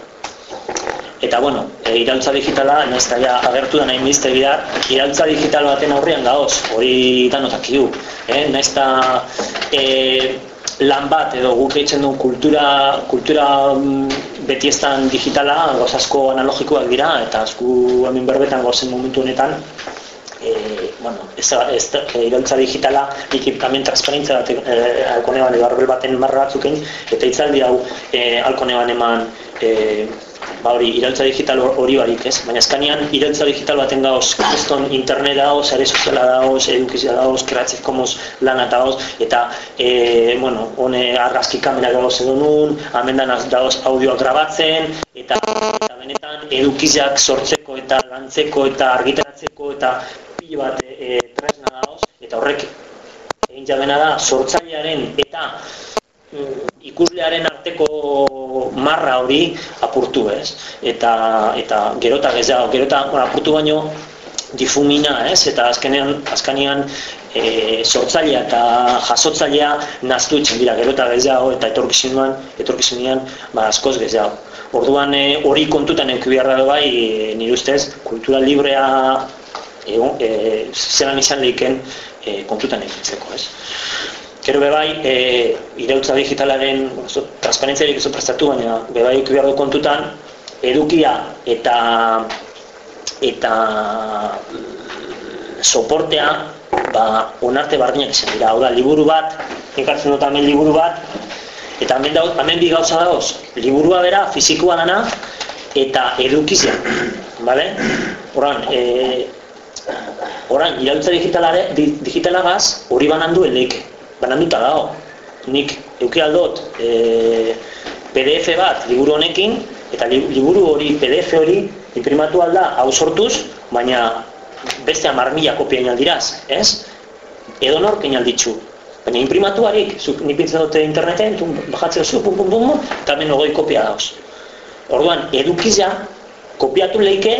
Eta, bueno, e, iraultza digitala, nahiz ja agertu da nahi mizte bidar, iraultza digital baten aurrean gaoz, hori danotak du. Eh? Nahiz eta e, lan bat edo guk egiten duen kultura, kultura mm, beti digitala, gauz asko analogikoak dira, eta asku hemen berbetan gauzen momentu honetan, e, bueno, ez da, ez da, e, iraultza digitala, hemen transparentzia bat, e, alkoneban edo baten marra batzuken, eta itzaldi hau e, alkoneban eman, e, ba hori, iraultza digital hor- hori barik, ez? Baina eskanean, iraultza digital baten gauz, kriston internet dagoz, sare soziala dagoz, edukizia dagoz, Creative Commons lana dagoz, eta, e, bueno, hone argazki kamera dagoz edo nun, amendan dagoz audioak grabatzen, eta, eta benetan edukiziak sortzeko eta lantzeko eta argitaratzeko eta pilo bat e, tresna dagoz, eta horrek egin jabena da sortzailearen eta mm, ikuslearen arteko marra hori apurtu, ez? Eta eta gerota gehiago, gerota bueno, apurtu baino difumina, ez? Eta azkenean azkanean e, sortzailea eta jasotzailea naztu itzen dira, gerota gehiago eta etorkizunean, etorkizunean ba askoz gehiago. Orduan e, hori kontutan eduki behar da bai, e, nire ustez, kultura librea egon, e, zelan izan leiken e, kontutan edukitzeko, ez? Gero bebai, e, irautza digitalaren, zo, transparentziarik dut prestatu, baina bebai eduki behar du kontutan, edukia eta eta mm, soportea ba, onarte bardinak izan dira. Hau da, liburu bat, ekartzen dut hemen liburu bat, eta hemen, dauz, hemen bi gauza dagoz. Liburua bera, fizikoa dana, eta edukizia. (clears throat) Vale? Horan, e, Horan, iraultza digitalare, di, digitalagaz hori banandu eleike. Bananduta dago. Nik euki aldot e, PDF bat liburu honekin, eta li- liburu hori, PDF hori, imprimatu alda hau sortuz, baina beste hamar mila kopia inaldiraz, ez? Edo nork inalditzu. Baina imprimatuarik, zuk nipintzen dute interneten, bajatzen zu, pum, pum, pum, pum, eta hemen kopia dauz. Orduan, edukiza, kopiatu leike,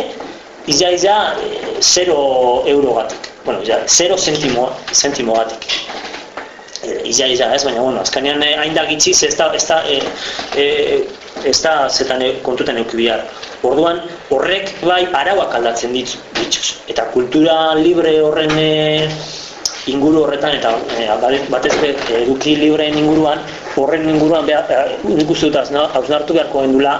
iza iza, e, zero eurogatik. Bueno, iza, zero sentimo, sentimogatik. E, iza iza, ez, baina, bueno, azkanean eh, hain da gitziz, ez da, ez da, e, e, ez da zetan kontutan euki behar. Orduan, horrek bai arauak aldatzen ditzu, dituz. Eta kultura libre horren e, inguru horretan, eta e, batez be, eduki libreen inguruan, horren inguruan, beha, e, nik uste dut hausna- hausnartu beharko gendula,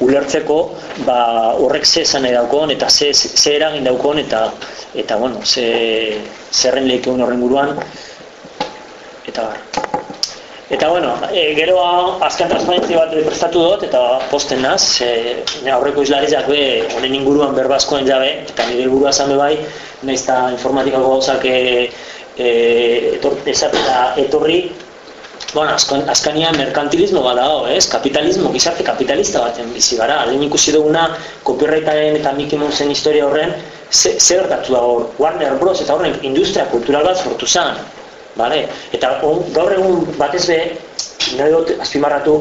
ulertzeko ba, horrek ze esan nahi daukon eta ze, ze eragin daukon eta eta bueno, ze zerren lehikeun horren buruan eta bar. Eta bueno, e, gero azken transparentzia bat prestatu dut eta posten naz, e, aurreko islariak be honen inguruan berbazkoen jabe eta nire helburua zan be bai, nahiz eta informatikako gauzak e, e, etor, etorri, Bueno, azkan, azkanian merkantilismo bat dago, ez? Kapitalismo, gizarte kapitalista baten bizi gara. Lehen ikusi duguna copyrightaren eta Mickey Mousen historia horren, ze, ze gertatu da hor? Warner Bros. eta horren industria kultural bat sortu zen. Vale? Eta on, gaur egun batez be, nahi dut azpimarratu,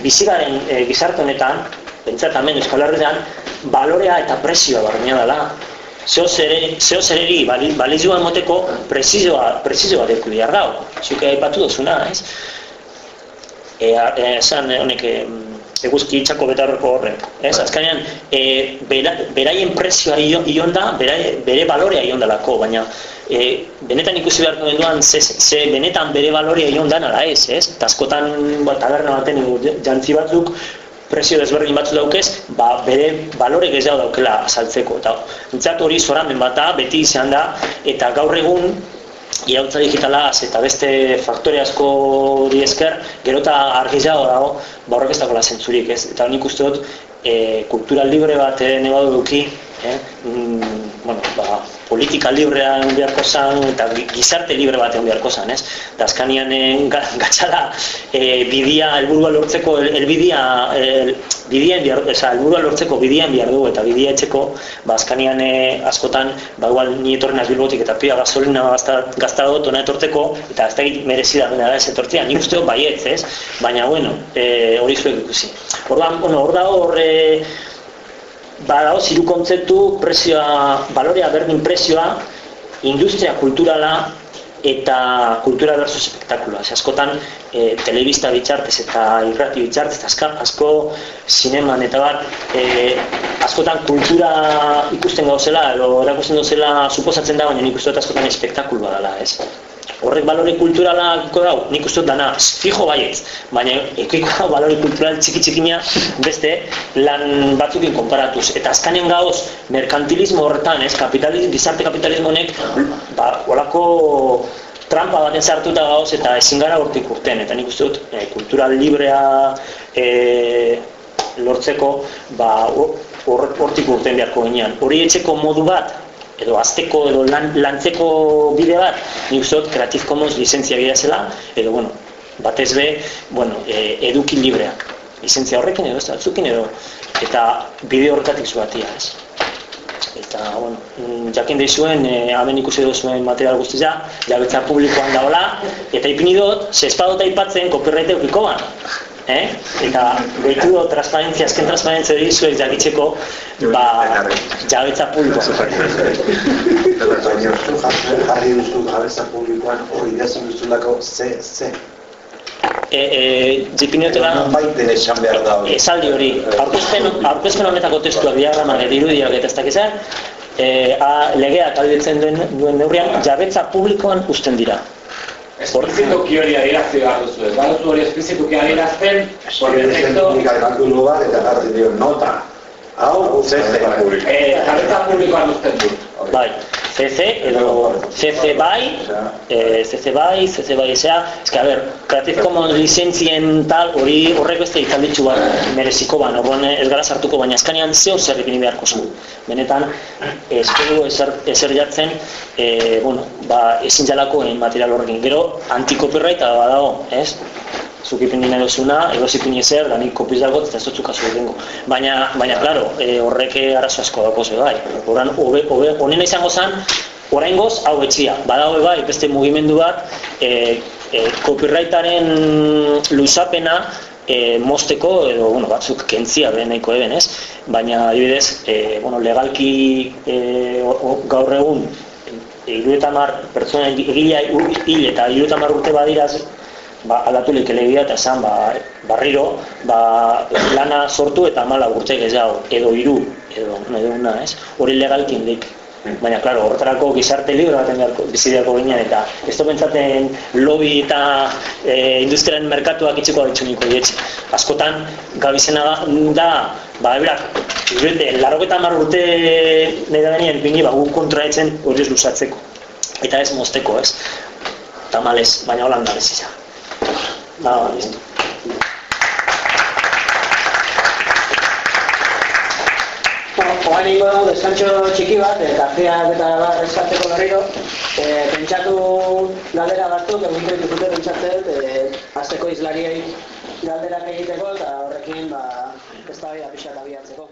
bizi garen e, gizarte honetan, pentsat hemen Euskal Herrian, balorea eta presioa barrena dela. Zeo zere, zeo zereri bali, balizioa emoteko presizoa, presizoa deku behar dau. Zuke aipatu duzuna, ez? E, a- e, esan honek e, eguzki itxako betarreko horrek. Ez, azkenean, e, bera, beraien presioa ion, da, bera, bere balorea ion dalako, baina e, benetan ikusi beharko genduan, ze, ze benetan bere balorea ion dan ala ez, ez? Eta askotan, ba, taberna baten jantzi batzuk, presio desberdin batzu daukez, ba, bere balore gehiago daukela saltzeko. Eta nintzat hori zoramen bat da, beti izan da, eta gaur egun, irautza digitalaz eta beste faktore asko hori esker, gero eta argizago dago, ba horrek ez dagoela zentzurik, ez? Eta nik uste dut, e, kultura libre bat eh, nahi badu duki, eh? mm, bueno, ba, politika librea egon beharko zan, eta gi- gizarte libre bat egon beharko zan, ez? Eta azkanian eh, (laughs) ga, gatxala eh, bidia, helburua lortzeko, el, elbidia, el, bidien behar, eza, helburua lortzeko bidian behar dugu, eta bidia etxeko, ba, azkanian eh, askotan, ba, igual ni etorri naz bilbotik, eta pia gasolina gazta, gazta dut, ona etortzeko, eta ez da merezi da dena da ez etortzea, nik uste dut baietz, ez? Baina, bueno, eh, hori zuek ikusi. Orduan, bueno, hor dago, hor, eh, badago ziru kontzeptu, presioa, balorea berdin presioa, industria kulturala eta kultura versus espektakuloa. Ze askotan e, telebista bitartez eta irrati bitartez, asko, asko zineman eta bat, e, askotan kultura ikusten gauzela, edo erakusten gauzela suposatzen da, baina nik uste dut askotan espektakuloa dela, ez? Horrek balore kulturala iko dau, nik uste dana, fijo baietz, baina ekiko dau balore kultural txiki txikina beste lan batzukin konparatuz. Eta azkanen gauz, merkantilismo horretan, ez, kapitalismo, gizarte kapitalismo honek, ba, olako trampa baten sartuta gauz eta ezin gara hortik urten. Eta nik uste dut, e, kultural librea e, lortzeko, ba, hor- hor- hortik urten beharko ginean. Hori etxeko modu bat, edo azteko edo lan, lantzeko bide bat, nik uste dut Creative Commons lizentzia bidea zela, edo, bueno, batez be, bueno, e, eduki libreak. Lizentzia horrekin edo, ez edo, eta bide horretatik zuatia, ez. Eta, bueno, mm, jakin deizuen, e, hemen ikusi duzuen material guztia, jabetza publikoan daola, eta ipini dut, ze espadota aipatzen copyright eukiko ban. Eh? Eta behitu dut transparentzia, azken transparentzia hori zuek jakitzeko, ba, jabetza publikoa. Baina zu jarri duzu jabetza publikoan hori idazten duzulako ze, ze. E, e, esan behar da hori. esaldi hori, aurkezpen, honetako testuak diagraman edo irudiak eta ez dakiz zer, e, a, legeak alditzen duen, duen neurrian, jabetza publikoan usten dira. Esplizituki hori adierazti behar duzu, ez baduzu hori esplizituki adierazten, por defecto, publikatu bat eta jarri dio nota. Hau, ze ze. eh, jabetza publikoan uzten du. Bai, CC edo CC bai, eh, CC bai, CC bai esea, eske a ber, Creative Commons lizentzien tal hori horrek beste itzalditxu bat mereziko ban, orduan ez gara sartuko, baina eskanean zeo zer ipini beharko zen. Benetan, espero ezer, ezer jatzen, eh, bueno, ba, ezin jalako material horrekin. Gero, anti-copyrighta badago, ez? zuk ipini nahi duzuna, edo zipini ezer, da nik kopiz dago, eta ez dut kasu egingo. Baina, baina, klaro, e, horrek arazo asko dago ze bai. Horan, hobe, hobe, honena izango zen, oraingoz hau etxia. Badago bai, beste mugimendu bat, e, e, copyrightaren luzapena, e, mosteko, edo, bueno, batzuk kentzia behen nahiko eben, ez? Baina, adibidez, e, bueno, legalki e, o, o, gaur egun, iruetamar pertsona egila hil eta iruetamar urte badiraz ba, aldatu lehik elegia eta esan ba, barriro ba, lana sortu eta mala urte gehiago edo hiru edo edo una, ez? Hori legalkin dik. Baina, klaro, horretarako gizarte libre baten beharko, bizideako ginen eta ez da pentsaten lobby eta e, industriaren merkatuak itxiko ditzu niko dietxe. Askotan, gabizena da, da ba, eberak, urte, laro eta mar urte nahi da denien, bini, ba, gu kontraetzen hori luzatzeko. Eta ez mozteko, ez? Tamales, baina holanda ez izan. Nada, Oain ingo dugu desantxo txiki bat, e, kafeak eta bat eskatzeko berriro. E, pentsatu galdera batzuk, egun dituzute pentsatzen, e, azteko izlariei galderak egiteko eta horrekin ba, ez da pixat abiatzeko.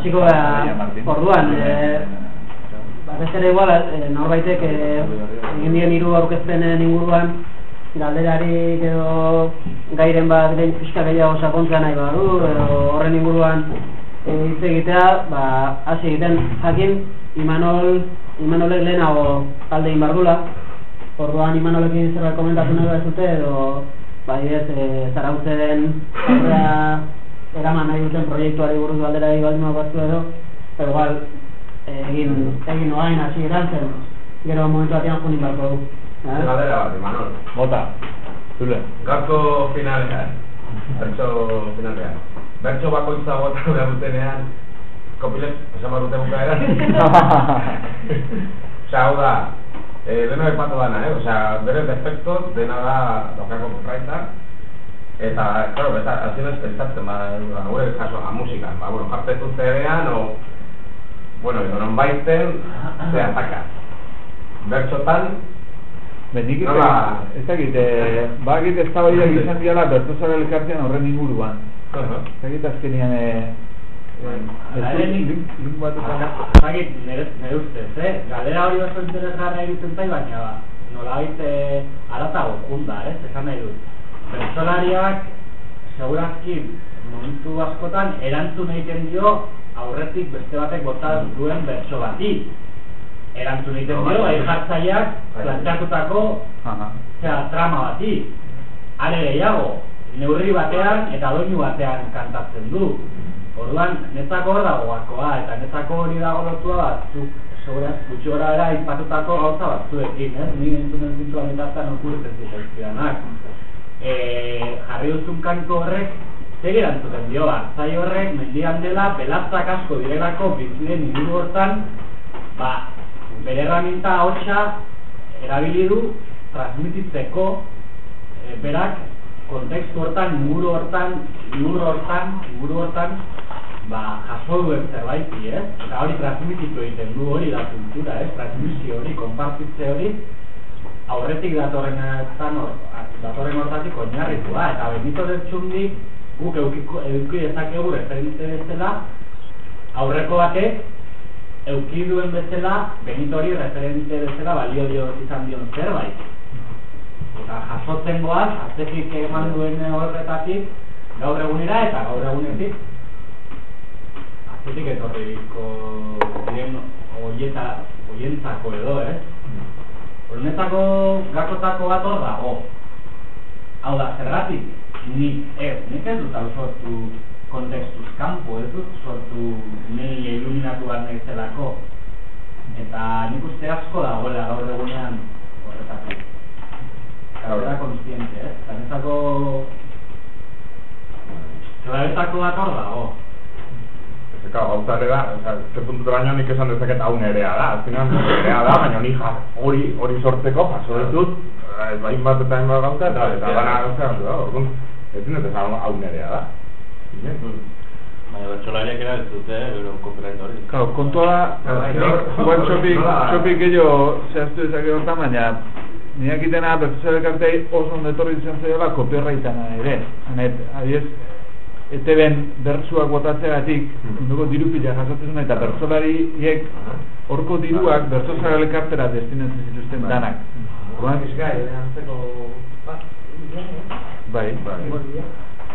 Hasiko orduan, e, batez ere igual, e, norbaitek e, egin dien hiru aurkezpenen inguruan galderarik edo gairen bat lehen pixka gehiago sakontzea nahi badu, edo horren inguruan hitz egitea, ba, hasi egiten. Jakin, Imanol, Imanolek lehenago alde inbardula, orduan Imanolekin zerbait komentatu nahi zute, edo, bai ez, e, zarautzen aurrea eraman nahi duten proiektuari buruz galdera egin baldin batzu edo, pero igual, eh, egin, egin noain hasi erantzen, gero momentu batean junin barko du. Eh? Galdera bat, Imanol. Bota, zule. Gaurko finalean, bertso finalean. Bertso bakoitza bota behar dutenean, kopilek, esan behar dute bukaeran. (laughs) Osea, hau da, eh, deno epatu dana, eh? Osea, bere defektos, dena da, daukako copyrightak, Eta, claro, eta, azien ez pensatzen, ba, gure kaso, a musika, ba, bueno, parte zu CD-an, o, bueno, edo non baiten, ze ataka. Bertxotan, Benik Nola? ez dakit, eh, bakit ez da baida izan diala bertozara elkartean horren inguruan. Ez dakit azkenian, eh, link, link bat izan. Zagit, nire, ustez, eh? Galera hori oso interesgarra egiten zai, baina ba, nolabait eh, aratago junda, ez? Esan nahi dut. Bertsolariak, segurazki, momentu askotan, erantzun egiten dio aurretik beste batek bota duen bertso bati. Erantzun egiten dio, Bai. jartzaileak planteatutako Aha. Osea, trama bati. Are gehiago, neurri batean eta doinu batean kantatzen du. Orduan, netzako hor dago gakoa, eta netzako hori dago lotua bat, zuk seguraz, gutxi gora era ipatutako gauza batzuekin, ez? Ni entzunen zintuan bitartan okurtzen zitzaizkidanak. E, jarri duzun kantu horrek, zer erantzuten dio, hartzai horrek, mendian dela, belaztak asko direlako biziren inguru hortan, ba, bere herramienta hotxa erabili du transmititzeko e, berak kontekstu hortan, inguru hortan, inguru hortan, inguru hortan, ba, jaso duen zerbait, ez? Eta hori transmititu egiten du hori da kultura, ez? Transmisio hori, konpartitze hori, aurretik datorren hor, datorren hortatik oinarritua, eta Benito del Txundi guk eukiko, euki dezakegu referente bezala, aurreko batek, euki duen bezala, Benito hori referente bezala balio dio izan dion zerbait. Eta jasotzen goaz, atzetik eman duen horretatik, gaur egunera eta gaur egunetik. Atzetik etorriko diren oieta, oientzako edo, eh? Honetako gakotako bat hor dago. Hau da, zergatik, ni, ez, nik ez dut hau sortu kontekstuz kanpo, ez dut sortu ni iluminatu bat naizelako. Eta nik uste asko dagoela gaur egunean horretatik. Eta konstiente, eh? Eta netako... Zerabetako bat hor dago. Ez Claro, gauza ere da, oza, ze puntu baino nik esan dezaket hau nerea da, azkenean nerea da, baina nik ja- hori hori sortzeko jaso ez dut, eh, bain bat eta hainbat gauza, eta eta bana gauza, orduan, ez dut esan hau nerea da. Baina bertsolariak era ez dute, euro copyright hori. Claro, kontua da, nik igual txopik, txopik gehiago zehaztu dezake hortan, baina niak itena bertuzare elkartei oso ondo etorri izan zaiola copyrightana ere. Hanet, adiez, ETB-en bertsuak botatzeagatik, ondoko diru pila jasotzen eta bertsolariek horko diruak bertsozare elkartera destinatzen zituzten danak. Orduan, bai, bai.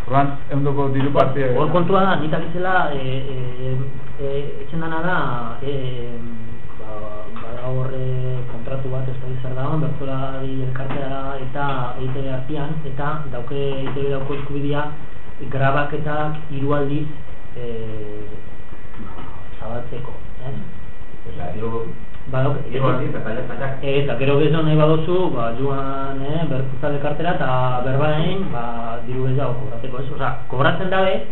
Orduan, eundoko diru partia... Hor kontua da, nik akizela, e, e, e, etxen dana da, e, ba, bada hor e, kontratu bat, ez da zer dagoen, bertzolari elkartea eta EITB artean, eta dauke EITB dauko eskubidea, grabaketak hiru aldiz e, zabaltzeko, ez? Badok, Eh, eta gero gezo nahi badozu, ba, joan, eh, bertuzale kartera eta berbaen, ba, diru ez dago kobrateko ez, osea, kobratzen dabe,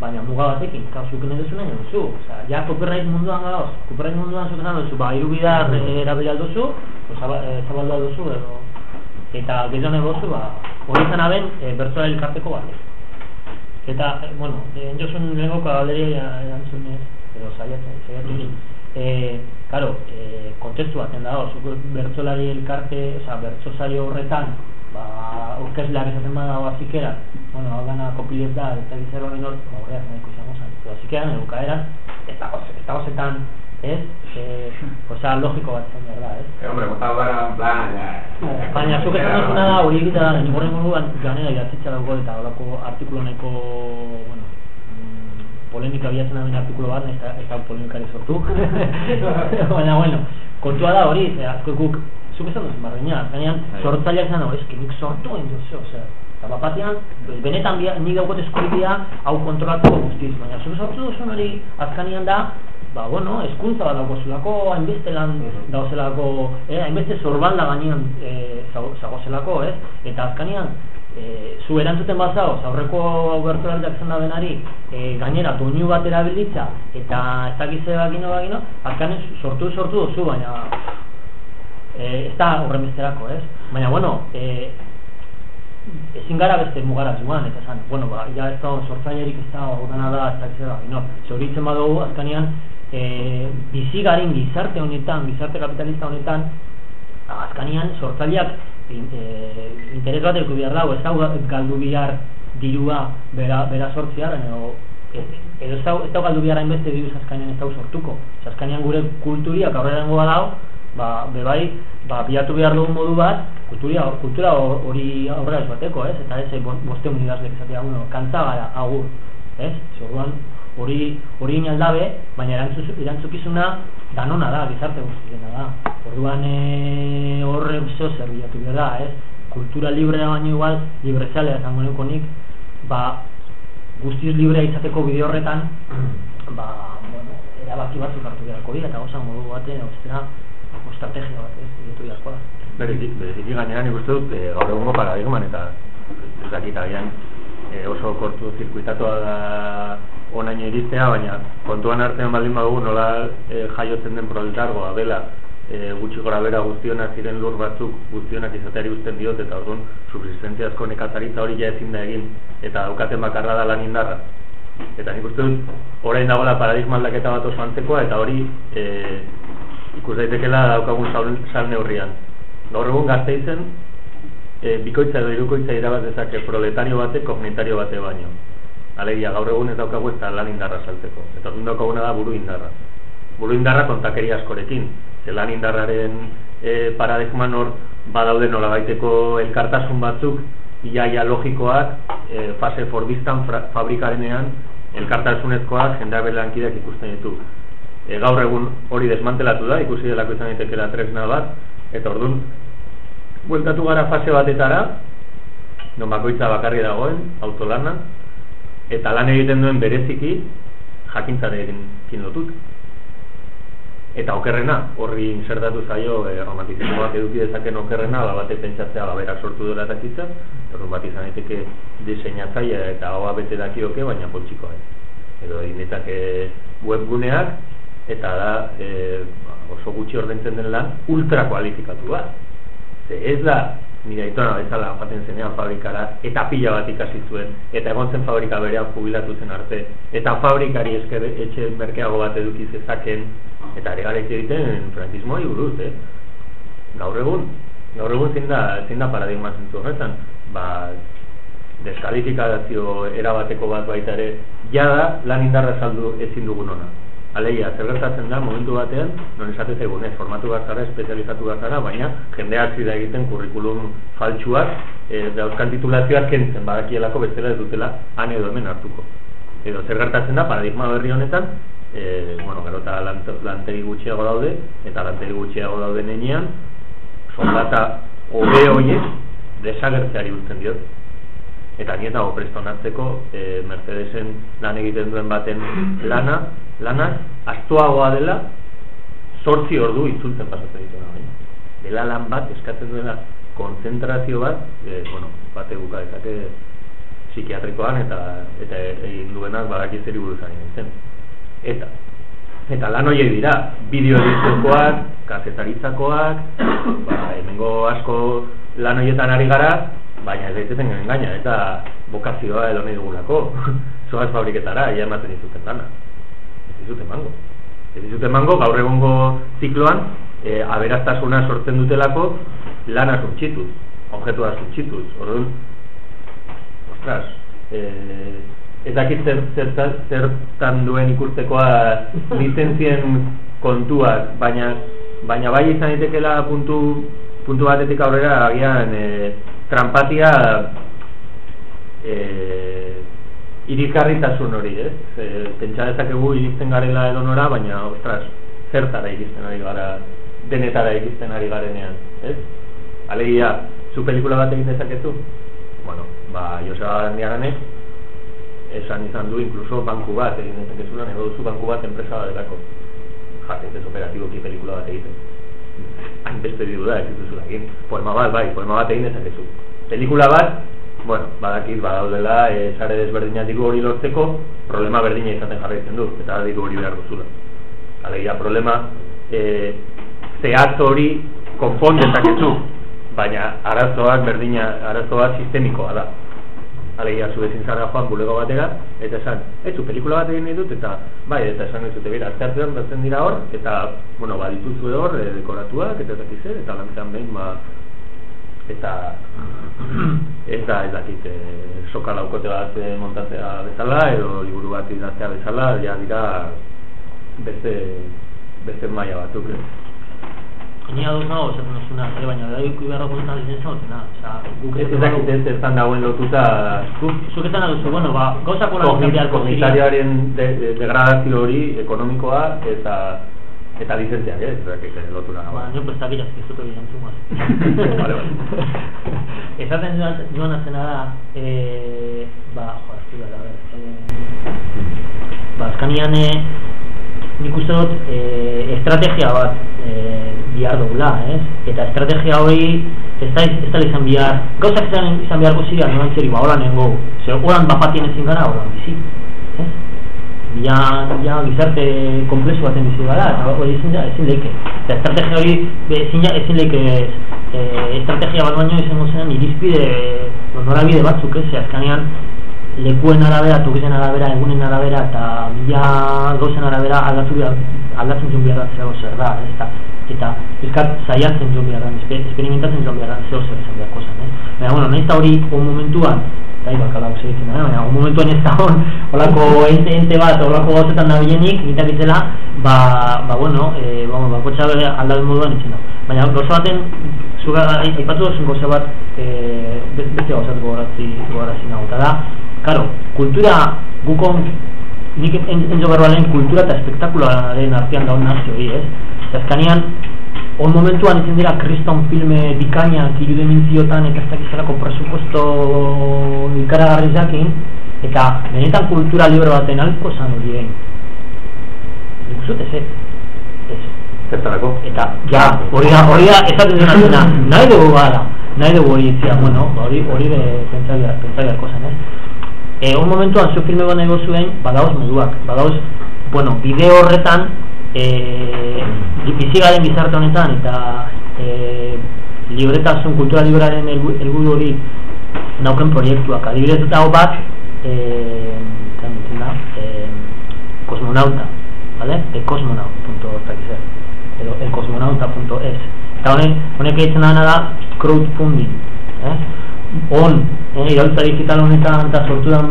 baina muga batekin, kau zuk nahi duzu nahi duzu, osea, ja copyright munduan gauz, copyright munduan zuk esan duzu, ba, hiru bidar eh, erabili alduzu, o zaba, eh, zabaldu alduzu, edo, eta gezo nahi ba, hori zen aben, eh, bertuzale elkarteko bat. Eta, eh, bueno, eh, entzun lehenko galderia erantzun ez, edo saiatzen, saiatzen, eh, claro, eh, kontestu baten dago, zuk bertsolari elkarte, oza, bertsosari horretan, ba, aurkezleak esaten badago azikera, bueno, hau dana kopilet da, eta gizero hori nort, ba, horreak nahiko izango edo azikeran, edo kaeran, ez dago, ez dago zetan, ez, eh, osea, logiko bat zen behar da, ez? Eh, hombre, bota gara, plan, ya... Baina, zuk esan duzuna da, hori egita da, nik horren moduan, ganera idatzitza dago, eta holako artikulu nahiko, bueno, mm, polemika bilatzen daben artikulu bat, eta- eta polemikari sortu. (laughs) Baina, bueno, kontua da hori, ze asko guk, zuk esan duzu bardina, azkenean, sortzaileak zan, hori, eski nik sortu egin duzu, osea, eta bapatean, pues, benetan bia, nik daukot eskubidea hau kontrolatuko guztiz, baina zuk sortu duzu hori azkenean da, ba, bueno, eskuntza bat dagozelako, hainbeste lan dauzelako, eh, hainbeste zorbalda gainean eh, zago- zagozelako, ez? Eta azkenean, e, zu erantzuten bazaoz, aurreko bertolariak zen da benari, e, gainera doinu bat erabilitza, eta ez dakiz ze bagino bagino, azkanen sortu sortu duzu, baina e, ez da horren besterako, ez? Baina, bueno, e, ezin gara beste mugara joan, eta esan, bueno, ba, ja ez da sortzailerik ez da, hau da, ez dakiz ze bagino, zeuritzen badugu, azkanean, e, bizi garen gizarte honetan, gizarte kapitalista honetan, azkanian sortzaileak e, interes bat eduki behar dago, ez dago galdu bihar dirua bera, bera sortzea, edo, edo ez dago, galdu bihar hainbeste diruz azkanian ez dago sortuko. Ez azkanian gure kulturiak aurrera dengo badao, ba, bebai, ba, bilatu behar dugun modu bat, kulturia, kultura hori aurrera ez bateko, ez? Eta ez, bo- boste unidazlek esatea, bueno, kantza gara, agur, ez? Zorduan, hori hori inaldabe, baina erantzukizuna danona da, gizarte guztiena da. Orduan e, horre zeo zer bilatu da, ez? Kultura librea baino igual, librezalea zango neuko nik, ba, guztiz librea izateko bide horretan, (clears throat) ba, bueno, erabaki batzuk hartu beharko dira, eta gauza modu batean, ostera, estrategia bat, ez, bilatu beharko da. Berezik, bereziki gainean nik uste dut, e, gaur egungo paradigman eta ez dakit agian e, oso kortu zirkuitatua da onaino iristea, baina kontuan artean baldin badugu nola e, jaiotzen den proletargoa dela e, gutxi gora bera guztionak ziren lur batzuk guztionak izateari uzten diot eta orduan subsistentzia asko nekataritza hori ja ezin da egin eta daukaten bakarra da lan indarra. Eta nik uste dut orain dagoela paradigma aldaketa bat oso antzekoa eta hori e, ikus daitekela daukagun sal, neurrian. Gaur egun gazteizen e, bikoitza edo irukoitza irabaz dezake proletario bate kognitario bate baino alegia gaur egun ez daukagu ez da lan indarra saltzeko. Eta orduan daukaguna da buru indarra. Buru indarra kontakeria askorekin. Ze lan indarraren e, paradigman hor badaude nolabaiteko elkartasun batzuk iaia logikoak e, fase forbistan fra, fabrikarenean elkartasunezkoak jendea lankideak ikusten ditu. E, gaur egun hori desmantelatu da ikusi delako izan daitekela tresna bat. Eta ordun bueltatu gara fase batetara non bakoitza bakarri dagoen autolana eta lan egiten duen bereziki jakintzarekin lotut. Eta okerrena horri insertatu zaio e, romantizismoak eduki dezaken okerrena ba bate pentsatzea berak sortu dela eta kitza orduan bat izan daiteke diseinatzailea eta hoa bete dakioke baina poltsikoa edo egin ditzake webguneak eta da e, oso gutxi ordaintzen den lan ultra kualifikatu bat. Ze ez da nire aitona bezala joaten zenean fabrikara eta pila bat ikasi zuen eta egon zen fabrika berean jubilatu zen arte. Eta fabrikari esker etxe merkeago bat eduki zezaken eta ari gara egiten frankismoa buruz, eh? gaur egun gaur egun zein da, zein da paradigma zentzu horretan? Ba, deskalifikazio erabateko bat baita ere jada lan indarra saldu ezin dugun ona Aleia, zer gertatzen da, momentu batean, non esatez egun ez, formatu bat zara, espezializatu bat zara, baina jende hartzi da egiten kurrikulum faltsuak, e, dauzkan titulazioak kentzen, badakielako bestela ez dutela, han edo hemen hartuko. Edo zer gertatzen da, paradigma berri honetan, e, bueno, gero eta lantegi gutxiago daude, eta lantegi gutxiago daude nenean, soldata hobe horiek desagertzeari uzten diot eta ni eta presto hartzeko e, Mercedesen lan egiten duen baten lana, lana astuagoa dela sortzi ordu itzultzen pasatzen ditu baina. Dela lan bat eskatzen duela konzentrazio bat, e, bueno, bate buka dezake psikiatrikoan eta eta egin duenak badaki zeri buruz ari Eta eta lan horiek dira, bideo ediziokoak, kazetaritzakoak, ba, hemengo asko lan horietan ari gara, baina ez daitezen gaina eta bokazioa edo nahi dugulako. (laughs) Zoaz fabriketara ia ematen dizuten dana ez dizuten mango ez dizuten mango gaur egongo zikloan e, aberaztasuna sortzen dutelako lana zurtsituz objetua zurtsituz orduan ostras e, ez dakit zer, zer, zertan duen ikustekoa (laughs) licentzien kontuak baina baina bai izan ditekela puntu puntu batetik aurrera agian e, trampatia eh irikarritasun hori, ez? Eh, pentsa dezakegu iristen garela edo nora, baina ostras, zertara iristen ari gara denetara iristen ari garenean, ez? Alegia, zu pelikula bat egin dezakezu? Bueno, ba, Joseba Garandiaganek esan izan du incluso banku bat egin dezakezula, nego duzu banku bat enpresa bat delako. Jate, ez operatiboki pelikula bat egiten hain beste diru da, ez duzu egin. Poema bat, bai, poema bat egin dezakezu. Pelikula bat, bueno, badakit, badaudela, e, sare desberdinatik hori lortzeko, problema berdina izaten jarraitzen du, eta diru hori behar duzula. Alegia, problema, e, zehaz hori konpon dezakezu, baina arazoak berdina, arazoak sistemikoa da alegia zu ezin zara joan bulego batera, eta esan, ez pelikula bat egin dut, eta bai, eta esan ez dute, bera, aztertzen batzen dira hor, eta, bueno, ba, dituzu hor, e, dekoratuak, eta ez zer, eta lantzen behin, ba, eta (clears throat) ez da, ez dakit, e, soka laukote bat e, montatzea bezala, edo liburu bat idaztea bezala, ja dira, beste, beste maia batuk, Ni hau nago, esaten duzuna, eh, baina da ikusi beharra kontan dizen zautena. Osea, guk ez dakit ez zertan dagoen lotuta... Zuk esan duzu, bueno, ba, gauza kola Kognitar, Kognitariaren de, de, degradazio hori ekonomikoa eta eta licentzia, eh, ez dakit lotura nago. Ba, nio prestak iaz, ez dut hori entzun (laughs) Vale, vale. (laughs) Esaten joan azena da, eh, ba, jo, ez dira, a ver, eh, ba, azkanian, eh, nik uste dut, eh, estrategia bat, eh, bihar dugula, ez? Eta estrategia hori ez da, ez da izan bihar, gauzak izan, izan beharko ziren, noan txeri, ba, hola nengo, ze holan bapatien ezin gara, holan bizi, ez? Ja, ja, gizarte komplexu baten bizi gara, eta hori ezin, ezin leke. Eta estrategia hori, ezin, ezin leke, e, estrategia bat baino izango zen, irizpide, norabide batzuk, ez? Azkanean, lekuen arabera, tokiten arabera, egunen arabera, eta ja gauzen arabera aldatu aldatzen zuen behar da zer da, ez? eta elkar zaiatzen joan behar da, esperimentatzen joan behar da, zeo zer esan behar kosan, eh? Baina, bueno, nahiz da hori, on momentuan, kala hau segitzen da, baina, momentuan ez da hon, holako ente, ente bat, holako gauzetan da bilenik, nitak itzela, ba, ba, bueno, e, ba, ba, kotxa aldaben moduan itzen da. Baina, gauza baten, zuga aipatu duzun goza bat e, beste gauzat gogorazi gogorazi nago eta da claro kultura gukon nik enzo garroa lehen kultura eta espektakularen artean daun nazi hori ez eta eskanean on momentuan izan dira kriston filme bikainak irude mintziotan eta ez dakizalako presupuesto ikaragarri jakin eta benetan kultura libre baten alko zan hori nik usut ez ez Zertarako? Eta, ja, hori da, hori da, esaten dena zena, nahi dugu bada, nahi dugu hori izia, bueno, hori hori de pentsaiarko zen, ez? E, un momentuan, zu filme bat nahi zuen, badauz moduak, badauz, bueno, bideo horretan, e, bizigaren gizarte honetan, eta e, libretasun, kultura libraren helburu hori nauken proiektuak, adibidez hau bat, e, da, e, kosmonauta, vale? E kosmonaut.org edo elkosmonauta.es eta honek, honek egiten dana da crowdfunding eh? on, eh, irautza digital honetan eta sortu dan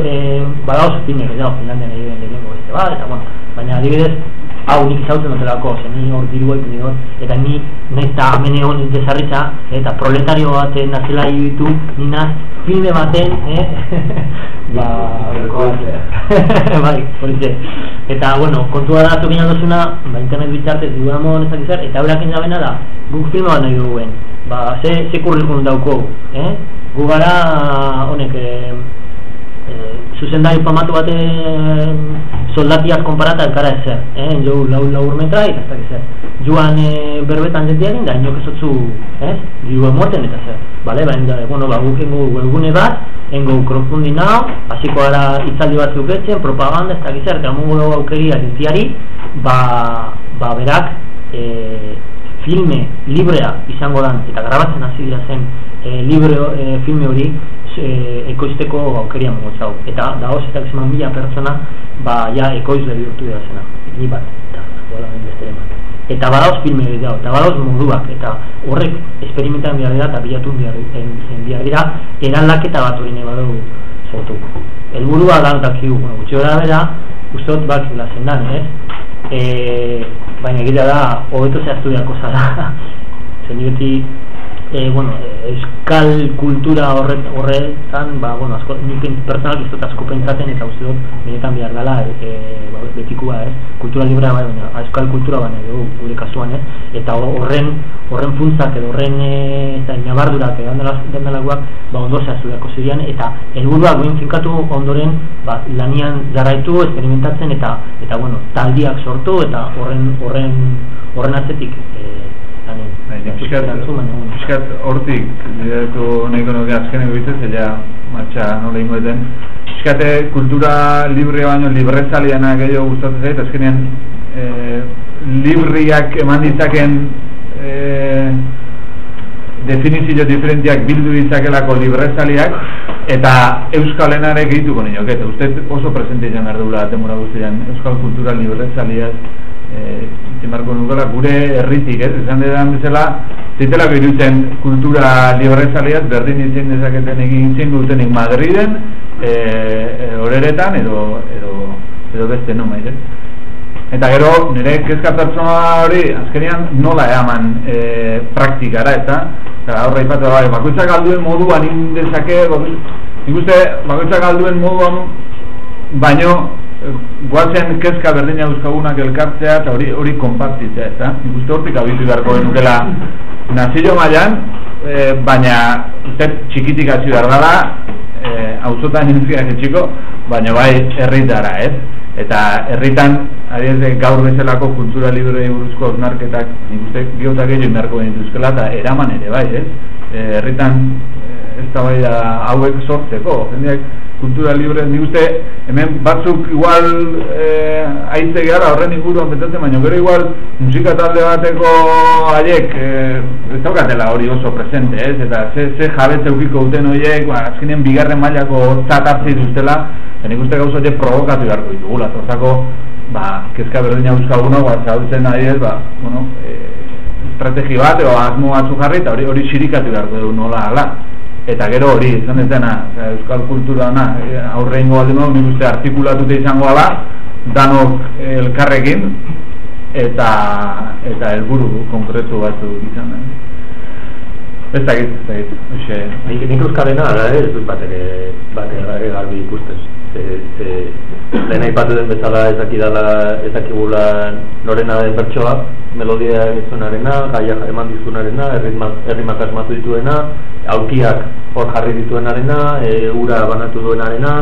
eh, badauz finek, edo, Finlandian egin lehenko beste bat, eta bueno, baina adibidez hau nik izautzen dutelako, ze ni hor diru egin dut, eta ni nahi eta amene hon desarritza, eta proletario baten nazela ditu, ni naz filme baten, eh? (laughs) ba, (laughs) bai, hori Eta, bueno, kontua da zukin aldozuna, ba, internet bitartez duamon ezak izar, eta eurak inabena da, guk filme bat nahi duguen. Ba, ze, ze kurrikun dauko, eh? Gu gara, honek, eh, eh, zuzendari famatu bate soldatiak konparata elkara ezer, eh? Jo, lau, lau urmetra, eta ez da ezer. Joan e, berbetan jentiaren, da inok ezotzu, eh? Diru emoten eta zer. Bale, ba, enda, bueno, ba, guk engo webgune bat, engo crowdfunding nao, hasiko gara itzaldi batzuk etzen, propaganda, ez da ezer, eta mungu dugu aukeria ba, ba, berak, e, filme librea izango dan, eta grabatzen hasi dira zen, e, libre e, filme hori, e, ekoizteko aukeria mogotzau. Eta da hoz, eta gizman mila pertsona, ba, ja, ekoizle bihurtu dira zena. Ni bat, eta, bola, beste bat. Eta badauz filme hori dago, eta badauz moduak, eta horrek esperimentan behar dira, eta bilatu behar, dira, eraldaketa bat hori nahi badu sortu. Elburua da, dakigu, bueno, gutxi gara bera, uste dut bak lazen dan, ez? E, baina gira da, hobeto zehaztu diako zara. (laughs) Zer e, bueno, euskal kultura horret, horretan, ba, bueno, asko, nik personal ez asko pentsaten eta uste dut benetan behar dela e, ba, betikua, ez? Kultura libra, bai, baina euskal kultura baina dugu, gure kasuan, ez? Eta horren horren funtzak edo horren e, eta inabardurak edo dandalaguak ba, ondo zehazudako zirian eta helburua guen finkatu ondoren ba, lanian jarraitu, experimentatzen eta eta bueno, taldiak sortu eta horren horren horren atzetik e, Piskat hortik, bidetu nahiko nuke azkenek bitez, ella matxa nola ingo eten. Piskate kultura libre baino librezaliana gehiago gustatzen zait, azkenean e, libriak eman ditzaken e, definizio diferentiak bildu ditzakelako librezaliak eta euskalenarek egituko niok, eta uste oso presente izan behar dula demora guztian euskal kultura librezaliaz eh zimarko nukela gure herritik, ez? Esan dedan bezala, zitelako irutzen kultura librezaliaz, berdin izin dezaketen egin zin dutenik Madriden, eh oreretan edo, edo, edo beste no maiz, Eta gero, nire kezka pertsona hori, azkenian nola eaman e, praktikara, eta Eta horra ipatu bai, bakoitzak alduen moduan indezake, nik uste bakoitzak alduen moduan, baino guatzen kezka berdina euskagunak elkartzea eta hori hori konpartitzea, eta nik uste hortik abitu beharko genukela nazio mailan, e, baina uste txikitik hasi behar dara, e, auzotan inziak etxiko, baina bai herritara, ez? Eta herritan, adiez gaur bezalako kultura libre buruzko osnarketak, nik uste biotak egin beharko genituzkela, eta eraman ere bai, ez? E, herritan ez da bai hauek sortzeko, jendeak kultura libre, nik uste hemen batzuk igual eh, aize gara horren inguruan betatzen, baina gero igual musika talde bateko haiek eh, ez daukatela hori oso presente, ez? Eta ze, ze jabetze ukiko duten horiek, ba, azkenean bigarren mailako zatartzi duztela, eta nik uste gauza horiek provokatu beharko ditugula, zorzako, ba, kezka berdina euskaguna, ba, zautzen nahi ez, ba, bueno, e, estrategi bat, edo asmo batzu jarri, eta hori hori sirikatu beharko du nola, ala eta gero hori izan ez dena euskal kultura na e, aurreingo alde nago nik uste artikulatute izango ala danok elkarrekin eta eta helburu konkretu batzu izan da Ez dakit, ez dakit, hoxe... Nik, eh, ez dut bat ere, bat ere garbi ikusten. Ze, ze, lehen aipatu den bezala ez dakidala, ez dakigula norena den bertsoa, melodia egizunarena, gaia eman dizunarena, errimak asmatu dituena, aurkiak hor jarri dituenarena, e, ura banatu duenarena,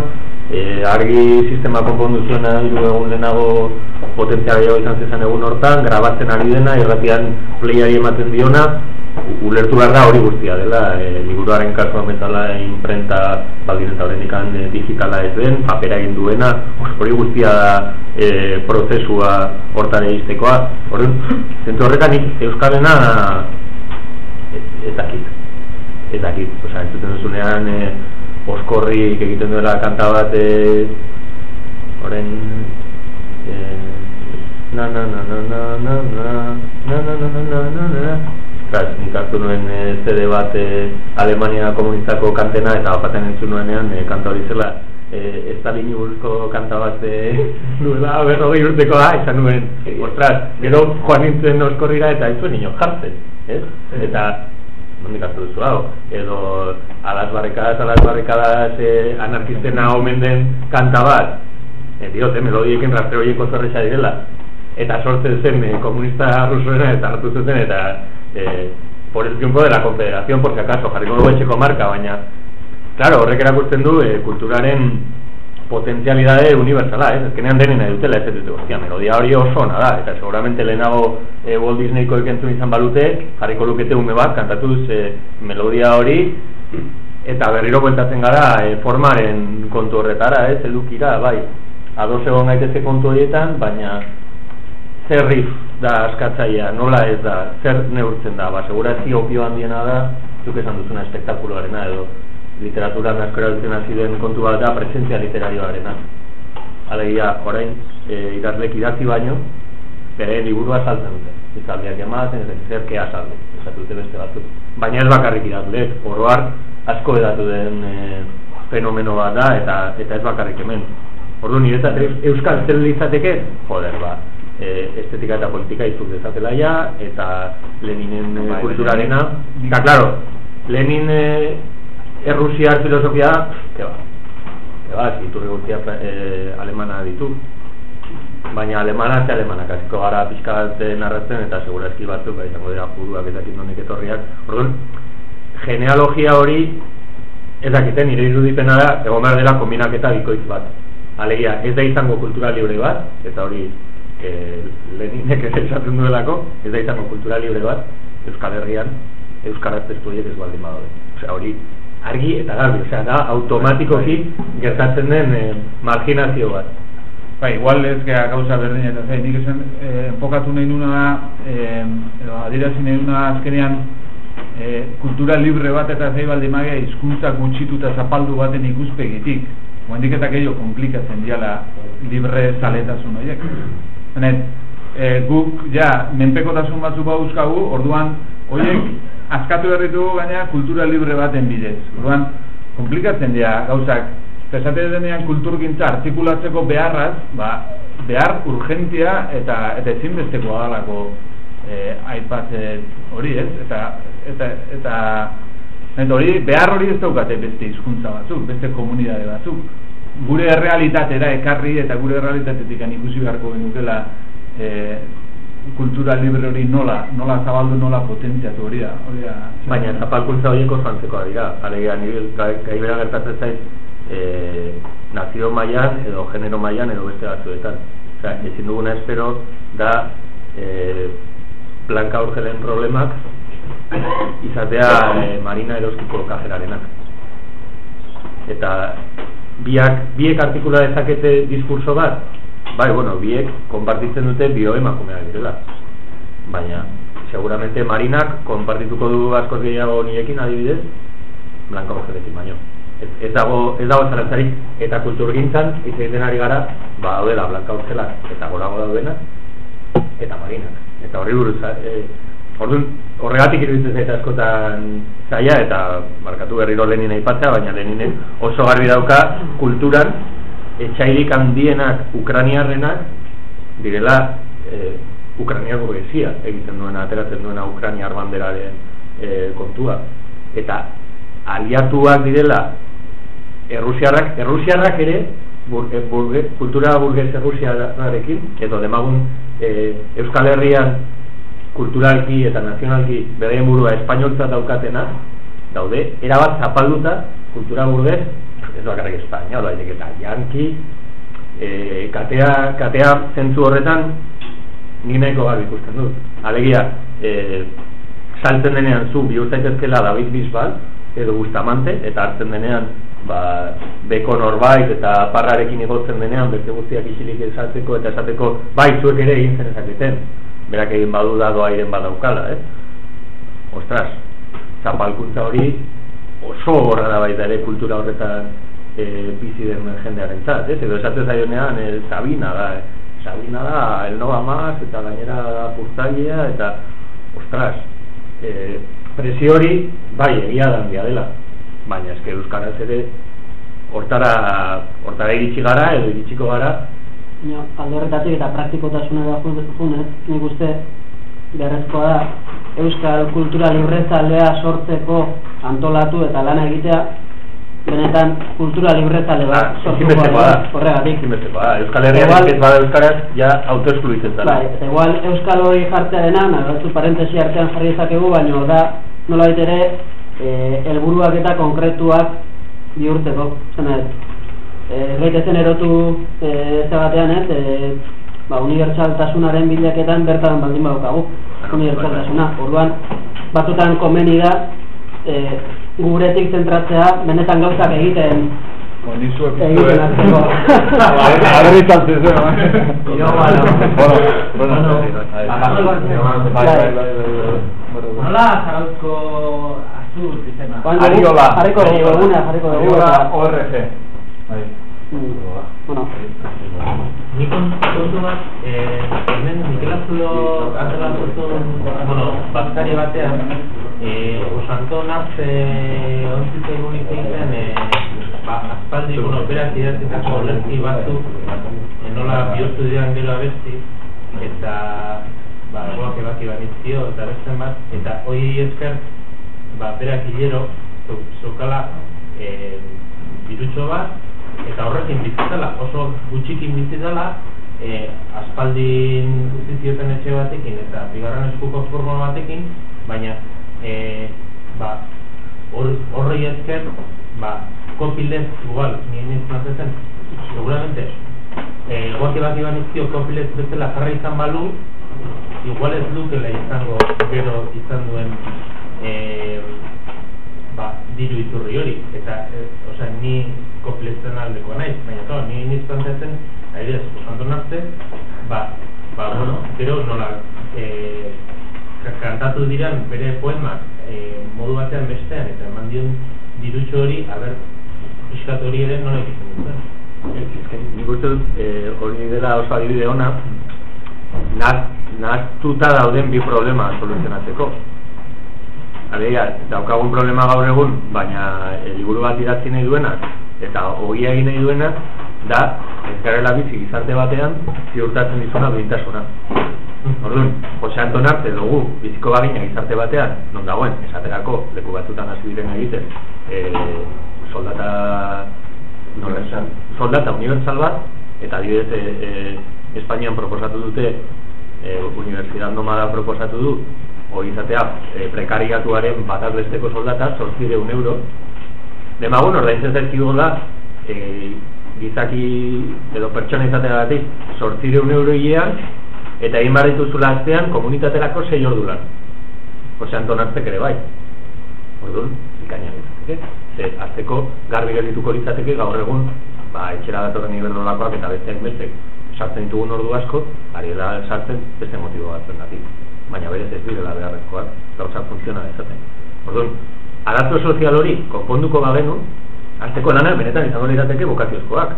e, argi sistema konpondu zuena hiru egun lehenago potentzialia izan zezan egun hortan, grabatzen ari dena, irratian playari ematen diona, ulertu behar da hori guztia dela, e, liburuaren kasuan bezala imprenta baldin eta horrenik e, digitala ez den, papera egin duena, hori guztia da e, prozesua hortan egiztekoa. Hori, zentu horretan Euskalena ez dakit. Ez dakit, oza, ez duten duzunean, e, oskorrik egiten duela kanta bat e, oren e, na na na na na na na na na na na na na hartu nuen e, CD bat e, Alemania komunistako kantena eta bapaten entzun nuenean e, kanta hori zela. E, Estalin buruzko kanta bat e, (laughs) duela berrogei urteko da, izan nuen. Ostras, gero joan nintzen oskorrira eta ez zuen jartzen, ez? Eta nondik hartu duzu hau, edo alas barrikadas, alas barrikadas eh, anarkistena omen den kanta bat, e, diot, eh, melodiekin rastreo hieko zerreza direla, eta sortzen zen eh, komunista rusoena eta hartu zuten eta eh, por el triunfo de la confederación, por si acaso, jarriko dugu etxeko marka, baina, claro, horrek erakusten du eh, kulturaren potentzialidade universala, eh? ezkenean denen nahi dutela ez dut, ostia, melodia hori oso da, eta seguramente lehenago e, Walt Disneyko ekentzun izan balute, jarriko lukete ume bat, kantatuz e, melodia hori, eta berriro bueltatzen gara e, formaren kontu horretara, ez, edukira, bai, ados egon gaitezke kontu horietan, baina zer riff da askatzaia, nola ez da, zer neurtzen da, ba, segurazki opio handiena da, zuk esan duzuna espektakuloarena edo, literatura asko erabiltzen hasi den kontu bat da presentzia literarioarena. Alegia, orain, e, idazlek idatzi baino, bere liburua saltzen dute. Izaldiak ematen, ez zerke azaldu, esatu dute beste batzuk. Baina ez bakarrik idazlek, oroar asko edatu den e, fenomeno bat da, eta eta ez bakarrik hemen. Ordu niretzat euskal zer litzateke, joder, ba, e, estetika eta politika izuk dezatela ja, eta Leninen e, bai, kulturarena. Eta, klaro, Lenin e, errusiar filosofia ke ba ke ba si turri guztia e, alemana ditu. Baina alemana eta alemana kasiko gara pixka narratzen eta segurazki batzuk ba, izango dira juduak ez dakit nonek etorriak. Orduan genealogia hori ez dakiten nire irudipena da egon behar dela kombinaketa bikoitz bat. Alegia ez da izango kultura libre bat eta hori e, Leninek ez esaten duelako ez da izango kultura libre bat Euskal Herrian Euskaraz testu ez baldin badaude. Osea, hori argi eta garbi, osea, da automatikoki gertatzen den eh, marginazio bat. Bai, igual ez gea gauza berdin eta zain, nik esan eh, enfokatu nahi nuna, eh, edo adirazi nahi nuna azkenean eh, kultura libre bat eta zei baldi magia izkuntza gutxituta zapaldu baten ikuspegitik. Moendik eta gehiago komplikatzen diala libre zaletasun horiek. Zenet, eh, guk, ja, menpekotasun batzuk bauzkagu, orduan, horiek askatu berritu gaina kultura libre baten bidez. Orduan, komplikatzen dira gauzak. Pesate denean kulturgintza artikulatzeko beharraz, ba, behar urgentia eta eta ezinbestekoa dalako eh aipat hori, ez? Eta eta eta eta hori behar hori ez daukate beste hizkuntza batzuk, beste komunitate batzuk. Gure errealitatera ekarri eta gure errealitatetik ikusi beharko genukela eh kultura libre hori nola, nola zabaldu, nola potentziatu hori da. Hori da Baina zapalkuntza horiek oso antzekoa dira. Alegia, nire gaibera gertatzen zaiz, e, nazio mailan edo genero mailan edo beste batzuetan. Osea, ezin duguna espero da e, planka urgelen problemak izatea e, marina eroskiko kajerarenak. Eta biak, biek artikula dezakete diskurso bat, Bai, bueno, biek konpartitzen dute bioemakumeak direla. Baina, seguramente Marinak konpartituko du asko gehiago niekin adibidez, Blanca Rogerekin baino. Ez, ez dago, ez dago zarantzarik, eta kulturgintzan, izan ari gara, ba, hau dela, Blanca Rogelak, eta gorago daudena, eta Marinak. Eta horri buruz, e, orduan, horregatik iruditzen zaita askotan zaila, eta markatu berriro Lenin aipatzea, baina Leninen oso garbi dauka kulturan, etxairik handienak ukraniarrenak direla e, ukraniar burguesia egiten duena, ateratzen duena ukraniar banderaren e, kontua. Eta aliatuak direla errusiarrak, errusiarrak ere bur, e, burge, kultura burgez errusiarrarekin, edo demagun e, Euskal Herrian kulturalki eta nazionalki bere burua espainoltza daukatena, daude, erabat zapalduta kultura burgez, ez bakarrik espainola, baizik eta janki, e, katea, katea zentzu horretan ni nahiko garbi ikusten dut. Alegia, e, saltzen denean zu bihurtzaitezkela David Bisbal, edo Bustamante, eta hartzen denean ba, beko norbait eta parrarekin igotzen denean beste guztiak isilik esateko eta esateko bai zuek ere egin zen ezaketen berak egin badu da doairen badaukala eh? ostras zapalkuntza hori oso gorra da baita ere kultura horretan e, bizi den jendearen zat, ez? Edo esatez zaionean, e, Sabina da, Sabina da, el Nova Mas, eta gainera da Purtailea, eta, ostras, e, presio hori, bai, egia da handia dela, baina eske Euskaraz ere, hortara, hortara iritsi gara, edo iritsiko gara, Ja, alde horretatik eta praktikotasuna da junez, nik uste beharrezkoa da Euskal Kultura Librezalea sortzeko antolatu eta lana egitea benetan kultura librezale bat ah, sortuko da, horregatik. Euskal Herrian ez bada Euskaraz, ja autoeskluitzen da. Bai, eta igual Euskal hori jartzearena, nagatzu parentesi artean jarri ezakegu, baina da, nola ere, eh, helburuak eta konkretuak bihurtzeko, zen ez. Eh, zen erotu eh, ze batean ez, eh, ba, unibertsaltasunaren bilaketan bertan baldin badukagu, unibertsaltasuna. Orduan, batzutan komeni da, eh, guretik zentratzea, benetan gauzak egiten Bonizu egiten hartzeko. A ver, izan zezen, Jo, bueno. Bueno, bueno. Nola zarauzko azur izena? Ariola. Jarriko dugu, egunea jarriko dugu. Ariola ORG. Bai. Bat, eh, hemen Mikel Azulo antolatu zuen, bueno, bazkari batean, eh, Osanto Naz, ontzit egun egiten, eh, ba, eh, nola bihurtu diran gero abesti, eta, ba, goak ebaki banizio, eta beste bat, eta hoi esker, ba, berak hilero, zukala, eh, birutxo bat, eta horrekin bizitzela, oso gutxikin bizitzela, e, aspaldin utzi etxe batekin eta bigarren eskuko forma batekin, baina e, ba, horrei or, ezker, ba, kopilez, igual, nien izan seguramente, e, guaki bat iban izkio kopilez bezala jarra izan balu, igual ez dukela izango, gero izan duen, e, ba, diru iturri hori, eta, e, osea, ni kopletzen aldeko naiz, baina to, ni iniz planteatzen, adibidez, osanton arte, ba, ba, bueno, gero nola, e, kantatu diran bere poemak e, modu batean bestean, eta eman dion dirutxo hori, haber, piskat hori ere nola egiten dut, Nik uste dut, e, hori dela oso adibide ona, naztuta dauden bi problema soluzionatzeko. Alegia, daukagun problema gaur egun, baina liburu bat idatzi nahi duena, eta ogia egin nahi duena da ez garela bizi gizarte batean ziurtatzen dizuna duintasuna Orduan, Jose Anton Arte dugu biziko bagina gizarte batean non dagoen, esaterako leku batzutan hasi diren egiten e, soldata universal. soldata universal bat eta adibidez e, e, Espainian proposatu dute e, Universidad Nomada proposatu du hori izatea e, prekariatuaren bataz besteko soldata un euro. Demagun ordaintzen zaizkigu da e, gizaki edo pertsona izatea batik sortzireun euro hilean eta egin behar dituzula aztean komunitaterako sei ordu lan Jose Anton ere bai. Orduan, ikaina ditzateke ze azteko garbi geldituko litzateke gaur egun ba, etxera datorren iberdolakoak eta besteak bestek sartzen ditugun ordu asko ari da sartzen beste motibo batzen datik baina berez ez direla beharrezkoak gauza funtziona dezaten orduan, arazo sozial hori konponduko bagenu, azteko lanak benetan izango lirateke bokaziozkoak.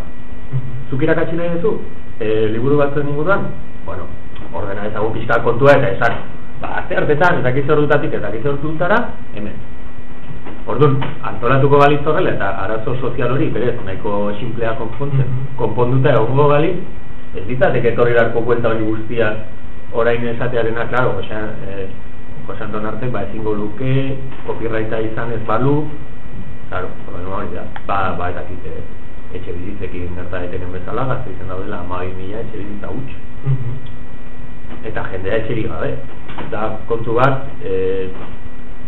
Zuk irakatsi nahi duzu? E, liburu batzen inguruan? Bueno, ordena ezagun pixka kontua eta esan. Ba, azte hartetan, ez dakiz ordutatik, ez dakiz ordutara, hemen. Orduan, antolatuko balitz horrela eta arazo sozial hori, berez, nahiko simplea konpontzen, konponduta egongo balitz, ez ditzateke etorri darko kuenta hori guztia orain esatearena, klaro, osea, eh, Jose Anton Artek ba ezingo luke copyrighta izan ez balu claro, problema hori da ba, ba eta kite etxe bizitzekin gerta daiteken bezala gazte izan daudela amai mila etxe bizitza huts eta jendea etxerik gabe. Da kontu bat e,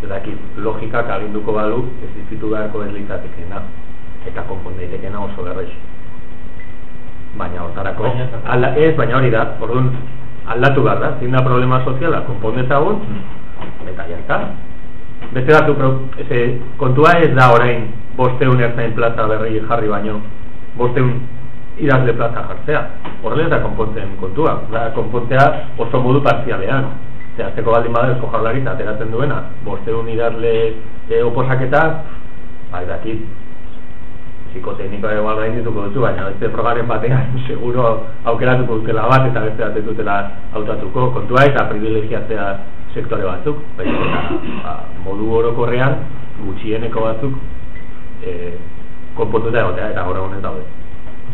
dakit, logikak aginduko balu ez dizitu beharko ez litzatekeena eta konpon daitekena oso berrez. Baina hortarako alda, ez, baina hori da orduan aldatu behar da, zein da problema soziala? Konpon dezagun eta jarta beste batu pro, eze, kontua ez da orain bosteun erzain plaza berri jarri baino bosteun idazle plaza jartzea. Horrela ez da konpontzen kontua. Da konpontzea oso modu parzialean zehazteko baldin bada esko jarlaritza ateratzen duena bosteun idazle e, oposaketa bai dakit psikotekniko egual gain dituko duzu, baina beste frogaren batean (laughs) seguro aukeratuko dutela bat eta beste bat dutela hautatuko kontua eta privilegiatzea sektore batzuk, baina ba, modu orokorrean gutxieneko batzuk e, konpontuta egotea eta gara honen daude.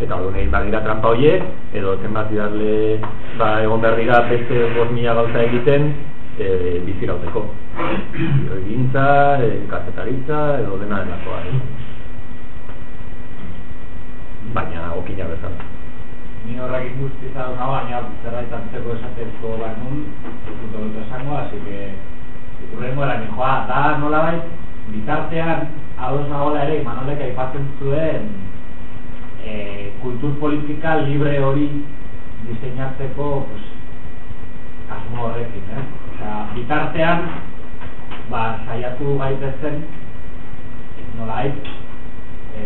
Eta hori egin badira trampa horiek, edo zenbat idazle ba, egon behar dira beste bost mila gauza egiten e, bizi rauteko. Egintza, e, kazetaritza, edo dena delakoa. Eh? Baina okina bezala. Ni horrek ikusti izan duna baina zerbait antzeko esatezko banun, ez dut dut esango, así que urrengo erani joa, da nola bai, bitartean ados nagola ere, Manolek aipatzen zuen e, kultur politika libre hori diseinatzeko pues, asmo horrekin, eh? Osea, bitartean, ba, saiatu gaitezen, nola bai, e,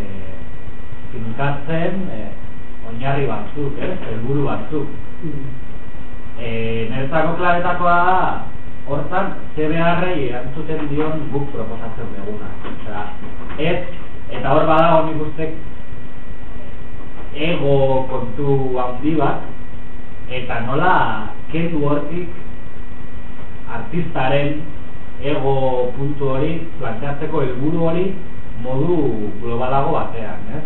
finkatzen, e, oinarri batzuk, eh? helburu batzuk. Eh, Nertzako klabetakoa da, hortan, ze beharrei erantzuten dion guk proposatzen duguna. Osea, ez, eta hor bada honi guztek ego kontu handi bat, eta nola kendu hortik artistaren ego puntu hori planteatzeko helburu hori modu globalago batean, ez?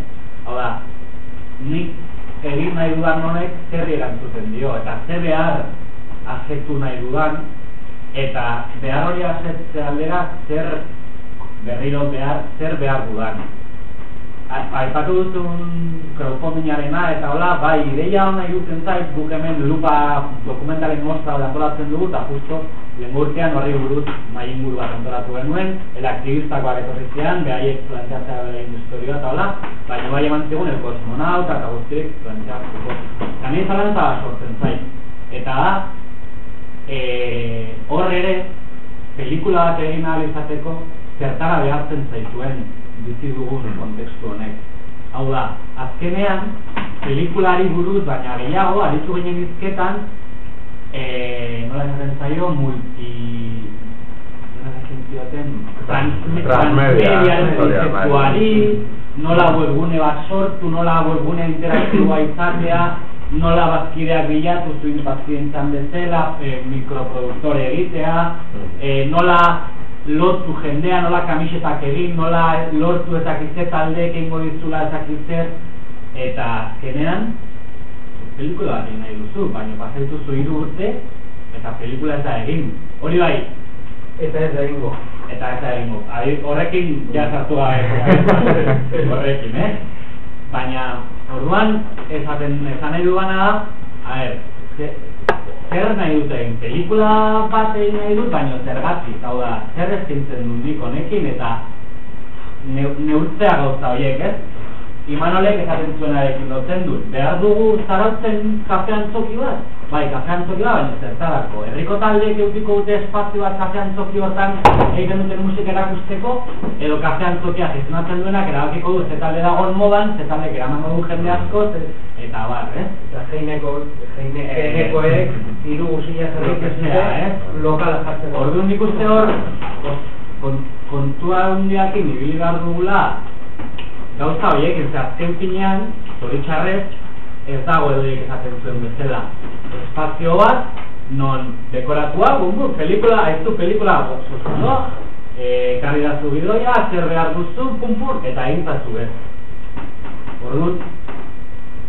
Hau da, nik egin nahi dudan honek zer erantzuten dio, eta ze behar azetu nahi dudan, eta behar hori azetze aldera zer berriro behar, zer behar dudan. Aipatu duzun crowdfundingarena eta hola, bai, ideia hona irutzen zait, guk hemen lupa dokumentalen mostra antolatzen dugu, eta justo lehen horri buruz mai inguru bat antolatu genuen, el aktivistakoak etorri zian, behaiek planteatzea bere industorioa eta hola, baina bai eman zigun el kosmonauta eta guztiek planteatzeko. Eta nire zalantza sortzen zait. Eta e, hor ere, pelikula bat egin ahal izateko, zertara behartzen zaituen bizi dugun kontekstu honek. Hau da, azkenean, pelikulari buruz, baina gehiago, aritu ginen izketan, e, nola esaten zaio, multi... nola esaten zioten, transmediaren kontekstuari, nola webgune bat sortu, nola webgune interaktiboa izatea, nola bazkideak bilatu zuin bazkidentzan bezala, e, mikroproduktore egitea, e, nola lortu jendea nola kamisetak egin, nola lortu ezakitze taldeek egingo dizula ezakitzer, eta azkenean, pelikula bat egin nahi duzu, baina pasaitu zu hiru urte, eta pelikula ez da egin. Hori bai, eta ez da egingo. Eta ez da egingo. Horrekin ja sartu gabe. (laughs) Horrekin, eh? Baina, orduan, esaten, esan nahi du da, a ber, zer nahi dut egin, pelikula bat egin nahi dut, baina zergatik, hau da, zer eskintzen dut nik honekin, eta neurtzea gauza horiek, ez? Imanolek esaten zuenarekin lotzen dut, behar dugu zarautzen kafean txoki bat? Bai, kafean txoki bat, baina zertarako. Herriko taldeek eutiko dute espazio bat kafean txoki batan egiten duten musik erakusteko, edo kafean txokia gestionatzen duenak erabakiko du zetalde dagoen modan, zetalde eraman du jende asko, eta bar, eh? Eta jeineko, jeinekoek, iru guzilla zerrik ez eh? lokal jartzen. Orduan nik uste hor, kontua hundiakin ibili behar dugula, gauza horiek, ez azken finean, zoritxarrez, ez dago edo esaten zuen bezala. Espazio bat, non dekoratua, bum, pelikula, ez du pelikula, no? E, karri da zu bidoia, zer behar duzu, pum, eta egin zazu bez. Orduan,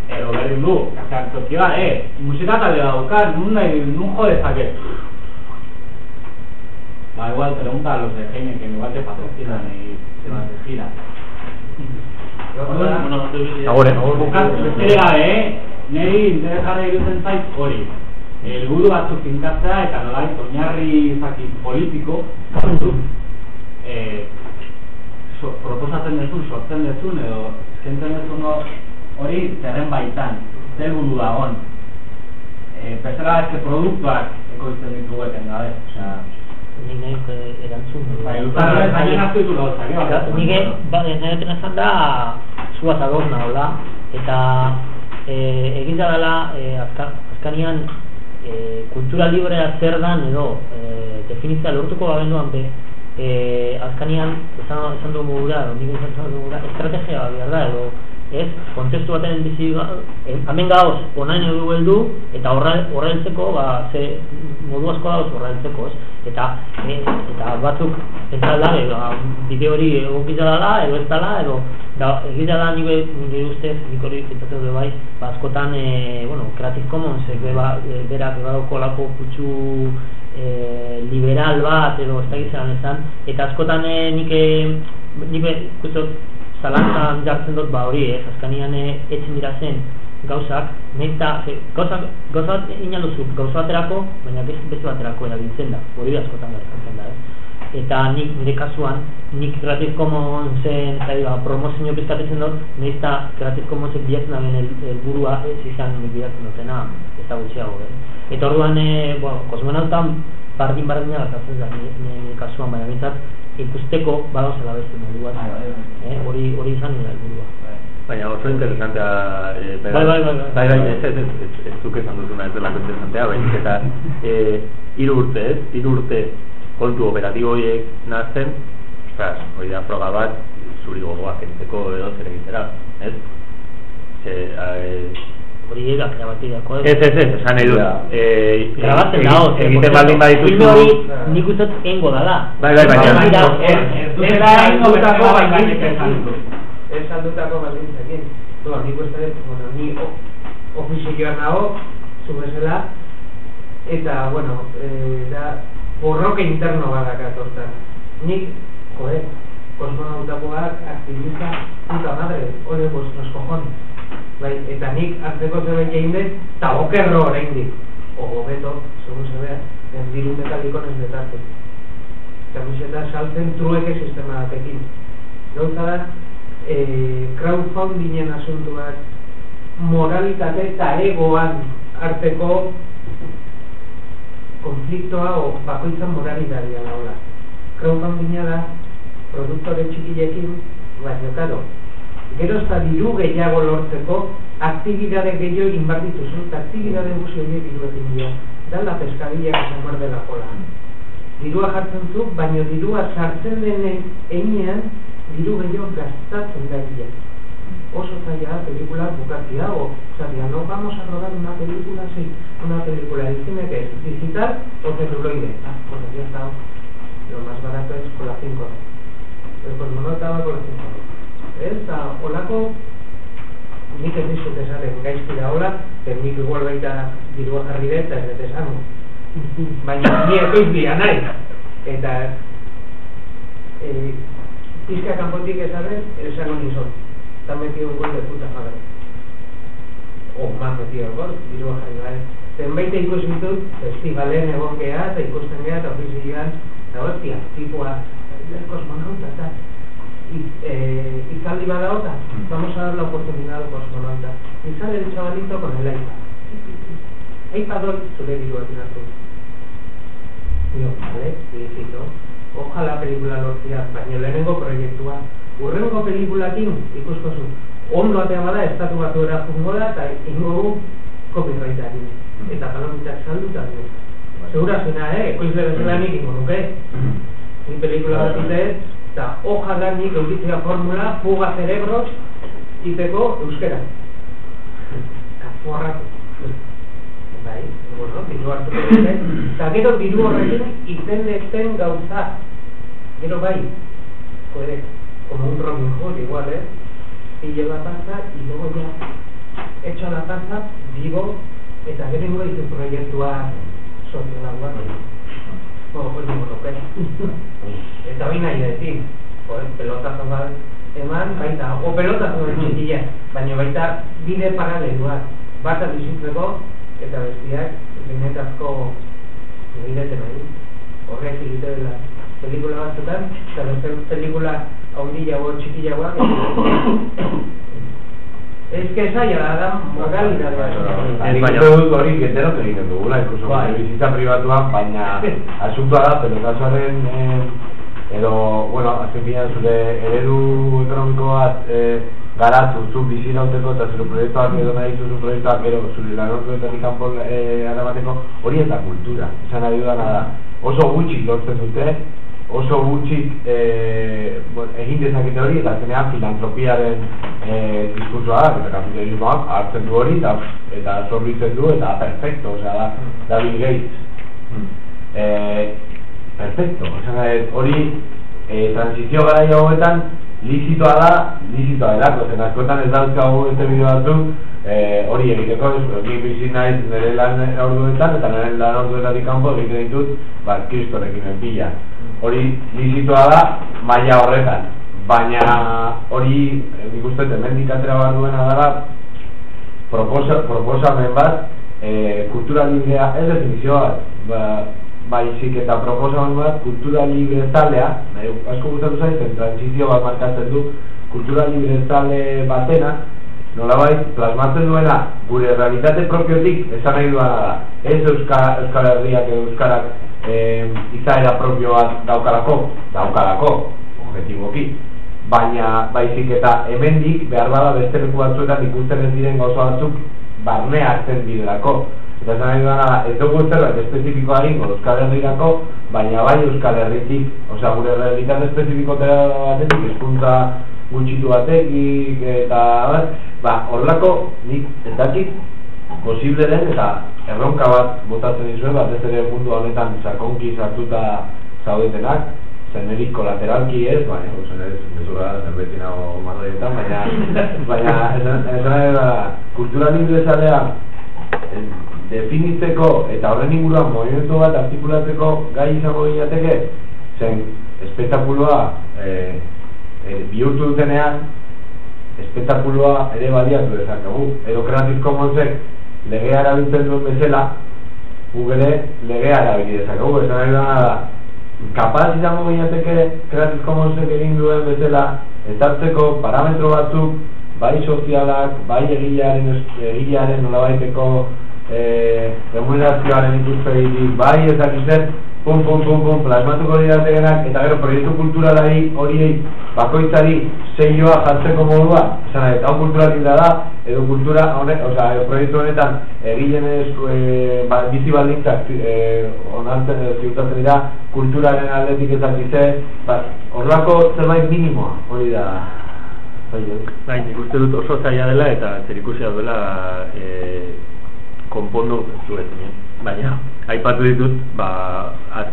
edo berdin du, kasean tokioa, eh, musika talde dauka, nun nahi, nun jo dezake. Ba, igual pregunta a los de Jaime, que igual te patrocinan y se van de gira. Agore. Besterik gabe, eh? Neri interesgarra irutzen zait hori. Helburu batzuk finkatzea eta nolait oinarri zaki politiko batzuk eh, so, proposatzen dezun, sortzen dezun edo eskaintzen dezun hor- hori zerren baitan, zer helburu dagon. Eh, bezala eske produktuak ekoizten ditugu eten gabe, osea, Nik nahi eh, erantzun. Bai, Luzarra, gainen hartu ditu eh, Eta Nik ba, esan da, zua zagoz nahola, eta e, egin da dela, e, azka, azkanian, e, kultura librea zer dan edo e, definitzea lortuko bagenduan be, e, azkanian, esan, esan dugu gura, nik esan dugu gura, estrategia bat behar da, edo ez, kontestu baten bizi hemen gauz, onain edu heldu, eta heltzeko, ba, ze modu asko dauz horra heltzeko, ez? Eta, e, eta batzuk, entzal da, edo, bideo hori egokitza dela, edo ez dela, edo, da, egitea da nire, nire ustez, nik hori pentsatu dut bai, ba, askotan, e, bueno, Creative Commons, e, beba, e, berak badauko lako kutsu e, liberal bat, edo ez da gizan esan, eta askotan e, nik, e, nik kustot, zalantzan jartzen dut ba hori, ez, azkanian e, etxen dira zen gauzak, neta, ze, gauzak, gauza bat inaluzu, gauza baterako, baina beste, beste baterako erabiltzen da, hori askotan gertatzen da, ez. Eta nik, nire kasuan, nik Creative Commonsen, eta ba, promozio pizkatetzen dut, nahiz eta Creative Commonsek bilatzen daben el- helburua ez izan nik bilatzen dutena, ez da gutxiago, eh. Eta orduan, e, bueno, kosmonautan bardin bardina gertatzen da, nire, nire kasuan, baina bintzat, ikusteko badauzela beste modu bat, eh, hori, hori izan nire helburua. Baina oso interesantea e, Bai, bai, bai, bai. bai, bai, ez, ez, ez, ez, zuk esan duzuna ez delako interesantea, baizik (laughs) eta e, hiru urte, ez, hiru urte kontu operatibo horiek nazten, ostras, hori da froga bat, zuri gogoak entzeko edo zer egitera, ez? Ze, e, Hori ega grabatideako, ez, ez, ez, esan nahi dut, e, Grabatzen dago, ze, egiten baldin badituzu, filme hori nik uste dut engo dala. Bai, bai, baina- Bai, da, Ez, ez dutela ingotako baldintzekin. Ez aldutako baldintzekin. Doa, nik uste dut, bueno, ni o- ofizioan nago, zu bezala, eta, bueno, eh, da, borroke interno badak atortan. Nik, joder, kosmonautakoak aktivista puta madre, ole vuestros cojones. Bai, eta nik hartzeko zerbait egin dut, eta okerro oraindik. O hobeto, segun en diru metaliko ez detarte. Kamiseta saltzen trueke sistema batekin. Gauza da, e, crowdfundingen asuntuak moralitate eta egoan arteko konfliktoa o bakoitzan moralitatea daola. Crowdfundinga da produktore txikilekin, baina, karo, gero eta diru gehiago lortzeko aktibitate gehiago egin behar dituzu, eta aktibitate guzti horiek diruekin dira. Da la pescadilla que se muerde la cola. Dirua jartzen zu, baina dirua sartzen denen einean, diru gehiago gastatzen da egia. Oso zaila pelikula bukatzea, o, sabia, no vamos a rodar una película, sí, una película, el cine que es digital o celuloide. Ah, bueno, ya está. Lo más barato es con la 5 El cosmonauta va con la 5 Eta, olako, nik ez dizut esaten gaizki da hola, pero nik igual baita dirua jarri dut, eta ez dut esan. Baina, ni ekoiz bia nahi. Eta, eh, pizka kanpotik esaten, esango nizon. Está metido un gol de puta madre. O más metido el gol, dirua jarri gabe. Zenbait ikusi ditut, festivalen egon geha, eta ikusten geha, eta ofizioan, eta hostia, tipua, el cosmonauta, eta y, eh, y sale Ibadaota, vamos a dar la oportunidad al cosmonauta. Y sale el chavalito con el iPad. iPad hoy, zure dirua tiratu. Digo, vale, felicito. Ojalá pelikula lortzia, baina lehenengo proiektua. Urrengo pelikulakin, ikusko zu, ondo atea bada, estatu batuera jungo da, eta ingo du copyrightari. Eta palomitak salduta du. Segura zena, eh? Ekoiz bezala nik ingo nuke. Ni pelikula bat eta ojalá nik eukitzea formula, fuga cerebros, iteko euskera. Kaforra. Bai, bueno, diru dute. Eta gero diru horrekin iten deten gauza. Gero bai, joder, como un Robin Hood igual, ¿eh? Pillo la pasta y luego ya echo la pasta, vivo, eta gero ingo ditu proiektua soziala guan. Bueno, pues ninguno nuke. Eta hori nahi detik, pues, pelotazo bat eman, baita, o pelotazo bat txikila, baina baita bide paraleluak, bata bizitzeko, eta bestiak, benetazko egiteten nahi. Horrek egite dela pelikula batzutan, eta beste pelikula haundiago txikiagoak. Ez que zaila da, da modalidadea. Nik uste dut hori geterot egiten dugula, incluso Bai. bizitza pribatuan, baina (laughs) asuntoa da, pelotazoaren eh, edo, bueno, azken finean zure eredu ekonomiko bat eh, garatu, zu bizi nauteko eta zure proiektuak edo nahi zuzu proiektuak gero zure lanortuetatik kanpo eh, aramateko hori eta kultura, esan nahi dudana da oso gutxik lortzen dute oso gutxik eh, bueno, egin dezakete hori eta zenean filantropiaren eh, diskursoa da, eta kapitalismoak hartzen du hori eta, eta sorbitzen du eta perfecto, osea da, da Bill Gates eh, perfecto, osea hori eh, transizio gara hauetan lizitoa da, lizitoa delako, zen askotan ez dauzkagu este bideo batzuk eh, hori egiteko, ni bizi naiz nire lan orduetan eta nire lan orduetatik kanpo egiten ditut, ba, kristorekin enpila. Hori lizitoa da, maila horretan. Baina hori, eh, nik uste, hemendik atera bat duena dara, proposa, proposamen bat, e, kultura librea, ez definizio bat, ba, baizik eta proposamen bat, kultura libre zalea, nahi, asko gustatu zaitzen, transizio bat markatzen du, kultura libre zale batena, nolabait plasmatzen duena gure realitate propiotik esan nahi duena da. Ez Euskal, Euskal Herriak Euskarak eh, izaera propio bat daukalako, daukalako, objetiboki. Baina baizik eta hemendik behar bada beste leku batzuetan ikusten ez diren gauza batzuk barne hartzen direlako. Eta esan nahi duena ez dugu zerbait espezifikoa egingo Euskal Herrirako, baina bai Euskal Herritik, osea gure realitate espezifiko batetik, hezkuntza gutxitu batetik eta ba, horrelako nik ez dakit posible den eta erronka bat botatzen dizuen batez ere mundu honetan sakonki sartuta zaudetenak zeneri kolateralki ez, baina, ozen ez, mesura zerbeti nago marroietan, baina, (laughs) baina, esan esan nahi da, kultura libre zalea eh, definitzeko eta horren inguruan movimentu bat artikulatzeko gai izango ginateke, zen espetakuloa eh, eh, bihurtu dutenean, espetakuloa ere baliatu dezakegu. Edo Creative Commonsek legea erabiltzen duen bezala, gu ere legea erabili dezakegu. Esan nahi dena da, kapaz izango ginateke Creative Commonsek egin duen bezala, ezartzeko parametro batzuk, bai sozialak, bai egilearen, egilearen nolabaiteko eh, remunerazioaren ikuspegitik, bai ezakitzen, pum, pum, pum, pum, plasmatuko dirategenak, eta gero proiektu kulturalari horiei bakoitzari seioa jartzeko modua, esan nahi, hau kultura da, edo kultura honek, oza, edo proiektu honetan egileen esku, e, ba, bizi baldintzak e, onartzen edo ziurtatzen dira kulturaren aldetik ezakitze, ba, horrelako zerbait minimoa, hori da, bai, ez? Bai, nik uste dut oso zaila dela eta zerikusia duela e, konpondu zuetzen. Baina, aipatu ditut, ba, az,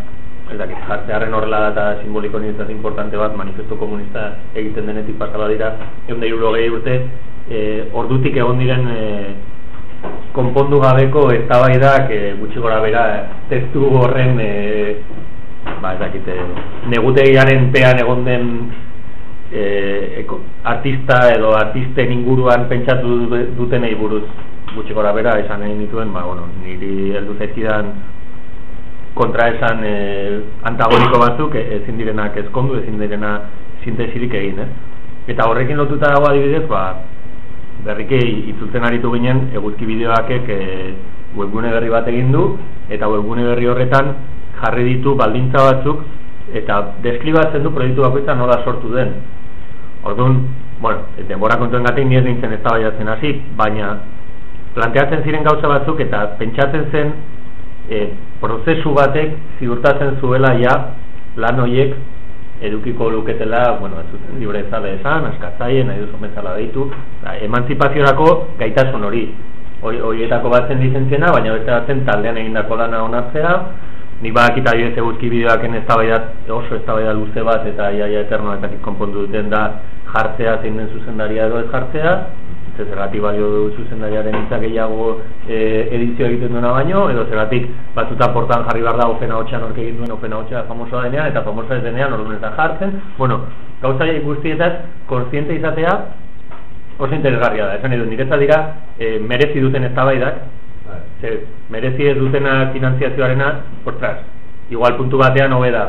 ez dakit, jartzearen horrela eta simboliko nintzat importante bat, manifesto komunista egiten denetik pasaba dira, egun da urte, e, ordutik egon diren e, konpondu gabeko eztabaidak e, gutxi gora bera testu horren e, ba, ez dakit, e, negutegiaren pean egon den e, eko, artista edo artisten inguruan pentsatu du- dutenei buruz gutxi gora bera esan egin dituen, ba, bueno, niri heldu zaizkidan kontra esan e, antagoniko batzuk e, ezin direnak ezkondu, ezin direna sintesirik egin, ez? Eta horrekin lotuta dago adibidez, ba, berriki itzultzen aritu ginen eguzki bideoakek e, webgune berri bat egin du eta webgune berri horretan jarri ditu baldintza batzuk eta deskribatzen du proiektu bakoitza nola sortu den. Orduan, bueno, denbora kontuen gatik ni ez nintzen eztabaidatzen hasi, baina planteatzen ziren gauza batzuk eta pentsatzen zen e, prozesu batek ziurtatzen zuela ja lan horiek edukiko luketela, bueno, ez zuten libre zale esan, askatzaile, nahi duzu bezala deitu, da, emantzipaziorako gaitasun hori. Hori- Horietako bat zen lizentziena, baina beste bat zen taldean egindako lana onartzea, nik badakit adibidez eguzki bideoaken eztabaidat oso eztabaida luze bat eta iaia eternoetatik konpondu duten da jartzea zein den zuzendaria edo ez jartzea, ze zergatik balio du zuzendariaren hitza gehiago e, edizio egiten duena baino, edo zergatik batzuta portan jarri behar da ofena hotxean orke egin duen ofena hotxea famosoa denean, eta famosoa ez denean ordunetan jartzen. Bueno, gauza guztietaz, konstiente izatea, oso interesgarria da. Esan edo, niretza dira, e, merezi duten eztabaidak, ze, merezi ez dutena finantziazioarena, ostras, igual puntu batean hobe da,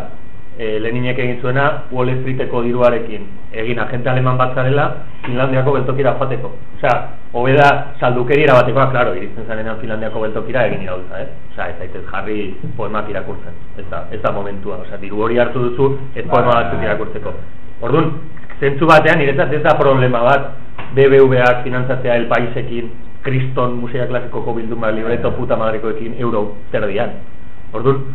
e, Leninek egin zuena Wall Streeteko diruarekin egin agente aleman bat zarela Finlandiako beltokira joateko. Osea, hobe da saldukeriera batekoa, claro, iritzen zarenean Finlandiako beltokira egin irautza, eh? Osea, ez daitez jarri poemak irakurtzen. Ez da, ez da momentua. Osea, diru hori hartu duzu ez poema batzuk irakurtzeko. Orduan, zentzu batean, niretzat ez da problema bat BBVak finantzatzea el paisekin Kriston Musea Klasikoko bilduma bat libreto puta madrekoekin euro terdian. Orduan,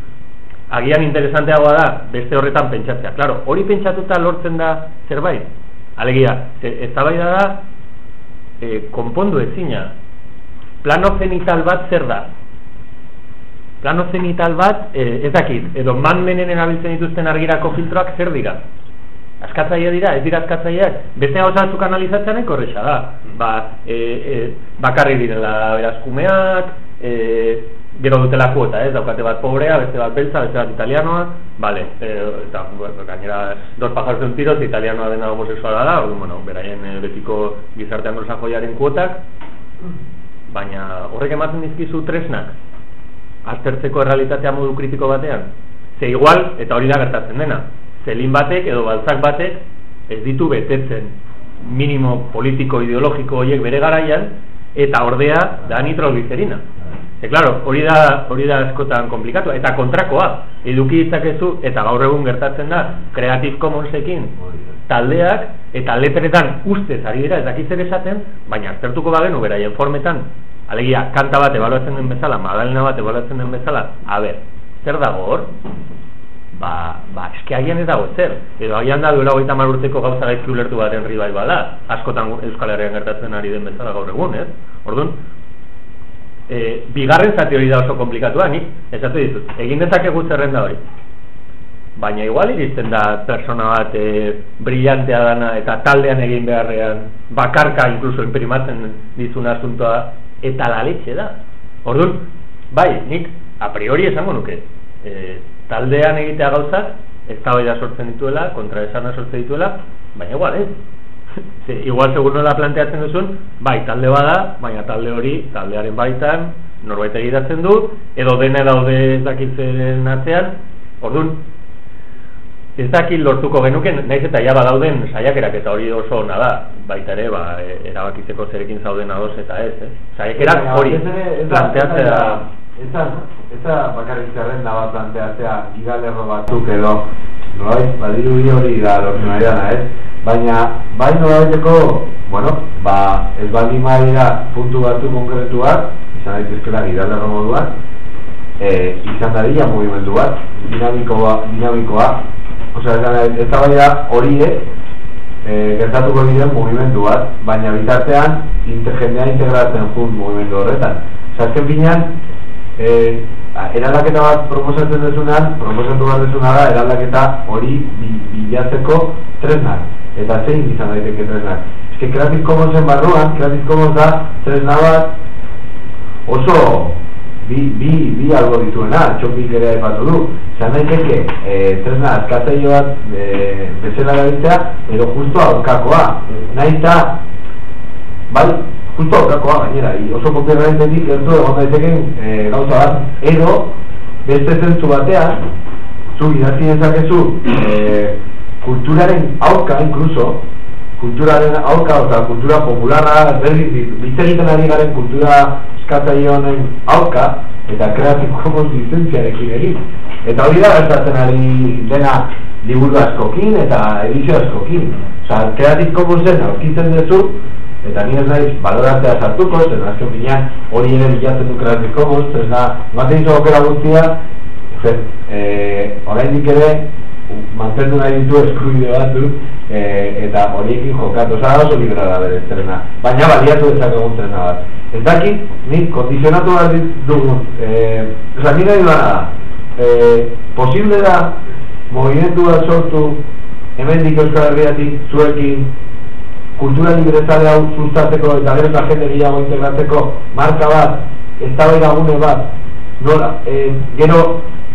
agian interesanteagoa da beste horretan pentsatzea. Claro, hori pentsatuta lortzen da zerbait. Alegia, eztabaida da e, konpondu ezina. Plano zenital bat zer da? Plano zenital bat, e, ez dakit, edo man menen erabiltzen dituzten argirako filtroak zer dira? Askatzaia dira, ez dira askatzaileak, beste hau zatzuk analizatzen horreza da. Ba, e, e, bakarri direla berazkumeak, e, gero dutela kuota, ez, daukate bat pobrea, beste bat beltza, beste bat italianoa, vale, e, eta, bueno, gainera, dos pajaros de un tiro, italianoa dena homosexuala da, ordu, bueno, beraien e, betiko gizarte anglosajoiaren kuotak, baina horrek ematen dizkizu tresnak, aztertzeko errealitatea modu kritiko batean, ze igual, eta hori da gertatzen dena, zelin batek edo baltzak batek ez ditu betetzen minimo politiko ideologiko horiek bere garaian, eta ordea da nitroglicerina. E, claro, hori da, hori da askotan komplikatu, eta kontrakoa, eduki ditzakezu, eta gaur egun gertatzen da, Creative Commonsekin taldeak, eta letretan ustez ari dira, ez dakitzer esaten, baina aztertuko bagenu beraien formetan, alegia, kanta bat ebaluatzen den bezala, madalena bat ebaluatzen den bezala, a ber, zer dago hor? Ba, ba, eske haien ez dago zer, edo haien da duela goita urteko gauza gaizki ulertu baten ribai bala, askotan Euskal Herrian gertatzen ari den bezala gaur egun, ez? Orduan, e, bigarren zati hori da oso komplikatua, nik, esatu ditut, egin dezakegu zerrenda hori. Baina igual iristen da persona bat e, brillantea dana eta taldean egin beharrean, bakarka inkluso imprimatzen dizun asuntoa, eta la leche da. Orduan, bai, nik a priori esango nuke, e, taldean egitea gauzak, ez da sortzen dituela, kontra esana sortzen dituela, baina igual, ez, (laughs) Ze, igual segur nola planteatzen duzun, bai, talde bada, baina talde hori, taldearen baitan, norbait egiratzen du, edo dene daude ez dakitzen atzean, orduan, ez dakit lortuko genuken, naiz eta jaba dauden saiakerak eta hori oso ona da, baita ere, ba, erabakitzeko zerekin zauden ados eta ez, eh? Saiakerak hori planteatzea... Ez da bakarrik zerrenda bat planteatzea gigalerro batzuk edo, noi, badiru hori da lortu nahi dana, ez? baina bai nolabaiteko, bueno, ba, ez baldin maia puntu batzu konkretuak, izan daitezkela gidalero moduan, e, izan dadila movimendu bat, dinamikoa, dinamikoa, osea, ez da baina horiek, e, gertatuko diren movimendu bat, baina bitartean jendea integratzen jun movimendu horretan. Osea, azken e, eraldaketa bat proposatzen desunan, proposatu bat desuna da, eraldaketa hori bilatzeko tresnak eta zein izan daiteke tresnak. Que Creative Commonsen barruan, Creative Commons da tresna bat oso bi, bi, bi algo dituena, txopik ere aipatu du. Zan daiteke e, tresna askatzaio bat e, bezala gabitzea, edo justo aurkakoa. Nahi eta, bai, justo aurkakoa gainera, oso kopierraitetik gertu egon daiteke e, gauza bat, edo beste zentzu batean, zu idatzi dezakezu, e, kulturaren aurka incluso kulturaren aurka eta kultura popularra hitz egiten ari garen kultura eskatzaionen aurka eta Creative Commons lizentziarekin egin. Eta hori da gertatzen ari dena liburu askokin eta edizio askokin. Oza, Creative Commonsen aurkitzen duzu eta ni ez naiz baloratzea sartuko zen azken binean hori ere bilatzen du Creative Commons ez da, maten izo okera guztia eh, oraindik ere mantendu nahi ditu eskubide batzu e, eta horiekin jokatu, oza, oso libera da bere estrena, baina baliatu ezak egun trena bat. Ez dakit, ni kondizionatu bat dugun, e, oza, nire nahi da, e, posible da, movimentu bat sortu, hemen dik euskal herriatik, zuekin, kultura librezale hau sustatzeko eta gero eta jende gehiago integratzeko marka bat, eztabaida gune bat, nola, e, gero,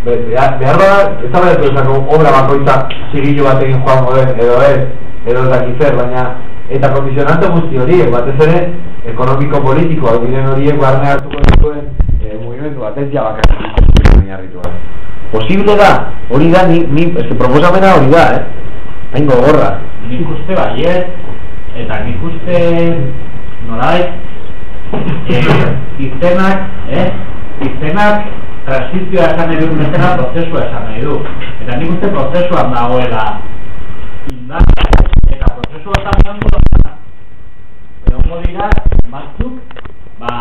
be- behar bada, ez da behar obra bakoitza zigillo bat egin joango den, edo ez, edo ez dakit zer, baina, eta kondicionante guzti horiek, batez ere, ekonomiko-politiko, hau diren horiek barne hartuko dituen e, mugimendu bat, ez oinarritua. Posible da, hori da, ni, ni, ez que proposamena hori da, eh? Hain gogorra. Nik uste baiet, eta nik uste nolait, eh, izenak, eh? Izenak transizioa esan nahi du, bezala prozesua esan nahi du. Eta nik uste prozesuan dagoela indar, eta prozesua esan nahi du, egongo dira, batzuk, ba,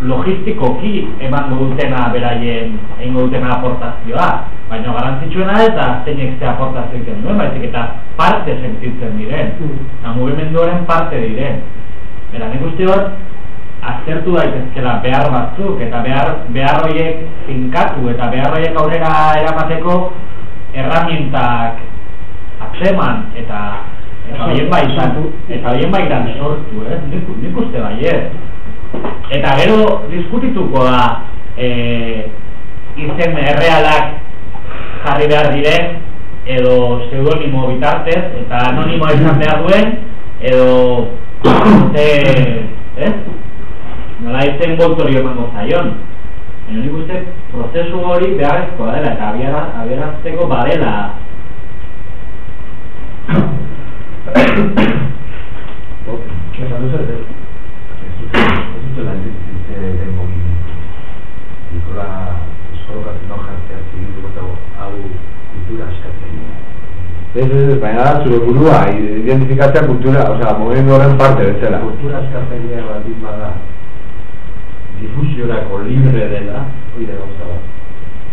logistikoki emango dutena beraien egingo dutena aportazioa, baina garantzitsuena ez da zeinek ze aportazio egiten duen, baizik eta parte sentitzen diren, eta mugimenduaren parte diren. Bera, nik uste hor, aztertu daitezkela behar batzuk, eta behar, behar horiek finkatu, eta behar horiek aurrera eramateko erramientak atzeman, eta eta horien baitan, eta horien baitan sortu, eh? nik, nik uste baiet. Eta gero diskutituko da e, izen errealak jarri behar diren edo pseudonimo bitartez eta anonimo izan behar duen edo ze, ez? Nola izen boltorio emango zaion. Baina nik uste prozesu hori beharrezkoa dela eta abiara, abiarazteko badela (coughs) duzu, ez ez dut lan dituzte den mugimendu. Nikola no jartzea zigitu eta hau kultura eskatzen. Ez, ez, baina da, zure burua, identifikatzea kultura, osea, mugimendu horren parte bezala. Kultura eskatzen baldin bada, difusiorako libre dela, hori da gauza bat.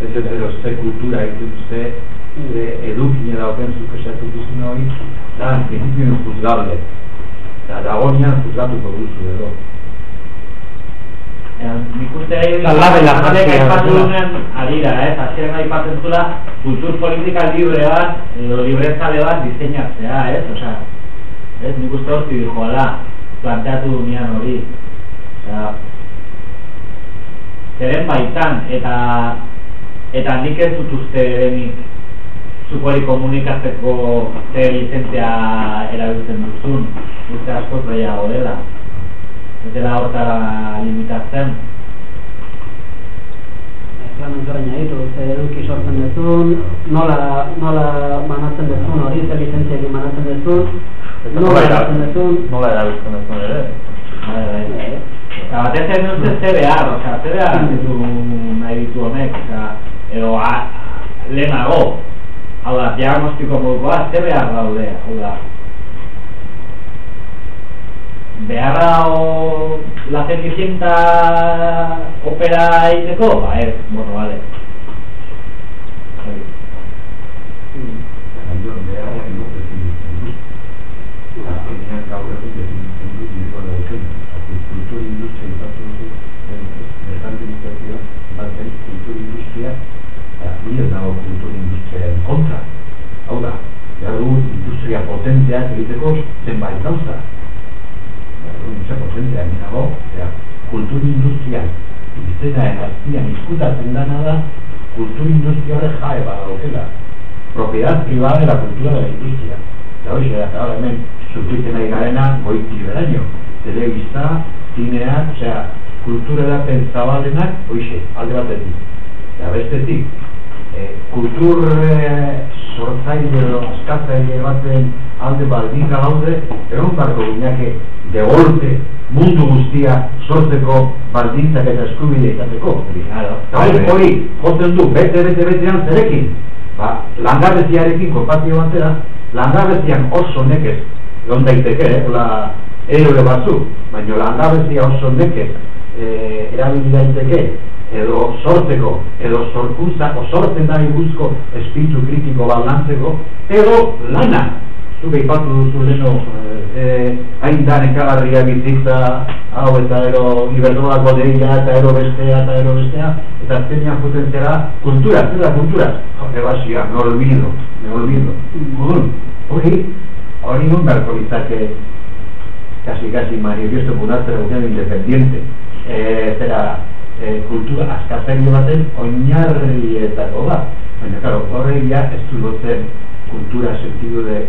Ez ez edo ze kultura dituzte, ze edukine dauken zuk esatu duzun hori, da, principio juzgable. Eta dagoenean juzgatuko duzu edo. Nik uste jartzea, aipatu bezala. duenean adira, ez, hasieran aipatzen zula kultur politika libre bat, edo librezale bat diseinatzea, ez, osea, ez, nik uste hori joala, planteatu dunean hori, osea, zeren baitan, eta eta nik ez dut uste denik zuk hori komunikatzeko ze lizentzia erabiltzen duzun, uste askoz gehiago dela. Ez dela hortara limitatzen. Erreglamentu baina ditu, ze eduki sortzen duzun, nola, nola banatzen duzun, hori ze lizentziekin banatzen duzun, nola banatzen duzun, Nola erabiltzen duzun ere? Bai, bai. Eta batez ere ustez ze behar, osea, ze behar ditu nahi ditu honek, osea, edo a, lehenago, hau da, diagnostiko modukoa, ze behar daude, hau da, beharra o la cenicienta opera egiteko, ba ez, bueno, vale. Definitzen du dirua dauken. Kultur industria ipatu duzu, bertan demokrazioa, batzen kultur industria, ni ez dago kultur industriaren kontra. Hau da, behar dugu industria potenteak egiteko zenbait gauza. Industria potentea egin dago, eta kultur industria izenaren azpian izkutatzen dana da, kultur industria horrek jae badaukela propiedad privada de la cultura de la industria. Eta hori, eta ahora hemen sufritzen nahi garena goiti beraino. Telebista, zineak, osea, kultura edaten zabalenak, hoixe, alde batetik. Eta bestetik, e, kultur e, sortzaile edo askatzaile baten alde baldin gaude, egon barko gineke de golpe mundu guztia sortzeko baldintzak eta eskubide izateko. Eta hori, hori, jotzen du, bete, bete, betean zerekin, ba, langabeziarekin konpatio batera, langabezian oso nekez, egon daiteke, eh, hola, eroe batzuk, baina langabezia oso nekez, eh, erabili daiteke, edo sortzeko, edo sorkuntza, o sortzen da iguzko espiritu kritiko bat lantzeko, edo lana, zuk eipatu duzu leno, eh, hain da nekagarria bizitza, hau eta ero iberdolako deia, eta ero bestea, eta ero bestea, eta azkenean juten zera kultura, zer da kultura? Ebasia, me olvido, me olvido. Orduan, hori, hori nun beharko litzake casi casi manifiesto por una traducción independiente eh, zera eh, kultura askatzaile baten oinarrietako bat baina claro horrek ja ez du lotzen kultura sentido de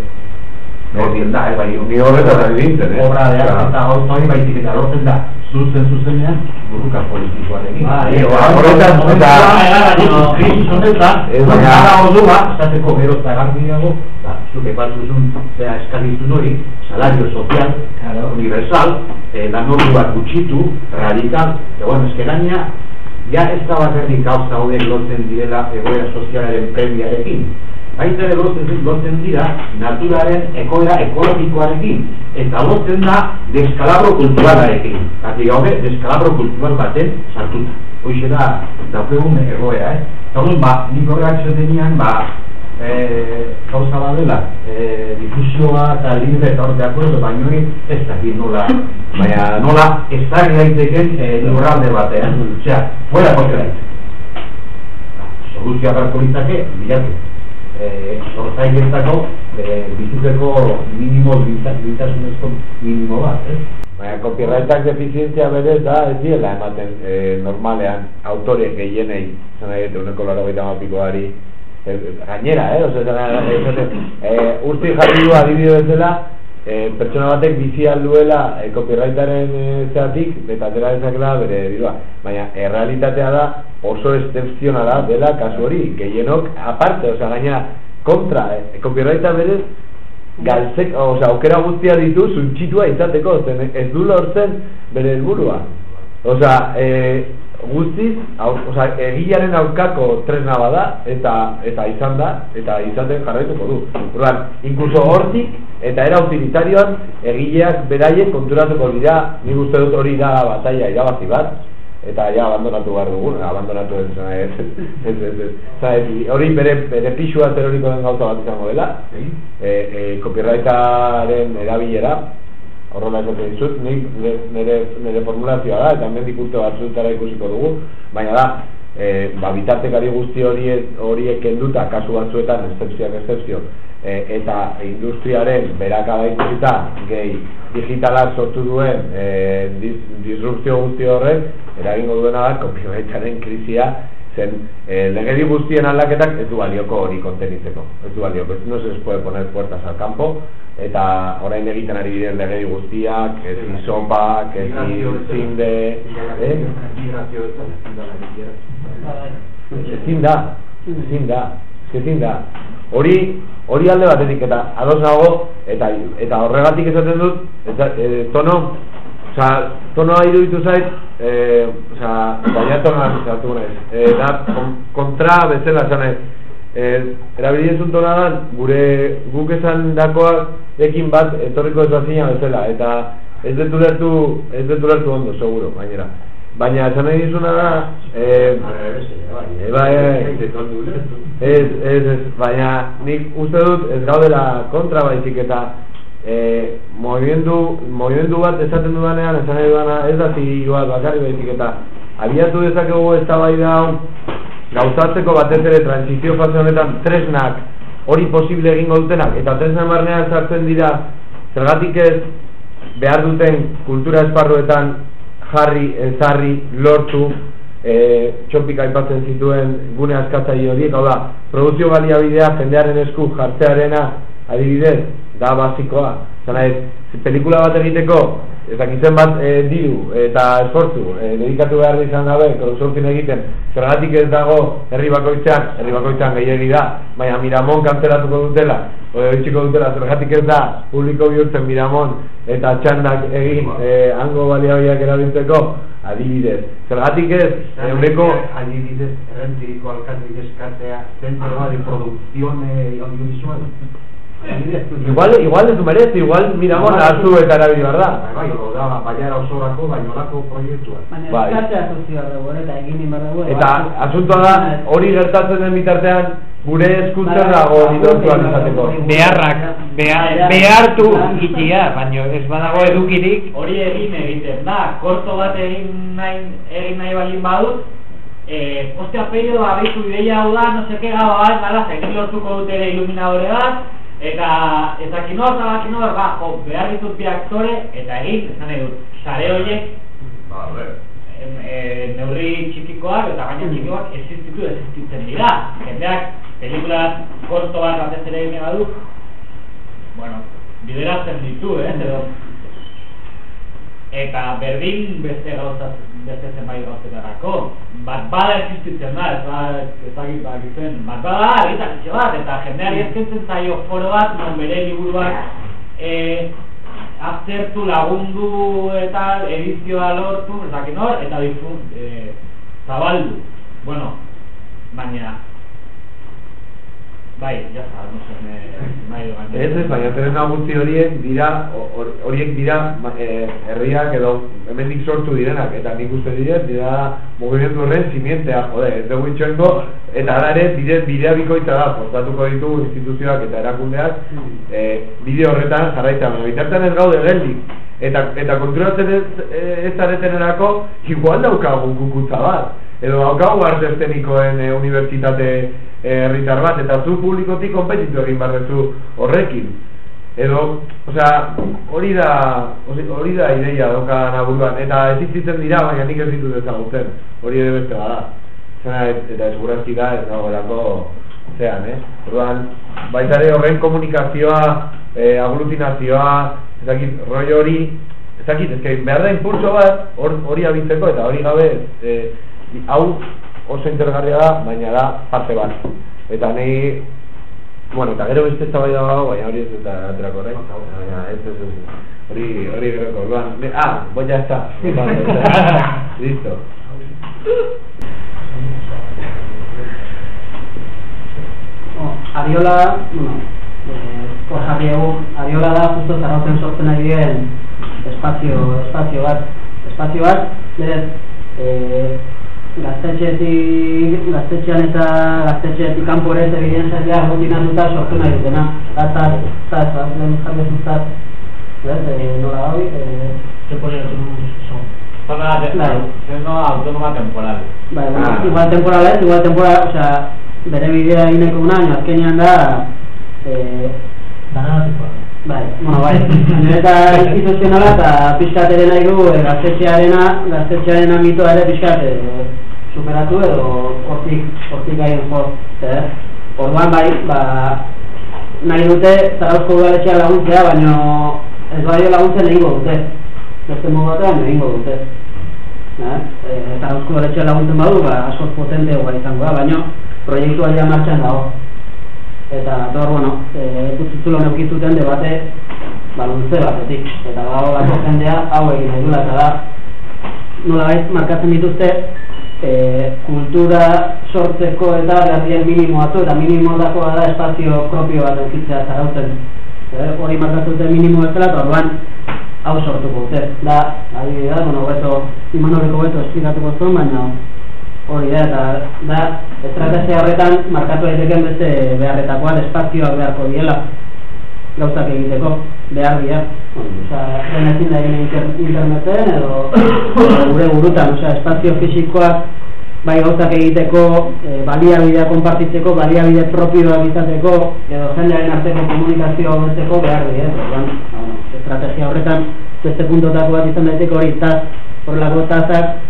Ordien da, eh, bai, Ni horretara egintzen, eh? Obra de arte eta hori hori baizik eta lortzen da. Zuzen zuzenean? Burruka politikoarekin. Bai, ba, horretan, horretan, eta, baina, honetan, Ez, baina, ordua, esateko gero eta garbiago, ba, zuk epatu duzun, zera eskalizun hori, salario sozial, universal, eh, lan ordu bat gutxitu, radical, eta bueno, eske gaina, ja ez da bakarrik gauza hauek lotzen direla egoera sozialaren premiarekin. Baita ere lotzen, lotzen dira naturaren egoera ekologikoarekin eta lotzen da deskalabro kulturalarekin. Zati gaude, deskalabro kultural baten sartuta. Hoixe da, daukegun egoera, eh? Orduan, ba, nik horrek zotenian, ba, eh, gauza badela, eh, difusioa eta libre eta hor de acuerdo, baina hori ez dakit nola, baina nola ez da daiteken eh, lurralde batean, osea, fuera copyright. Soluzioa beharko litzake, bilatu. Eh, sortzaileetako eh, bizuteko minimo, bintasunezko minimo bat, eh? Baina, copyrightak defizientzia berez da, ez diela ematen e, normalean autore gehienei, zan nahi, uneko laro gaita mapikoari, e, gainera, eh? Oso, zan esaten, e, urti jarri du adibide bezala, e, pertsona batek bizi alduela e, copyrightaren e, zeatik, eta atera dezakela bere dirua. Baina, errealitatea da oso excepzionala dela kasu hori, gehienok aparte, osea, gaina kontra, e, copyrighta berez, galtzek, osea, aukera guztia ditu suntxitua izateko, zen ez du lortzen bere helburua. Osea, e, guztiz, au, osea, egilearen aurkako tresna bada eta eta izan da eta izaten jarraituko du. Orduan, inkluso hortik eta era utilitarioan egileak beraiek konturatuko dira, nik uste dut hori da batalla irabazi bat eta ja abandonatu behar dugun, abandonatu ez, ez, ez, ez, ez, ez, hori bere, bere pixua teroriko den gauza bat izango dela, e, e, copyrightaren erabilera, horrela esaten dizut, nik nire- nire, formulazioa da, eta hemen urte batzutara ikusiko dugu, baina da, e, ba, bitartekari guzti horiek, horiek kenduta, kasu batzuetan, excepzioak excepzio, e, eta industriaren berakada ikusita, gehi digitalak sortu duen e, dis, disrupzio guzti horrek, eragingo duena da, copyrightaren krisia, zen e, legedi guztien aldaketak ez du balioko hori kontenitzeko. Ez du balioko, no se puede poner puertas al campo, eta orain egiten ari diren legedi guztiak, ez isopak, ez zinde, eh? Ezin da ezin da, ezin da, ezin da. Hori, hori alde batetik eta ados nago eta eta horregatik esaten dut, eta, e, tono, osea, tonoa iruditu zait, eh, osea, baina tonoa sartu naiz. Eh, da kon, kontra bezala esan naiz. Eh, erabili duzun tona da, gure guk esan dakoak ekin bat etorriko ez bazina bezala eta ez dut ulertu, ez dut ulertu ondo, seguro, gainera. Baina esan nahi dizuna da, eh, eh, bai, eh, ez, ez, ez, baina nik uste dut ez gaudela kontra baizik eta eh, movimendu, movimendu bat esaten dudanean, esan nahi dudana ez da zigilu bat bakarri baizik eta abiatu dezakegu ez da hau gauzatzeko batez ere transizio fase honetan tresnak hori posible egingo dutenak eta tresna barnean sartzen dira zergatik ez behar duten kultura esparruetan jarri, ezarri, lortu e, txopik aipatzen zituen gune askatzaile horiek, hau da, produzio baliabidea jendearen esku jartzearena adibidez, da basikoa. Zena ez, pelikula bat egiteko, ez dakitzen bat e, diru eta esfortzu, e, dedikatu behar izan gabe, crowdsourcing egiten, zergatik ez dago herri bakoitzean, herri bakoitzean gehiagi da, baina Miramon kantzeratuko dutela, o itxiko dutela, zergatik ez da publiko bihurtzen Miramon eta txandak egin e, hango baliabideak erabiltzeko, adibidez. Zergatik ez, eureko... Adibidez, errentiriko alkatik eskatzea, zentroa de producción eh, audiovisual. Igual, igual ez du merezi, igual Miramon hartu eta erabili behar da. Bai, bai, da, baiara osorako, baina olako proiektua. Baina Bai. sozioa dugu, eta egin inbar dugu. Eta asuntoa da, hori gertatzen den bitartean, gure eskulter dago hori lortuan izateko. Beharrak, behar, behartu itia, baina ez badago edukirik. Hori egin egiten da, korto bat egin nahi, egin nahi balin badut, eh, ostia pedido abizu ideia hau da, no seke gaba bat, bala, zekin lortuko dut ere iluminadore bat, Eta ez dakit nor, eta dakit nor, ba, jo, behar ditut bi aktore, eta egin, esan nahi dut, sare horiek, Ba, e, neurri txikikoak eta gaina txikikoak existitu existitzen dira. Jendeak, pelikula korto bat batez ere egin badu, bueno, bideratzen ditu, eh, edo. Eta berdin beste gauza, beste zenbait gauzetarako. Bat bada existitzen da, ez da, ez da gizen, bat bada egitaritxe bat, eta jendeari eskentzen zaio foro bat, non bere liburuak, eh, aztertu lagundu eta edizioa lortu, ez dakit nor, eta difun, e, zabaldu. Bueno, baina, bai, sé, me, me ha ido baina. Ez ez, baina tresna guzti horiek dira, hor- horiek dira eh, herriak edo hemendik sortu direnak, eta nik uste dire, dira mugimendu horren simientea, jode, ez dugu itxoengo, eta ara ere bide, bidea bikoitza da, postatuko ditugu instituzioak eta erakundeak, eh, bide horretan jarraitzen, bitartean ez gaude geldik, eta, eta konturatzen ez, eh, ez zaretenerako, igual daukagu kukutza bat, edo daukagu arte estenikoen eh, unibertsitate herritar bat, eta zu publikotik konpetitu egin behar duzu horrekin. Edo, osea, hori da, hori- da ideia dauka naburuan, eta existitzen dira, baina nik ez ditut ezagutzen, hori ere beste bada. Zena, et- eta segurazki da, ez dagoelako zean, eh? Orduan, baita ere horren komunikazioa, eh, aglutinazioa, ez dakit, rollo hori, ez dakit, ez behar da impulso bat, hor- hori abitzeko, eta hori gabe, eh, hau oso interesgarria da, baina da parte bat. Eta nahi, bueno, eta gero beste eztabaida dago, baina hori ez eta aterako horrek. Baina ez, ez, ez. Hori, hori gero orduan. Ah, ya está. Vale, ya está. Listo. Oh, Ariola, bueno, eh, hor jarri egu, Ariola da justo zarautzen sortzen ari diren espazio, espazio bat, espazio bat, berez, eh, gaztetxean eta gaztetxeetik kanpore ez egiten zaitea aglutinatuta sortu nahi dutena. Eta zaz, zaz, lehen jarri zuzaz, berez, eh, nola eh, Se pone el son. Zona, de, Bai. zona autónoma temporal. Bai, bueno, igual temporala ez, igual temporala, osea, bere bidea ineko un año, azkenean da, eh, Bai, bueno, bai. Baina eta instituzionala eta pixkat ere nahi du eh, gaztetxearena, gaztetxearen mitoa ere pixkat eh, superatu edo hortik, hortik gaien jo. Eh? Orduan bai, ba, nahi dute Zarauzko udaletxea laguntzea, baino ez bai laguntzen egingo dute. Beste modu batean egingo dute. Eh? Eh, Zarauzko udaletxea laguntzen badu, ba, askoz potente izango da, baino proiektua ja martxan dago eta hor, bueno, e, putzulo neukizuten debate ba, luze batetik, eta dago lako jendea hau egin nahi duela, eta da nolabait markatzen dituzte e, kultura sortzeko eta berrien minimo batu, eta minimo dakoa da espazio propio bat eukitzea zarautzen. E, hori markatzen minimo bezala, eta orduan hau sortuko dute. Da, adibidea, bueno, beto, imanoreko beto esplikatuko zuen, baina hori da, eta da, estrategia horretan markatu daiteken beste beharretakoan espazioak beharko diela gauzak egiteko behar dira. Lehen ezin da interneten edo (coughs) gure burutan, osea, espazio fisikoak bai gauzak egiteko, e, baliabidea konpartitzeko, baliabide propioak izateko, edo jendearen arteko komunikazioa hobetzeko behar dira. Orduan, estrategia horretan beste puntotako bat izan daiteke hori taz, horrelako tazak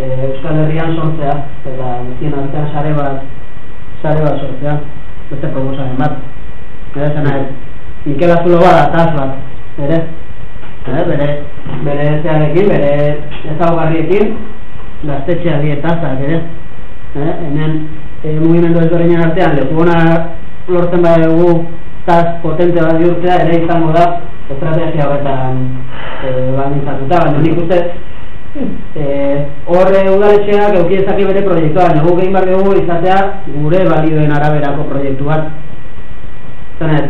eh, Euskal Herrian sortzea, eta guztien artean sare bat, sare bat sortzea, beste proposamen bat. Bere zena ez, Mikel Azulo bada taz bat, bere, eh, bere, bere zearekin, bere ezaugarriekin, gaztetxea die tazak, ere, eh, hemen eh, mugimendu ezberdinen artean, leku ona lortzen badugu taz potente bat bihurtzea, ere izango da, estrategia horretan eh, baldintzatuta, baina nik uste eh, horre udaletxeak euki ezake bere proiektua, baina guk egin behar dugu izatea gure balioen araberako proiektu bat. Zanez,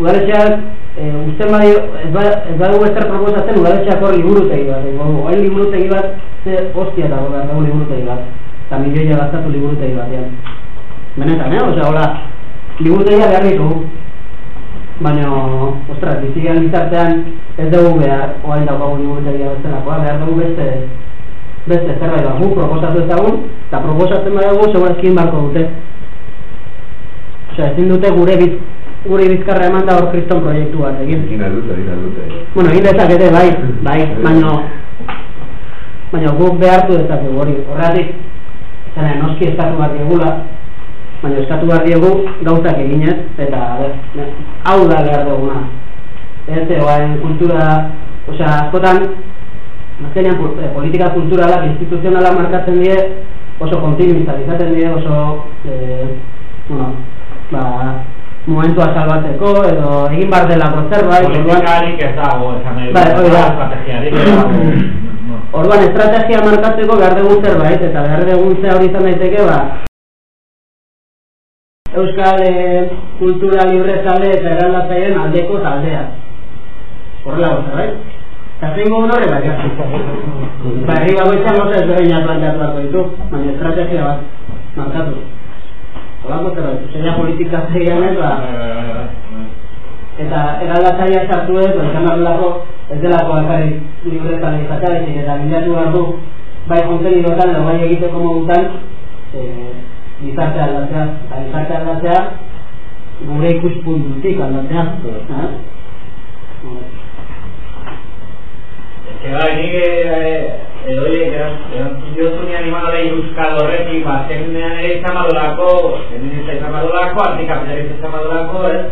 udaletxeak eh, usten badio, ez, ba, ez badugu proposatzen udaletxeak hor liburutegi bat, egingo dugu, hain liburutegi bat, ze hostia eta behar dugu liburutegi bat, eta milioia gastatu liburutegi batean. Benetan, eh? Osea, hola, liburutegia behar ditugu, baina, ostras, bizigan gizartean ez dugu behar, oain daukagu liburutegia bezalakoa, behar dugu beste, beste zerbait bat, gu proposatu ezagun, eta proposatzen badago, segurazki barko dute. Osea, ezin dute gure bit, gure bizkarra eman da hor kriston proiektu bat egin. Egin aldute, egin aldute. Bueno, egin dezakete, bai, bai, baino, baino guk behartu dezakegu hori. Horregatik, zera, noski eskatu bat diegula, baina eskatu behar diegu gauzak eginez, eta ber, hau da behar duguna. Ez, egoen kultura, osea, askotan, azkenean eh, politika kulturalak, instituzionala markatzen die, oso kontinuizat izaten die, oso, eh, bueno, ba, momentua salbatzeko, edo egin bar delako zerbait. Politikarik ez dago, esan nahi Bai, hori da. estrategiarik ez dago. (clears throat) Orduan estrategia markatzeko behar dugun zerbait, eta behar dugun ze hori izan daiteke, ba, Euskal eh, kultura libre talde eta eraldatzaien aldeko taldea. Horrela gauza, bai? Eta zein gogun horre bai, Ba, herri bagoitzan gauza ez bereina planteatu beharko ditu, baina estrategia bat, markatu. Horako zerbait, zeina politika zeian ez, ba, eta eraldatzaia sartu ez, ba, izan behar ez delako bakarrik libre talde izatea, eta bilatu behar du, bai kontenidotan, edo bai egiteko modutan, eh, gizarte aldatzea, eta gizarte aldatzea gure ikuspuntutik aldatzea. Eh? Que bai, nik edo hiek erantzun diozu ni animalare euskal horretik, ba, zenean ere izan badolako, feminista izan badolako, antikapitalista izan badolako, ez?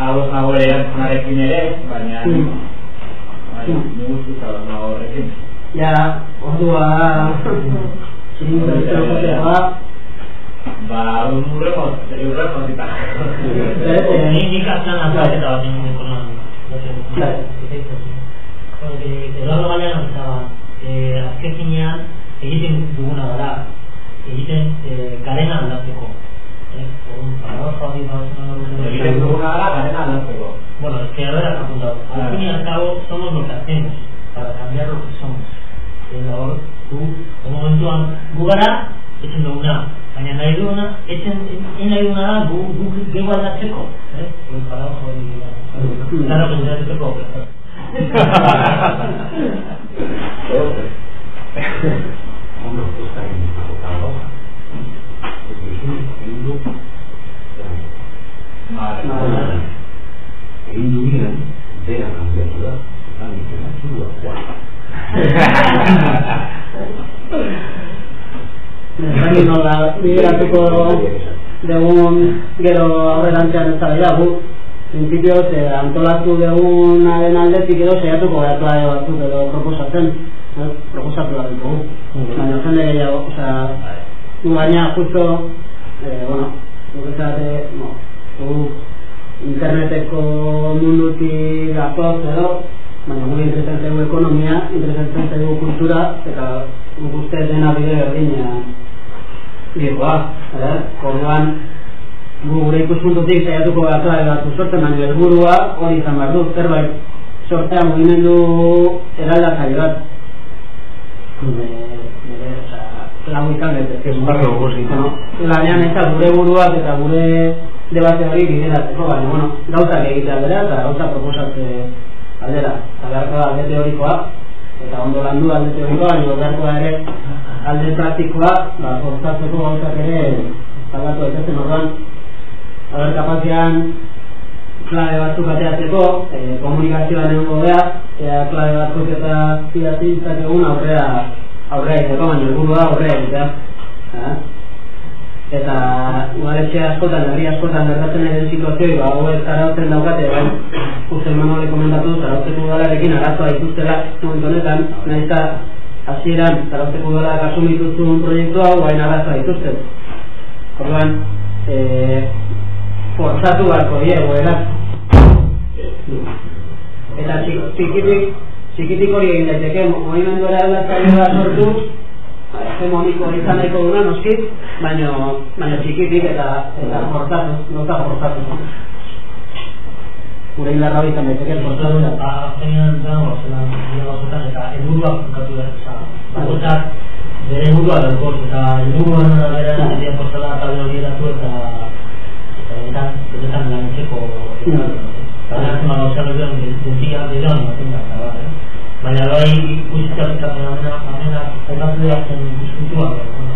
Hau nago ere erantzunarekin ere, baina... Bai, ni guztu zago nago horrekin. Ja, ordua... (laughs) Ba, un urreko, urreko zita. Ni nik azkan azaleta bat egin dut lan. Eduardo Galeano estaba azkekinean egiten duguna dara, egiten garena aldatzeko. Egiten duguna dara, garena aldatzeko. Bueno, es que a ver, apuntado. Al fin y al cabo, somos lo que hacemos para cambiar lo que somos. Momentuan, gu gara, etzen duguna. Baina nahi duguna, etzen, en nahi duguna da, gu, gu, gego aldatzeko. Eh? Hace poco. Ondo, ez da egin izateko egin du egin du bilen bera kanbiatu da eta nik erantzun du Zagin nola, bideratuko dugun gero aurrerantzean ez da gu Principios, eh, antolatu dugunaren aldetik edo saiatuko behar da batzuk edo proposatzen. Eh, proposatu behar ditugu baina jende gehiago, osea gu baina justo eh, bueno, gu bezate, no, gu interneteko mundutik gatoz edo baina gure interesatzen zaigu ekonomia, interesatzen zaigu kultura, eta guk uste dena bide berdina Biekoa, eh? Orduan, gu gure ikuspuntutik saiatuko gatoa egatu sortzen, baina helburua hori izan behar du, zerbait sortea mugimendu eraldatzaile bat. Nire, lau izan dut, Lanean ez da gure buruak eta gure debate hori bideratzeko, baina, bueno, gauzak egitea aldera eta gauza proposatze aldera. Eta beharko da alde teorikoa, eta ondo landu alde teorikoa, baina beharko da ere alde praktikoa, ba, forzatzeko gauzak ere aldatu daitezen orduan, haber kapazian klabe batzuk ateatzeko, eh, komunikazioan egon gobea, ea klabe batzuk eta zidazi egun aurrera aurrera egiteko, baina helburua aurrera egitea. Eh? Eta udaletxe askotan, herri askotan gertatzen den situazioi, ba, hauek zarautzen daukate, bai, uste manole komentatu, zarautzeko udalarekin arazoa dituztela momentu honetan, nahiz eta hasieran zarautzeko udalak asumituzun proiektu hau, baina arazoa dituzten. Orduan, eh, forzatu barko diego, era? Eta txikitik, txikitik hori egin daiteke, movimendu era aldatzaile da sortu, hegemoniko izan nahiko duna noski, baina baina txikitik eta eta forzatu, nota forzatu. Gure indarra hori izan daiteke, forzatu da. Ba, azkenean dago, zelan, zelan, eta helburuak kokatu da, oza, bakoitzak bere helburua dauko, eta helburuan bere nahi portala talde hori eratu eta eta benetan, benetan lan etxeko baina zema gauza duen guztia bidea hori batzen da, eta bat, baina bai ikusitzea bitatzen amena, amena, aipatu dira zen ikuspuntua,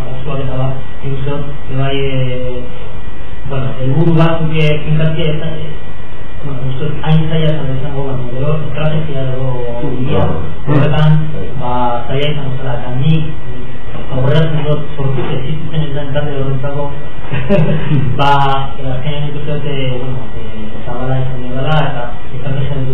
arazuak eta bat, ikusten, bai, bueno, helburu batzuk finkatzea ez da, bueno, uste, hain zaila zan izango, baina gero estrategia edo guia, horretan, ba, zaila izango zela, eta nik aurreratzen dut sortu existitzen ez den talde horretzako, ba, azkenean dute, bueno, e, zabala izan dela, eta horretan, e,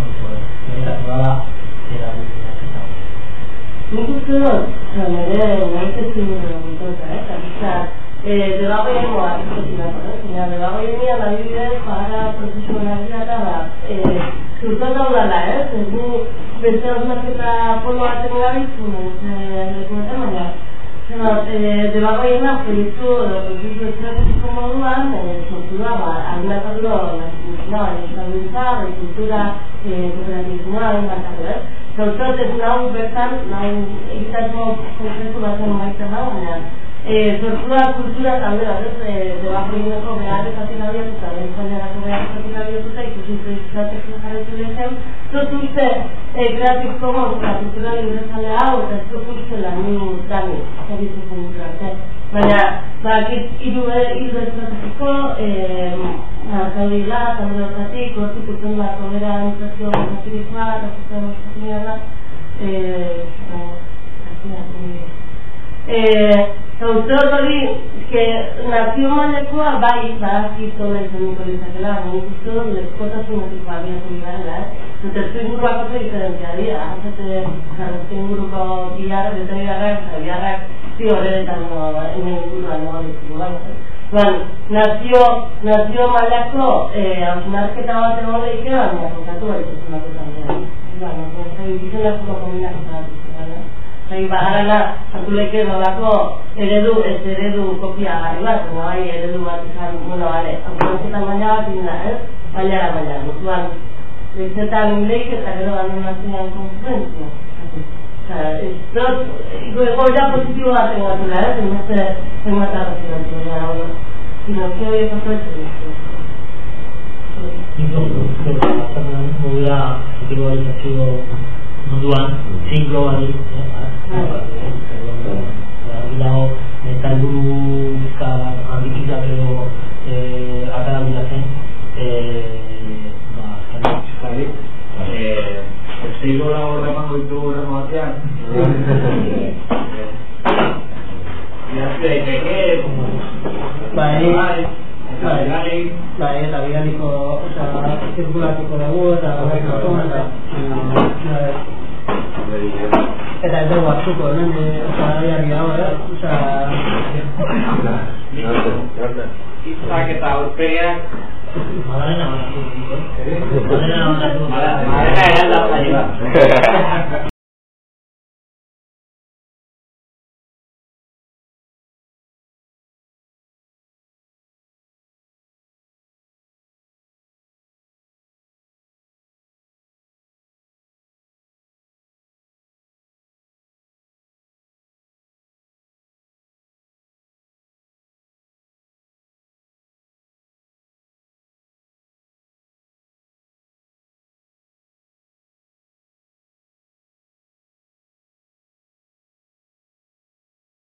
Nik uste dut, nire nahitezu muntuta, eh? Eta, eh, debago jengoa, izkotinako, eh? Zina, debago jengoa, adibidez, para prozesu energia eta da, eh, zurtzen daudala, eh? Zegu, beste osnarketa polo baten gabizu, eh, lekuetan, baina, zena, eh, debago jengoa, proiektu, prozesu estrategiko moduan, eh, sortu da, ba, aldakarlo, no, estabilitza, kultura, eh, kooperativismoa, engartako, eh? Zautzat ez nahu bertan, nahu egitasmo konkretu batzen maitzen nahu, baina e, sortua kultura talde bat ez, e, debajo inoko beharretatik abiatu eta behitzailerako beharretatik abiatu eta ikusi estrategien jarretu lezen, zot uste e, kreatik komon eta kultura librezale hau eta ez zot uste lan nio dani, zebizu kultura, baina, ba, iru estrategiko, Zaudila, talde hortatik, hortik urten da, kolera administrazio organizazioa, eta zuzera da, eta uste hor hori, nazio mailekoa bai, badaki zola izan niko ditzakela, nik uste hor, leskotasun ezik baliatu bigarela, eh? Eta ez inguruak oso diferentzia dira, hazete, jarrezke inguruko biarrak, eta biarrak, eta biarrak, zi horretan, hemen inguruan, no, ditugu, Bueno, nazio, nazio mailako eh, hausnarketa bat egon leike, baina jokatu baituzun bat esan Bueno, zai, dizen lasuko kombinaketa bat Zai, baharana, hartu leike nolako eredu, ez eredu kopia gari bat, bai, eredu bat izan, bueno, bale, hausnarketa baina bat inda, ez? Baina, baina, mutuan, lehizetan leik eta gero gano nazioan konfluentzia. Esto, goya positibo bat egon gatu da, ez? Zenbate, zenbate arrazio da, bueno. Sino que hoy es otro Movida globalizazio munduan, zein globali, dago, eta helburu bizka ambikizak edo atara bilatzen, ba, Javi, zei gora horreman goitu horrema batean, Iazte daiteke, bai, bai, bai, eta bidaliko, oza, zirkulatiko dugu, eta eta, eta ez dugu hartuko, hemen, oza,